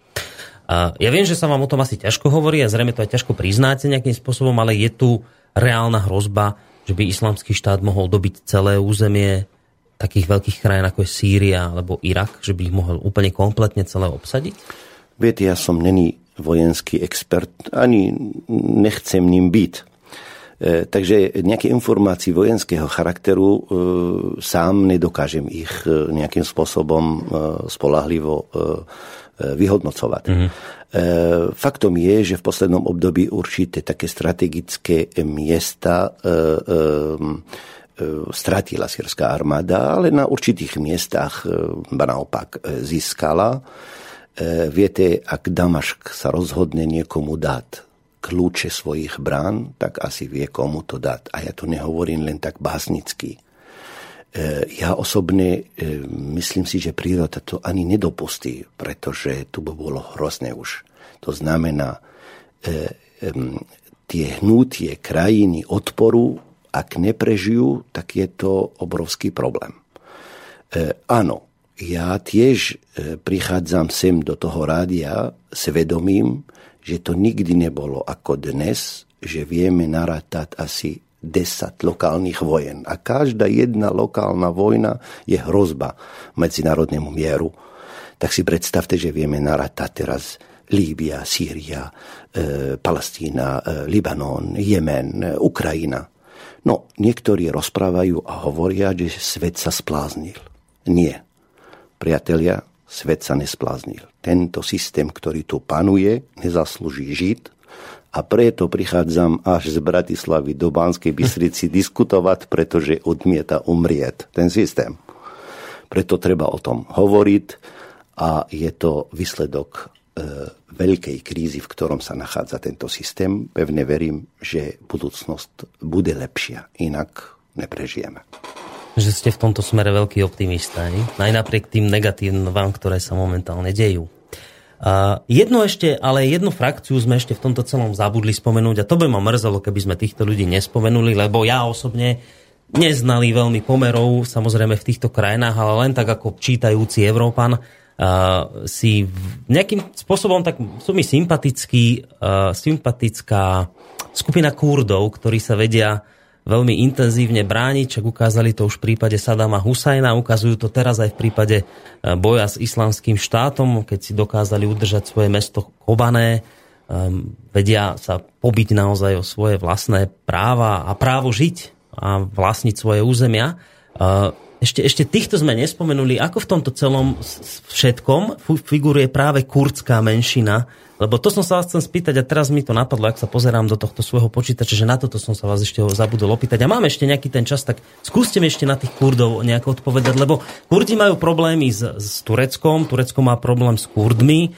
Ja viem, že sa vám o tom asi ťažko hovorí a zrejme to aj ťažko priznáte nejakým spôsobom, ale je tu reálna hrozba, že by islamský štát mohol dobiť celé územie takých veľkých krajín ako je Sýria alebo Irak, že by ich mohol úplne kompletne celé obsadiť? Viete, ja som není vojenský expert, ani nechcem ním byť. E, takže nejaké informácie vojenského charakteru e, sám nedokážem ich e, nejakým spôsobom spolahlivo vyhodnocovať. Mm-hmm. Faktom je, že v poslednom období určité také strategické miesta stratila sírska armáda, ale na určitých miestach naopak získala. E, viete, ak Damašk sa rozhodne niekomu dať kľúče svojich brán, tak asi vie, komu to dať. A ja to nehovorím len tak básnicky. E, ja osobne e, myslím si, že príroda to ani nedopustí, pretože tu by bolo hrozné už. To znamená, tie hnutie krajiny odporu, ak neprežijú, tak je to obrovský problém. Áno, ja tiež e, prichádzam sem do toho rádia svedomím, že to nikdy nebolo ako dnes, že vieme narátať asi 10 lokálnych vojen. A každá jedna lokálna vojna je hrozba medzinárodnému mieru. Tak si predstavte, že vieme narátať teraz Líbia, Sýria, e, Palestína, e, Libanon, Jemen, e, Ukrajina. No, niektorí rozprávajú a hovoria, že svet sa spláznil. Nie. Priatelia, svet sa nespláznil. Tento systém, ktorý tu panuje, nezaslúži žiť a preto prichádzam až z Bratislavy do Banskej Bystrici diskutovať, pretože odmieta umrieť ten systém. Preto treba o tom hovoriť a je to výsledok e, veľkej krízy, v ktorom sa nachádza tento systém. Pevne verím, že budúcnosť bude lepšia, inak neprežijeme. Že ste v tomto smere veľký optimista, ne? aj tým negatívnym vám, ktoré sa momentálne dejú. Uh, jednu ešte, ale jednu frakciu sme ešte v tomto celom zabudli spomenúť a to by ma mrzelo, keby sme týchto ľudí nespomenuli, lebo ja osobne neznali veľmi pomerov, samozrejme v týchto krajinách, ale len tak ako čítajúci Európan, uh, si nejakým spôsobom tak sú mi sympatický, uh, sympatická skupina Kurdov, ktorí sa vedia veľmi intenzívne brániť, čak ukázali to už v prípade Sadama Husajna, ukazujú to teraz aj v prípade e, boja s islamským štátom, keď si dokázali udržať svoje mesto Kobané, um, vedia sa pobiť naozaj o svoje vlastné práva a právo žiť a vlastniť svoje územia. Uh, ešte, ešte týchto sme nespomenuli, ako v tomto celom všetkom figuruje práve kurdská menšina, lebo to som sa vás chcem spýtať a teraz mi to napadlo, ak sa pozerám do tohto svojho počítača, že na toto som sa vás ešte zabudol opýtať. A mám ešte nejaký ten čas, tak skúste mi ešte na tých Kurdov nejako odpovedať, lebo Kurdi majú problémy s, s Tureckom, Turecko má problém s Kurdmi. E,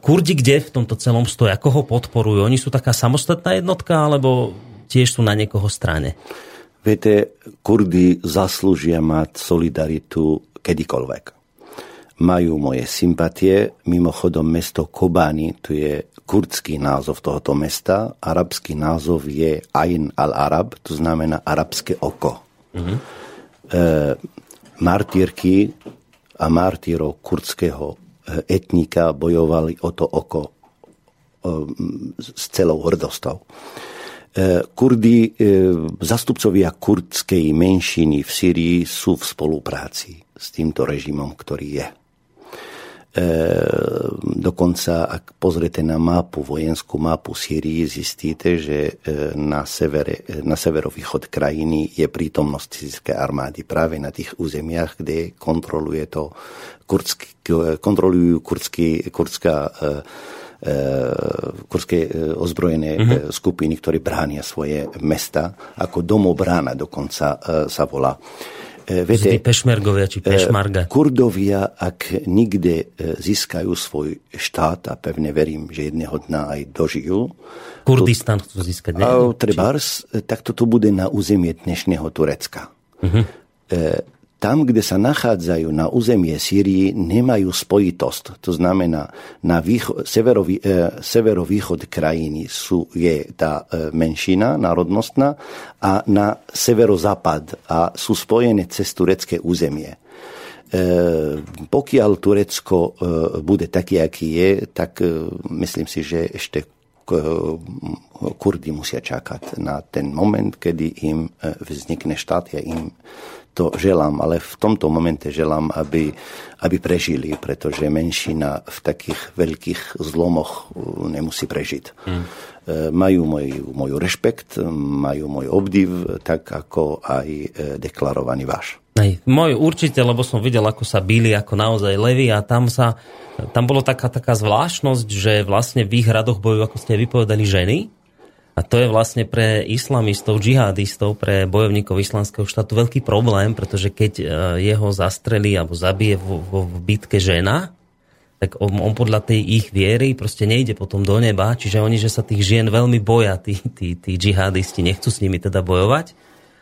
Kurdi kde v tomto celom stoja? Koho podporujú? Oni sú taká samostatná jednotka, alebo tiež sú na niekoho strane? Viete, Kurdy zaslúžia mať solidaritu kedykoľvek. Majú moje sympatie, mimochodom mesto Kobani, to je kurdský názov tohoto mesta, arabský názov je Ain al-Arab, to znamená arabské oko. Mm-hmm. E, martírky a martírov kurdského e, etnika bojovali o to oko e, s celou hrdostou. E, Kurdi, e, zastupcovia kurdskej menšiny v Syrii sú v spolupráci s týmto režimom, ktorý je. E, dokonca, ak pozriete na mapu, vojenskú mapu Syrii, zistíte, že na, severe, na severovýchod krajiny je prítomnosť syrijskej armády práve na tých územiach, kde kontroluje to kurdský, kontrolujú kurdský, kurdská E, kurské e, ozbrojené mm-hmm. skupiny, ktorí bránia svoje mesta, ako domobrána dokonca sa volá. Viete, pešmergovia či pešmarga. Kurdovia, ak nikde získajú svoj štát, a pevne verím, že jedného dňa aj dožijú. Kurdistan chcú získať, ne? Trebárs, tak toto bude na územie dnešného Turecka. Uh-huh tam, kde sa nachádzajú na územie Sýrii, nemajú spojitosť. To znamená, na výcho, severový, e, severovýchod krajiny sú, je tá e, menšina národnostná a na severozápad a sú spojené cez turecké územie. E, pokiaľ Turecko e, bude taký, aký je, tak e, myslím si, že ešte e, Kurdi musia čakať na ten moment, kedy im e, vznikne štát. Ja im to želám, ale v tomto momente želám, aby, aby prežili, pretože menšina v takých veľkých zlomoch uh, nemusí prežiť. Mm. Majú môj, môj rešpekt, majú môj obdiv, tak ako aj uh, deklarovaný váš. Aj, môj určite, lebo som videl, ako sa bíli ako naozaj levy a tam sa tam bolo taká, taká zvláštnosť, že vlastne v ich radoch bojujú, ako ste vypovedali, ženy a to je vlastne pre islamistov, džihadistov, pre bojovníkov islamského štátu veľký problém, pretože keď e, jeho zastrelí alebo zabije v, v, v bitke žena, tak on, on podľa tej ich viery proste nejde potom do neba, čiže oni, že sa tých žien veľmi boja, tí, tí, tí džihadisti, nechcú s nimi teda bojovať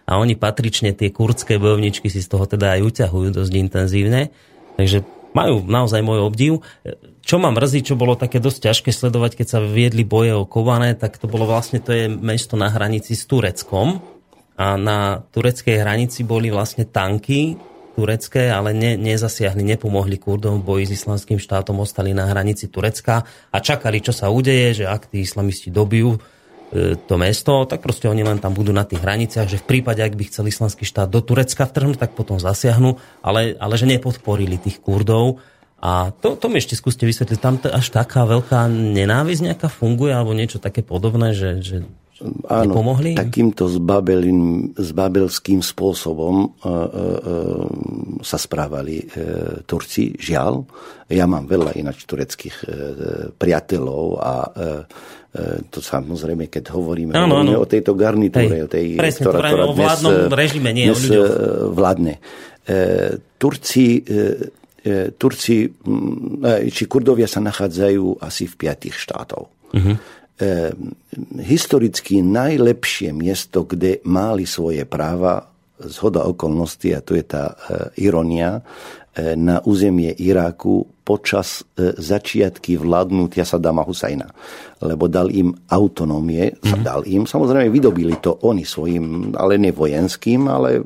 a oni patrične tie kurdské bojovničky si z toho teda aj uťahujú dosť intenzívne. Takže majú naozaj môj obdiv. Čo ma mrzí, čo bolo také dosť ťažké sledovať, keď sa viedli boje o Kované, tak to bolo vlastne, to je mesto na hranici s Tureckom a na tureckej hranici boli vlastne tanky turecké, ale ne, nezasiahli, nepomohli Kurdom v boji s islamským štátom, ostali na hranici Turecka a čakali, čo sa udeje, že ak tí islamisti dobijú to mesto, tak proste oni len tam budú na tých hraniciach, že v prípade, ak by chcel islamský štát do Turecka vtrhnúť, tak potom zasiahnu, ale, ale že nepodporili tých Kurdov a to, to mi ešte skúste vysvetliť, tam to až taká veľká nenávisť nejaká funguje, alebo niečo také podobné, že, že Áno, nepomohli? takýmto zbabelým, zbabelským spôsobom uh, uh, sa správali uh, Turci, žiaľ. Ja mám veľa ináč tureckých uh, priateľov a uh, to samozrejme, keď hovoríme, áno, hovoríme áno. o tejto garnitúre, Hej, o tej, presne, ktorá, ktorá o vládnom dnes, režime, nie dnes o vládne. Turci E, Turci e, či Kurdovia sa nachádzajú asi v piatich štátov. Uh-huh. E, historicky najlepšie miesto, kde mali svoje práva, zhoda okolností, a tu je tá ironia, na územie Iráku počas začiatky vládnutia Sadama Husajna. Lebo dal im autonómie, mm-hmm. dal im, samozrejme vydobili to oni svojim, ale ne vojenským, ale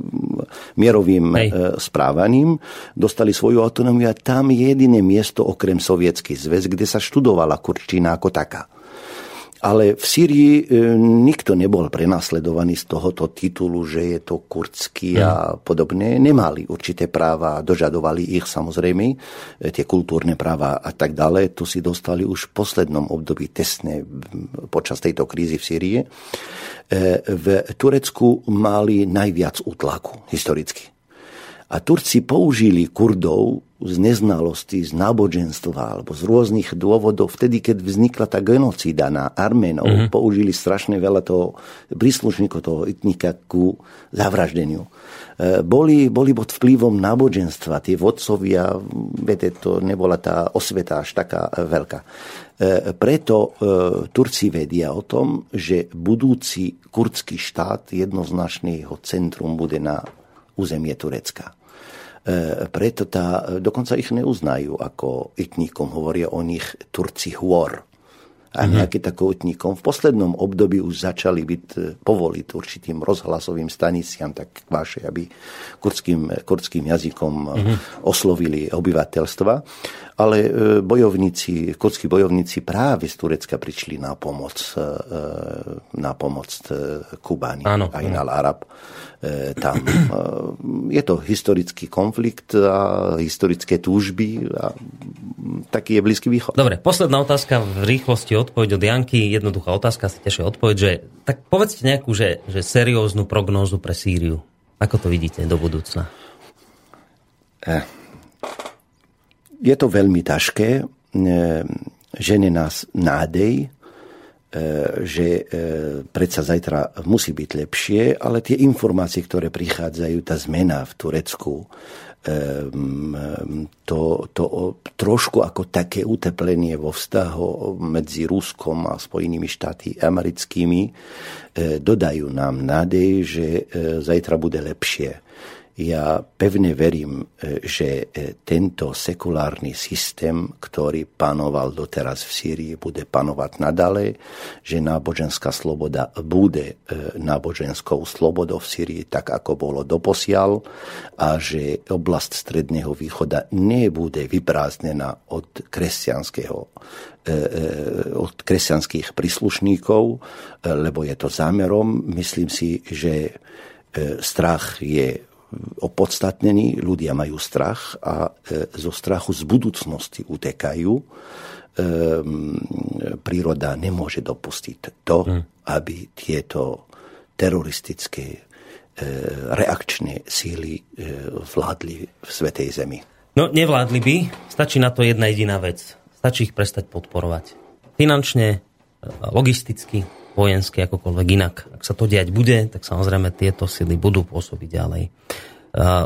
mierovým Hej. správaním, dostali svoju autonómiu a tam je jediné miesto okrem Sovietský zväz, kde sa študovala kurčina ako taká. Ale v Syrii e, nikto nebol prenasledovaný z tohoto titulu, že je to kurdský a mm. podobne. Nemali určité práva, dožadovali ich samozrejme, e, tie kultúrne práva a tak ďalej. Tu si dostali už v poslednom období tesne počas tejto krízy v Syrii. E, v Turecku mali najviac útlaku historicky. A Turci použili Kurdov z neznalosti, z náboženstva alebo z rôznych dôvodov, vtedy, keď vznikla tá genocída na Arménov, mm-hmm. použili strašne veľa toho príslušníkov toho etnika ku zavraždeniu. E, boli, boli pod vplyvom náboženstva, tie vodcovia, viete, to nebola tá osveta až taká veľká. E, preto e, Turci vedia o tom, že budúci kurdský štát jednoznačne jeho centrum bude na územie Turecka. E, preto tá, dokonca ich neuznajú ako etníkom, hovoria o nich Turci hôr a mhm. nejaký takotníkom. V poslednom období už začali byť e, povoliť určitým rozhlasovým staniciam, tak vaše, aby kurdským, kurdským jazykom mm-hmm. oslovili obyvateľstva. Ale e, bojovníci, kurdskí bojovníci práve z Turecka prišli na pomoc, na pomoc Kubáni, Áno, aj na Arab tam. Je to historický konflikt a historické túžby a taký je Blízky východ. Dobre, posledná otázka v rýchlosti odpoveď od Janky, jednoduchá otázka, si ťažšie odpoveď, že tak povedzte nejakú, že, že serióznu prognózu pre Sýriu. Ako to vidíte do budúcna? Eh, je to veľmi ťažké. Eh, žene nás nádej, eh, že predsa zajtra musí byť lepšie, ale tie informácie, ktoré prichádzajú, tá zmena v Turecku, to, to trošku ako také uteplenie vo vztahu medzi Ruskom a Spojenými štáty americkými e, dodajú nám nádej, že e, zajtra bude lepšie. Ja pevne verím, e, že e, tento sekulárny systém, ktorý panoval doteraz v Sýrii, bude panovať nadalej, že náboženská sloboda bude e, náboženskou slobodou v Sýrii tak, ako bolo doposiaľ a že oblast Stredného východa nebude vyprázdnená od kresťanského od kresťanských príslušníkov, lebo je to zámerom. Myslím si, že strach je opodstatnení, ľudia majú strach a e, zo strachu z budúcnosti utekajú. E, príroda nemôže dopustiť to, hmm. aby tieto teroristické e, reakčné síly vládli v Svetej Zemi. No, nevládli by. Stačí na to jedna jediná vec. Stačí ich prestať podporovať. Finančne, logisticky, vojensky, akokoľvek inak. Ak sa to diať bude, tak samozrejme tieto sily budú pôsobiť ďalej.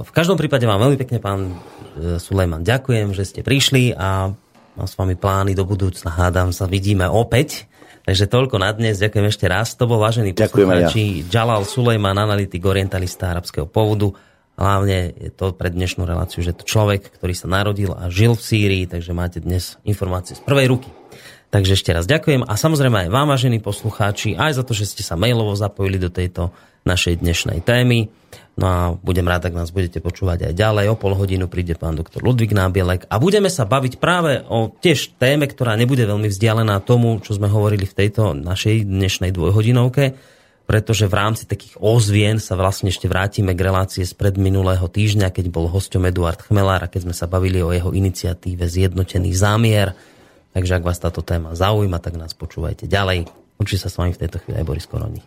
V každom prípade vám veľmi pekne, pán e, Sulejman, ďakujem, že ste prišli a mám s vami plány do budúcna. Hádam sa, vidíme opäť. Takže toľko na dnes. Ďakujem ešte raz. To bol vážený poslucháči ja. Jalal Sulejman, analytik, orientalista arabského pôvodu. Hlavne je to pre dnešnú reláciu, že to človek, ktorý sa narodil a žil v Sýrii, takže máte dnes informácie z prvej ruky. Takže ešte raz ďakujem a samozrejme aj vám, vážení poslucháči, aj za to, že ste sa mailovo zapojili do tejto našej dnešnej témy. No a budem rád, ak nás budete počúvať aj ďalej. O pol hodinu príde pán doktor Ludvík Nábielek a budeme sa baviť práve o tiež téme, ktorá nebude veľmi vzdialená tomu, čo sme hovorili v tejto našej dnešnej dvojhodinovke, pretože v rámci takých ozvien sa vlastne ešte vrátime k relácie z pred minulého týždňa, keď bol hosťom Eduard Chmelár a keď sme sa bavili o jeho iniciatíve Zjednotený zámier Takže ak vás táto téma zaujíma, tak nás počúvajte ďalej. Určite sa s vami v tejto chvíli aj Boris Koroni.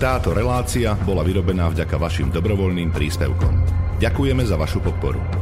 Táto relácia bola vyrobená vďaka vašim dobrovoľným príspevkom. Ďakujeme za vašu podporu.